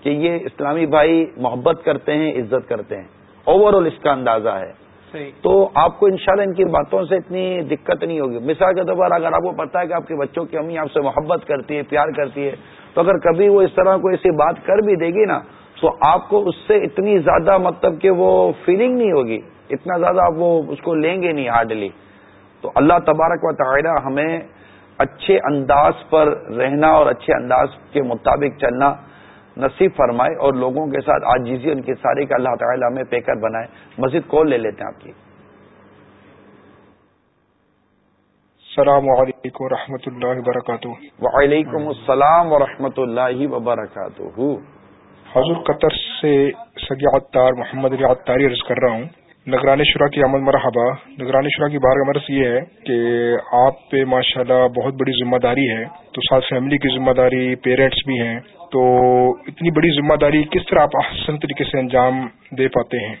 کہ یہ اسلامی بھائی محبت کرتے ہیں، عزت کرتے ہیں اوور آل اس کا اندازہ ہے۔ تو آپ کو انشاءاللہ ان کی باتوں سے اتنی دقت نہیں ہوگی۔ مثال کے طور پر اگر آپ کو پتا ہے کہ آپ کے بچوں کی امی آپ سے محبت کرتی ہے، پیار کرتی ہے، تو اگر کبھی وہ اس طرح کوئی ایسی بات کر بھی دے گی نا، تو آپ کو اس سے اتنی زیادہ مطلب کہ وہ فیلنگ نہیں ہوگی۔ اتنا زیادہ آپ وہ اس کو لیں گے نہیں ہارڈلی تو اللہ تبارک و تعالیٰ ہمیں اچھے انداز پر رہنا اور اچھے انداز کے مطابق چلنا نصیب فرمائے اور لوگوں کے ساتھ آج جیزی ان کی ساری کا اللہ تعالیٰ ہمیں پیکر بنائے۔ مزید کال لے لیتے ہیں آپ کی؟ السلام علیکم و رحمۃ اللہ وبرکاتہ۔ وعلیکم السلام و اللہ وبرکاتہ۔ حضور قطر سے عطار محمد عطاری عرض کر رہا ہوں۔ نگرانی شرح کی عمل مرحبا۔ نگرانی شرح کی بار مرض یہ ہے کہ آپ پہ ماشاءاللہ بہت بڑی ذمہ داری ہے۔ تو ساتھ فیملی کی ذمہ داری پیرنٹس بھی ہیں۔ تو اتنی بڑی ذمہ داری کس طرح آپ احسن طریقے سے انجام دے پاتے ہیں؟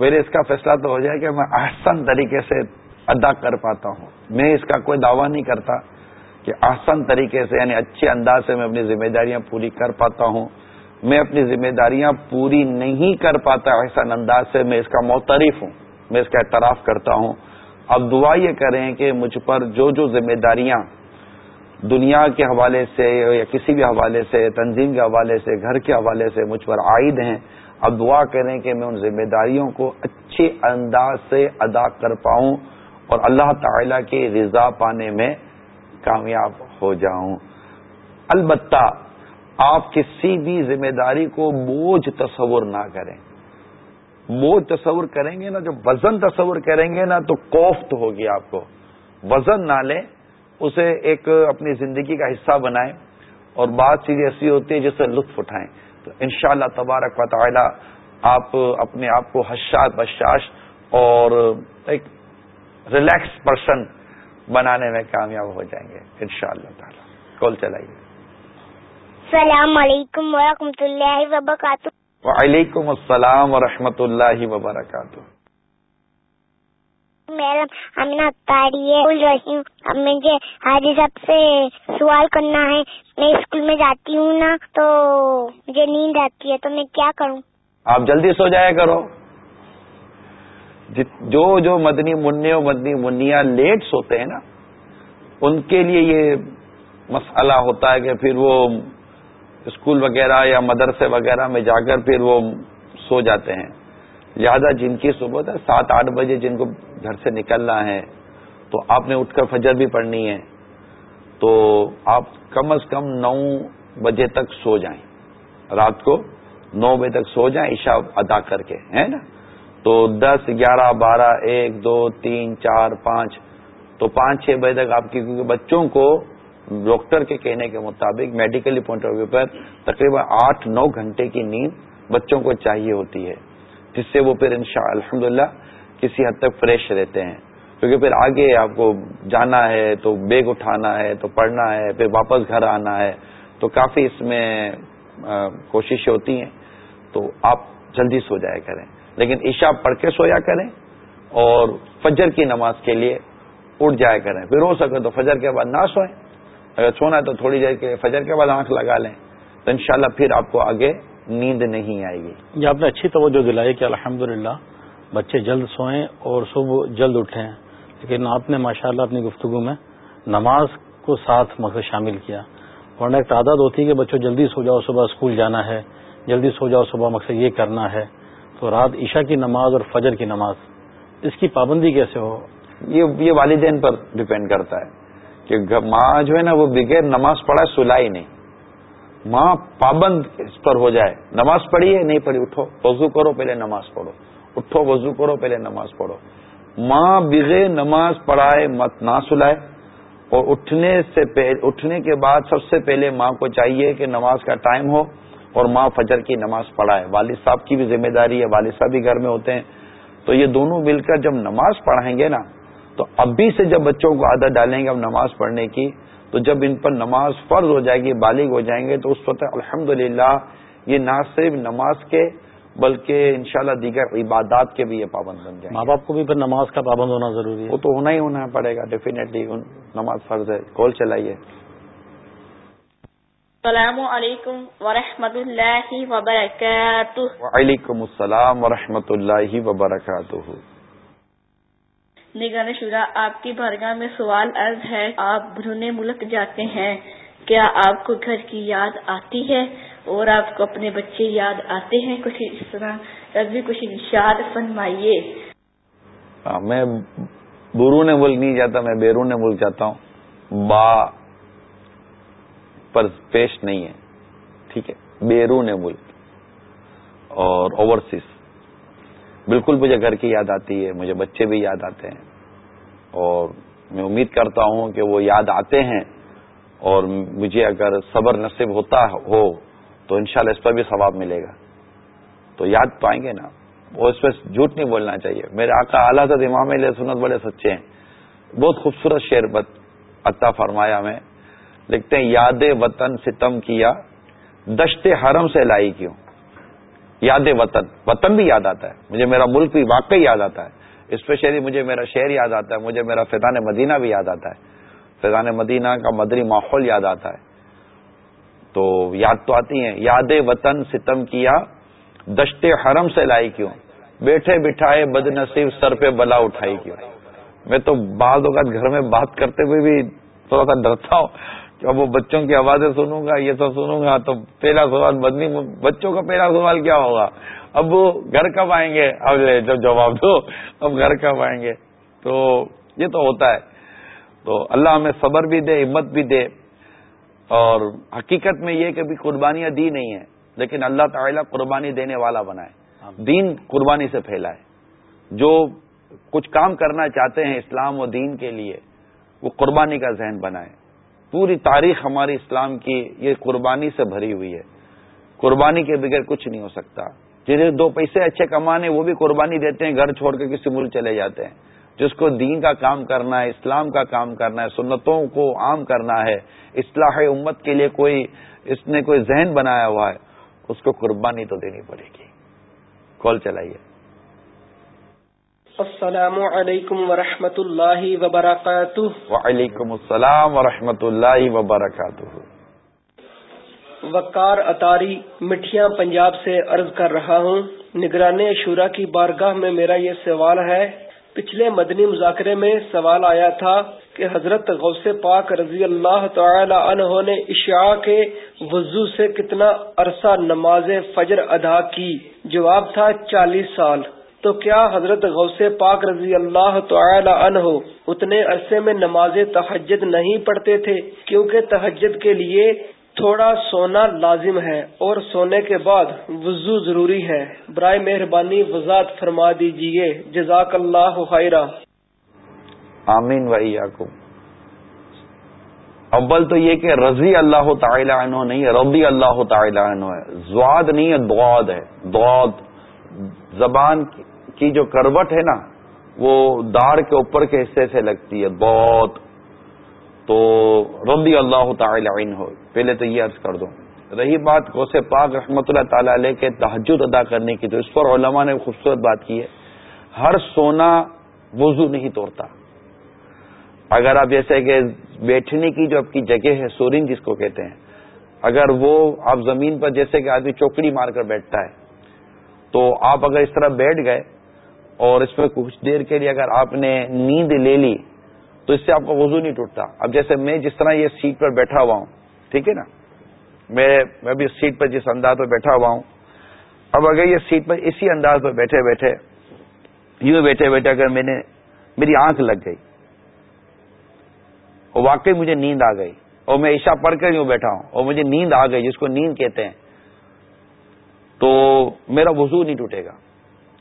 میرے اس کا فیصلہ تو ہو جائے کہ میں احسن طریقے سے ادا کر پاتا ہوں۔ میں اس کا کوئی دعویٰ نہیں کرتا کہ احسن طریقے سے یعنی اچھے انداز سے میں اپنی ذمہ داریاں پوری کر پاتا ہوں۔ میں اپنی ذمہ داریاں پوری نہیں کر پاتا، احسن انداز سے میں اس کا معترف ہوں، میں اس کا اعتراف کرتا ہوں۔ اب دعا یہ کریں کہ مجھ پر جو جو ذمہ داریاں دنیا کے حوالے سے یا کسی بھی حوالے سے، تنظیم کے حوالے سے، گھر کے حوالے سے مجھ پر عائد ہیں۔ اب دعا کریں کہ میں ان ذمہ داریوں کو اچھے انداز سے ادا کر پاؤں اور اللہ تعالی کی رضا پانے میں کامیاب ہو جاؤں۔ البتہ آپ کسی بھی ذمہ داری کو بوجھ تصور نہ کریں۔ بوجھ تصور کریں گے نا، جب وزن تصور کریں گے نا تو کوفت ہوگی آپ کو۔ وزن نہ لیں اسے ایک اپنی زندگی کا حصہ بنائیں اور بات چیزیں ایسی ہوتی ہے جسے لطف اٹھائیں۔ تو ان شاء اللہ تبارک و تعالی آپ اپنے آپ کو حشاش بشاش اور ایک ریلیکس پرسن بنانے میں کامیاب ہو جائیں گے ان شاء اللہ تعالی۔ کال چلائیے۔ السلام علیکم ورحمۃ اللہ وبرکاتہ۔ وعلیکم السلام ورحمۃ اللہ وبرکاتہ۔ میرا امین اتاری ہے، بول رہی ہوں۔ اب مجھے حاجی صاحب سے سوال کرنا ہے۔ میں اسکول میں جاتی ہوں نا، تو مجھے نیند آتی ہے، تو میں کیا کروں؟ آپ جلدی سو جایا کرو۔ جو جو مدنی منع اور مدنی منیا لیٹ سوتے ہیں نا، ان کے لیے یہ مسئلہ ہوتا ہے کہ پھر وہ اسکول وغیرہ یا مدرسے وغیرہ میں جا کر پھر وہ سو جاتے ہیں۔ لہذا جن کی صبح ہے، سات آٹھ بجے جن کو گھر سے نکلنا ہے، تو آپ نے اٹھ کر فجر بھی پڑھنی ہے۔ تو آپ کم از کم نو بجے تک سو جائیں۔ رات کو نو بجے تک سو جائیں، عشاء ادا کر کے، ہے نا؟ تو دس، گیارہ، بارہ، ایک، دو، تین، چار، پانچ۔ تو پانچ، چھ بجے تک آپ کی، کیونکہ بچوں کو ڈاکٹر کے کہنے کے مطابق میڈیکلی پوائنٹ آف ویو پر تقریباً آٹھ، نو گھنٹے کی نیند بچوں کو چاہیے ہوتی ہے۔ جس سے وہ پھر ان شاء الحمد کسی حد تک فریش رہتے ہیں۔ کیونکہ پھر آگے آپ کو جانا ہے، تو بیگ اٹھانا ہے، تو پڑھنا ہے، پھر واپس گھر آنا ہے، تو کافی اس میں کوششیں ہوتی ہیں۔ تو آپ جلدی سو جایا کریں۔ لیکن عشاء پڑھ کے سویا کریں اور فجر کی نماز کے لیے اٹھ جایا کریں۔ پھر ہو سکے تو فجر کے بعد نہ سوئیں۔ اگر سونا ہے تو تھوڑی دیر کے فجر کے بعد آنکھ لگا لیں۔ تو انشاءاللہ پھر آپ کو آگے نیند نہیں آئے گی۔ یہ آپ نے اچھی توجہ دلائی کہ الحمد بچے جلد سوئیں اور صبح جلد اٹھیں۔ لیکن آپ نے ماشاءاللہ اپنی گفتگو میں نماز کو ساتھ مقصد شامل کیا۔ ورنہ ایک تعداد ہوتی ہے کہ بچوں جلدی سو جاؤ صبح اسکول جانا ہے جلدی سو جاؤ صبح مقصد یہ کرنا ہے۔ تو رات عشاء کی نماز اور فجر کی نماز اس کی پابندی کیسے ہو؟ یہ والدین پر ڈپینڈ کرتا ہے کہ ماں جو ہے نا وہ بغیر نماز پڑھا سلا ہی نہیں۔ ماں پابند اس پر ہو جائے۔ نماز پڑھی ہے؟ نہیں پڑھی، اٹھو۔ وضو کرو، پہلے نماز پڑھو۔ اٹھو، وضو کرو، پہلے نماز پڑھو۔ ماں بغیر نماز پڑھائے مت نہ سلائے۔ اور اٹھنے سے اٹھنے کے بعد سب سے پہلے ماں کو چاہیے کہ نماز کا ٹائم ہو اور ماں فجر کی نماز پڑھائے۔ والد صاحب کی بھی ذمہ داری ہے، والد صاحب بھی گھر میں ہوتے ہیں۔ تو یہ دونوں مل کر جب نماز پڑھائیں گے نا، تو ابھی سے جب بچوں کو عادت ڈالیں گے اب نماز پڑھنے کی تو جب ان پر نماز فرض ہو جائے گی بالغ ہو جائیں گے تو اس وقت الحمد یہ نہ صرف نماز کے بلکہ انشاءاللہ دیگر عبادات کے بھی یہ پابند بن جائیں ماں باپ کو بھی پھر نماز کا پابند ہونا ضروری ہے۔ وہ تو ہونا ہی ہونا پڑے گا ڈیفینیٹلی نماز فرض ہے۔ کال چلائیے۔ السلام علیکم ورحمۃ اللہ وبرکاتہ۔ وعلیکم السلام ورحمۃ اللہ وبرکاتہ۔ نگران شورا، آپ کی بارگاہ میں سوال عرض ہے، آپ برون ملک جاتے ہیں، کیا آپ کو گھر کی یاد آتی ہے؟ اور آپ کو اپنے بچے یاد آتے ہیں؟ کچھ اس طرح بھی، کچھ ارشاد فرمائیے۔ ہاں، میں برون ملک نہیں جاتا، میں بیرون ملک جاتا ہوں۔ با پر پیش نہیں ہے، ٹھیک ہے؟ بیرون ملک اور اوورسیز بالکل مجھے گھر کی یاد آتی ہے، مجھے بچے بھی یاد آتے ہیں۔ اور میں امید کرتا ہوں کہ وہ یاد آتے ہیں۔ اور مجھے اگر صبر نصیب ہوتا ہو، تو انشاءاللہ اس پر بھی ثواب ملے گا۔ تو یاد پائیں گے نا۔ وہ اس پہ جھوٹ نہیں بولنا چاہیے۔ میرے آقا اعلیٰ امام علیہ سنت بڑے سچے ہیں۔ بہت خوبصورت شعر بت عطا فرمایا میں۔ لکھتے ہیں، یاد وطن ستم کیا، دشت حرم سے لائی کیوں؟ یاد وطن وطن بھی یاد آتا ہے۔ مجھے میرا ملک بھی واقعی یاد آتا ہے۔ اسپیشلی مجھے میرا شہر یاد آتا ہے، مجھے میرا فیضان مدینہ بھی یاد آتا ہے۔ فیضان مدینہ کا مدری ماحول یاد آتا ہے۔ تو یاد تو آتی ہیں۔ یاد وطن ستم کیا، دشت حرم سے لائی کیوں؟ بیٹھے بٹھائے بد نصیب سر پہ بلا اٹھائی کیوں؟ میں تو بعض اوقات گھر میں بات کرتے ہوئے بھی تھوڑا سا ڈرتا ہوں۔ کہ اب وہ بچوں کی آوازیں سنوں گا یہ سب سنوں گا تو پہلا سوال بدنی بچوں کا پہلا سوال کیا ہوگا؟ اب وہ گھر کب آئیں گے؟ اب جب جواب دو اب گھر کب آئیں گے؟ تو یہ تو ہوتا ہے۔ تو اللہ ہمیں صبر بھی دے ہمت بھی دے۔ اور حقیقت میں یہ کہ قربانیاں دی نہیں ہیں لیکن اللہ تعالیٰ قربانی دینے والا بنائے دین قربانی سے پھیلائے جو کچھ کام کرنا چاہتے ہیں اسلام و دین کے لیے وہ قربانی کا ذہن بنائے پوری تاریخ ہماری اسلام کی یہ قربانی سے بھری ہوئی ہے۔ قربانی کے بغیر کچھ نہیں ہو سکتا۔ جنہیں دو پیسے اچھے کمانے وہ بھی قربانی دیتے ہیں، گھر چھوڑ کے کسی ملک چلے جاتے ہیں۔ جس کو دین کا کام کرنا ہے، اسلام کا کام کرنا ہے، سنتوں کو عام کرنا ہے، اصلاح امت کے لیے کوئی اس نے کوئی ذہن بنایا ہوا ہے، اس کو قربانی تو دینی پڑے گی۔ کال چلائیے۔ السلام علیکم ورحمۃ اللہ وبرکاتہ. وعلیکم السلام ورحمۃ اللہ وبرکاتہ. وقار اتاری مٹھیاں پنجاب سے عرض کر رہا ہوں. نگران شورا کی بارگاہ میں میرا یہ سوال ہے پچھلے مدنی مذاکرے میں سوال آیا تھا کہ حضرت غوث پاک رضی اللہ تعالی عنہ نے عشاء کے وضو سے کتنا عرصہ نماز فجر ادا کی؟ جواب تھا چالیس سال۔ تو کیا حضرت غوث پاک رضی اللہ تعالی عنہ اتنے عرصے میں نماز تحجد نہیں پڑھتے تھے؟ کیونکہ تحجد کے لیے تھوڑا سونا لازم ہے اور سونے کے بعد وضو ضروری ہے۔ برائے مہربانی وضاحت فرما دیجیے جزاک اللہ خیرہ آمین اول تو یہ کہ رضی اللہ تعالی عنہ نہیں ہے رضی اللہ تعالی عنہ ہے۔ زواد نہیں ہے دعاد ہے۔ دعاد زبان کی جو کروٹ ہے نا، وہ داڑ کے اوپر کے حصے سے لگتی ہے بہت۔ تو رضی اللہ تعالی عنہ، پہلے تو یہ عرض کر دو۔ رہی بات غوث پاک رحمۃ اللہ تعالی علیہ کے تحجد ادا کرنے کی، تو اس پر علماء نے خوبصورت بات کی ہے۔ ہر سونا وضو نہیں توڑتا۔ اگر آپ جیسے کہ بیٹھنے کی جو آپ کی جگہ ہے سورنگ جس کو کہتے ہیں، اگر وہ آپ زمین پر جیسے کہ آدمی چوکڑی مار کر بیٹھتا ہے، تو آپ اگر اس طرح بیٹھ گئے اور اس میں کچھ دیر کے لیے اگر آپ نے نیند لے لی، تو اس سے آپ کا وضو نہیں ٹوٹتا۔ اب جیسے میں جس طرح یہ سیٹ پر بیٹھا ہوا ہوں، ٹھیک ہے نا؟ میں میں بھی سیٹ پر جس انداز پر بیٹھا ہوا ہوں۔ اب اگر یہ سیٹ پر اسی انداز پر بیٹھے بیٹھے، یوں بیٹھے بیٹھے اگر میں نے میری آنکھ لگ گئی، اور واقعی مجھے نیند آ گئی، اور میں عشا پڑھ کر یوں بیٹھا ہوں، اور مجھے نیند آ گئی، جس کو نیند کہتے ہیں، تو میرا وضو نہیں ٹوٹے گا۔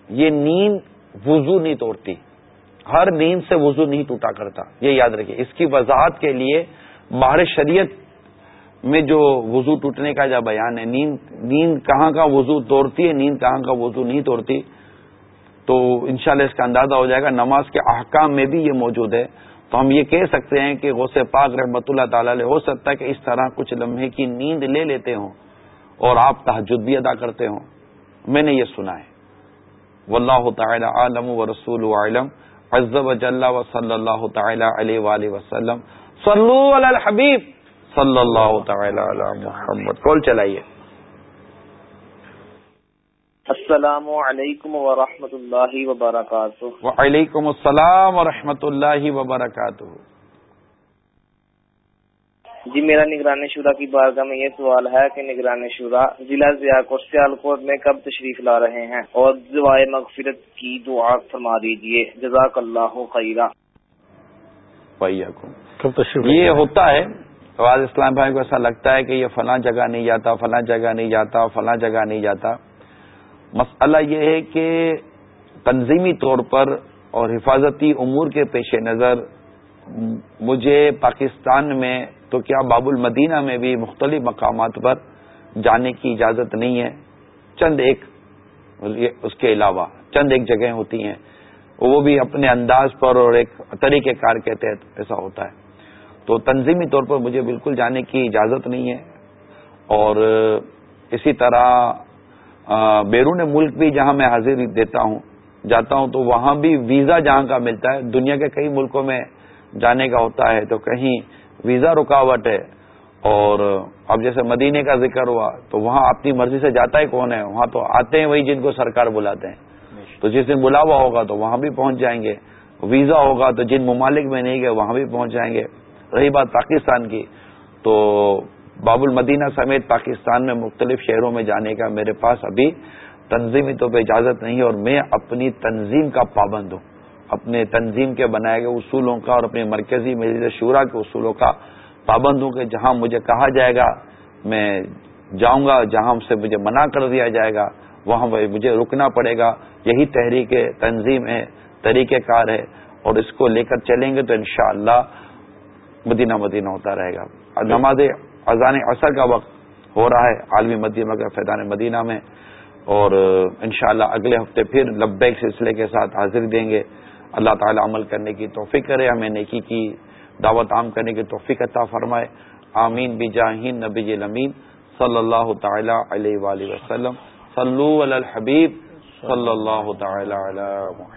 یہ نیند وضو نہیں توڑتی۔ ہر نیند سے وضو نہیں ٹوٹا کرتا، یہ یاد رکھیے۔ اس کی وضاحت کے لیے باہر شریعت میں جو وضو ٹوٹنے کا جو بیان ہے، نیند نیند کہاں کا وضو توڑتی ہے، نیند کہاں کا وضو نہیں توڑتی، تو انشاءاللہ اس کا اندازہ ہو جائے گا۔ نماز کے احکام میں بھی یہ موجود ہے۔ تو ہم یہ کہہ سکتے ہیں کہ غوث پاک رحمۃ اللہ تعالی ہو سکتا ہے کہ اس طرح کچھ لمحے کی نیند لے لیتے ہوں اور آپ تحجد بھی ادا کرتے ہوں۔ میں نے یہ سنا ہے۔ واللہ تعالی عالم و رسول عالم عز و جل و صلی اللہ تعالی علیہ وآلہ وسلم صلو علی الحبیب صلی اللہ تعالی علی محمد۔ کول چلائیے۔ السلام علیکم ورحمۃ اللہ وبرکاتہ۔ وعلیکم السلام ورحمۃ اللہ وبرکاتہ۔ جی میرا نگران شورا کی بارگاہ میں یہ سوال ہے کہ نگران شورا ضلع ضیا کو سیالکوٹ میں کب تشریف لا رہے ہیں؟ اور دعائے مغفرت کی دعا فرما دیجیے جزاک اللہ خیرہ یہ ہوتا ہے آواز اسلام بھائی کو ایسا لگتا ہے کہ یہ فلاں جگہ نہیں جاتا فلاں جگہ نہیں جاتا فلاں جگہ نہیں جاتا۔ مسئلہ یہ ہے کہ تنظیمی طور پر اور حفاظتی امور کے پیش نظر مجھے پاکستان میں تو کیا باب المدینہ میں بھی مختلف مقامات پر جانے کی اجازت نہیں ہے؟ چند ایک اس کے علاوہ چند ایک جگہیں ہوتی ہیں۔ وہ بھی اپنے انداز پر اور ایک طریقہ کار کے تحت ایسا ہوتا ہے۔ تو تنظیمی طور پر مجھے بالکل جانے کی اجازت نہیں ہے۔ اور اسی طرح بیرون ملک بھی جہاں میں حاضر دیتا ہوں، جاتا ہوں تو وہاں بھی ویزا جہاں کا ملتا ہے، دنیا کے کئی ملکوں میں جانے کا ہوتا ہے تو کہیں ویزا رکاوٹ ہے اور اب جیسے مدینے کا ذکر ہوا تو وہاں اپنی مرضی سے جاتا ہے کون ہے؟ وہاں تو آتے ہیں وہی جن کو سرکار بلاتے ہیں۔ تو جس دن بلاوا ہوگا تو وہاں بھی پہنچ جائیں گے۔ ویزا ہوگا تو جن ممالک میں نہیں گئے وہاں بھی پہنچ جائیں گے۔ رہی بات پاکستان کی۔ تو باب المدینہ سمیت پاکستان میں مختلف شہروں میں جانے کا میرے پاس ابھی تنظیمی طور پہ اجازت نہیں ہے اور میں اپنی تنظیم کا پابند ہوں۔ اپنے تنظیم کے بنائے گئے اصولوں کا اور اپنے مرکزی مجلس شورا کے اصولوں کا پابند ہوں کہ جہاں مجھے کہا جائے گا میں جاؤں گا جہاں سے مجھے منع کر دیا جائے گا وہاں مجھے رکنا پڑے گا۔ یہی تحریک تنظیم ہے طریقہ کار ہے اور اس کو لے کر چلیں گے تو انشاءاللہ مدینہ مدینہ ہوتا رہے گا۔ نماز اذان اثر کا وقت ہو رہا ہے عالمی مدینہ کا فیضان مدینہ میں اور انشاءاللہ اگلے ہفتے پھر لبیک سلسلے کے ساتھ حاضر دیں گے۔ اللہ تعالی عمل کرنے کی توفیق کرے، ہمیں نیکی کی دعوت عام کرنے کی توفیق عطا فرمائے۔ آمین۔ بجاہین نبی امین۔ صلی اللہ تعالی علیہ وآلہ وسلم۔ صلو علی الحبیب۔ صلی اللہ تعالی علی محمد۔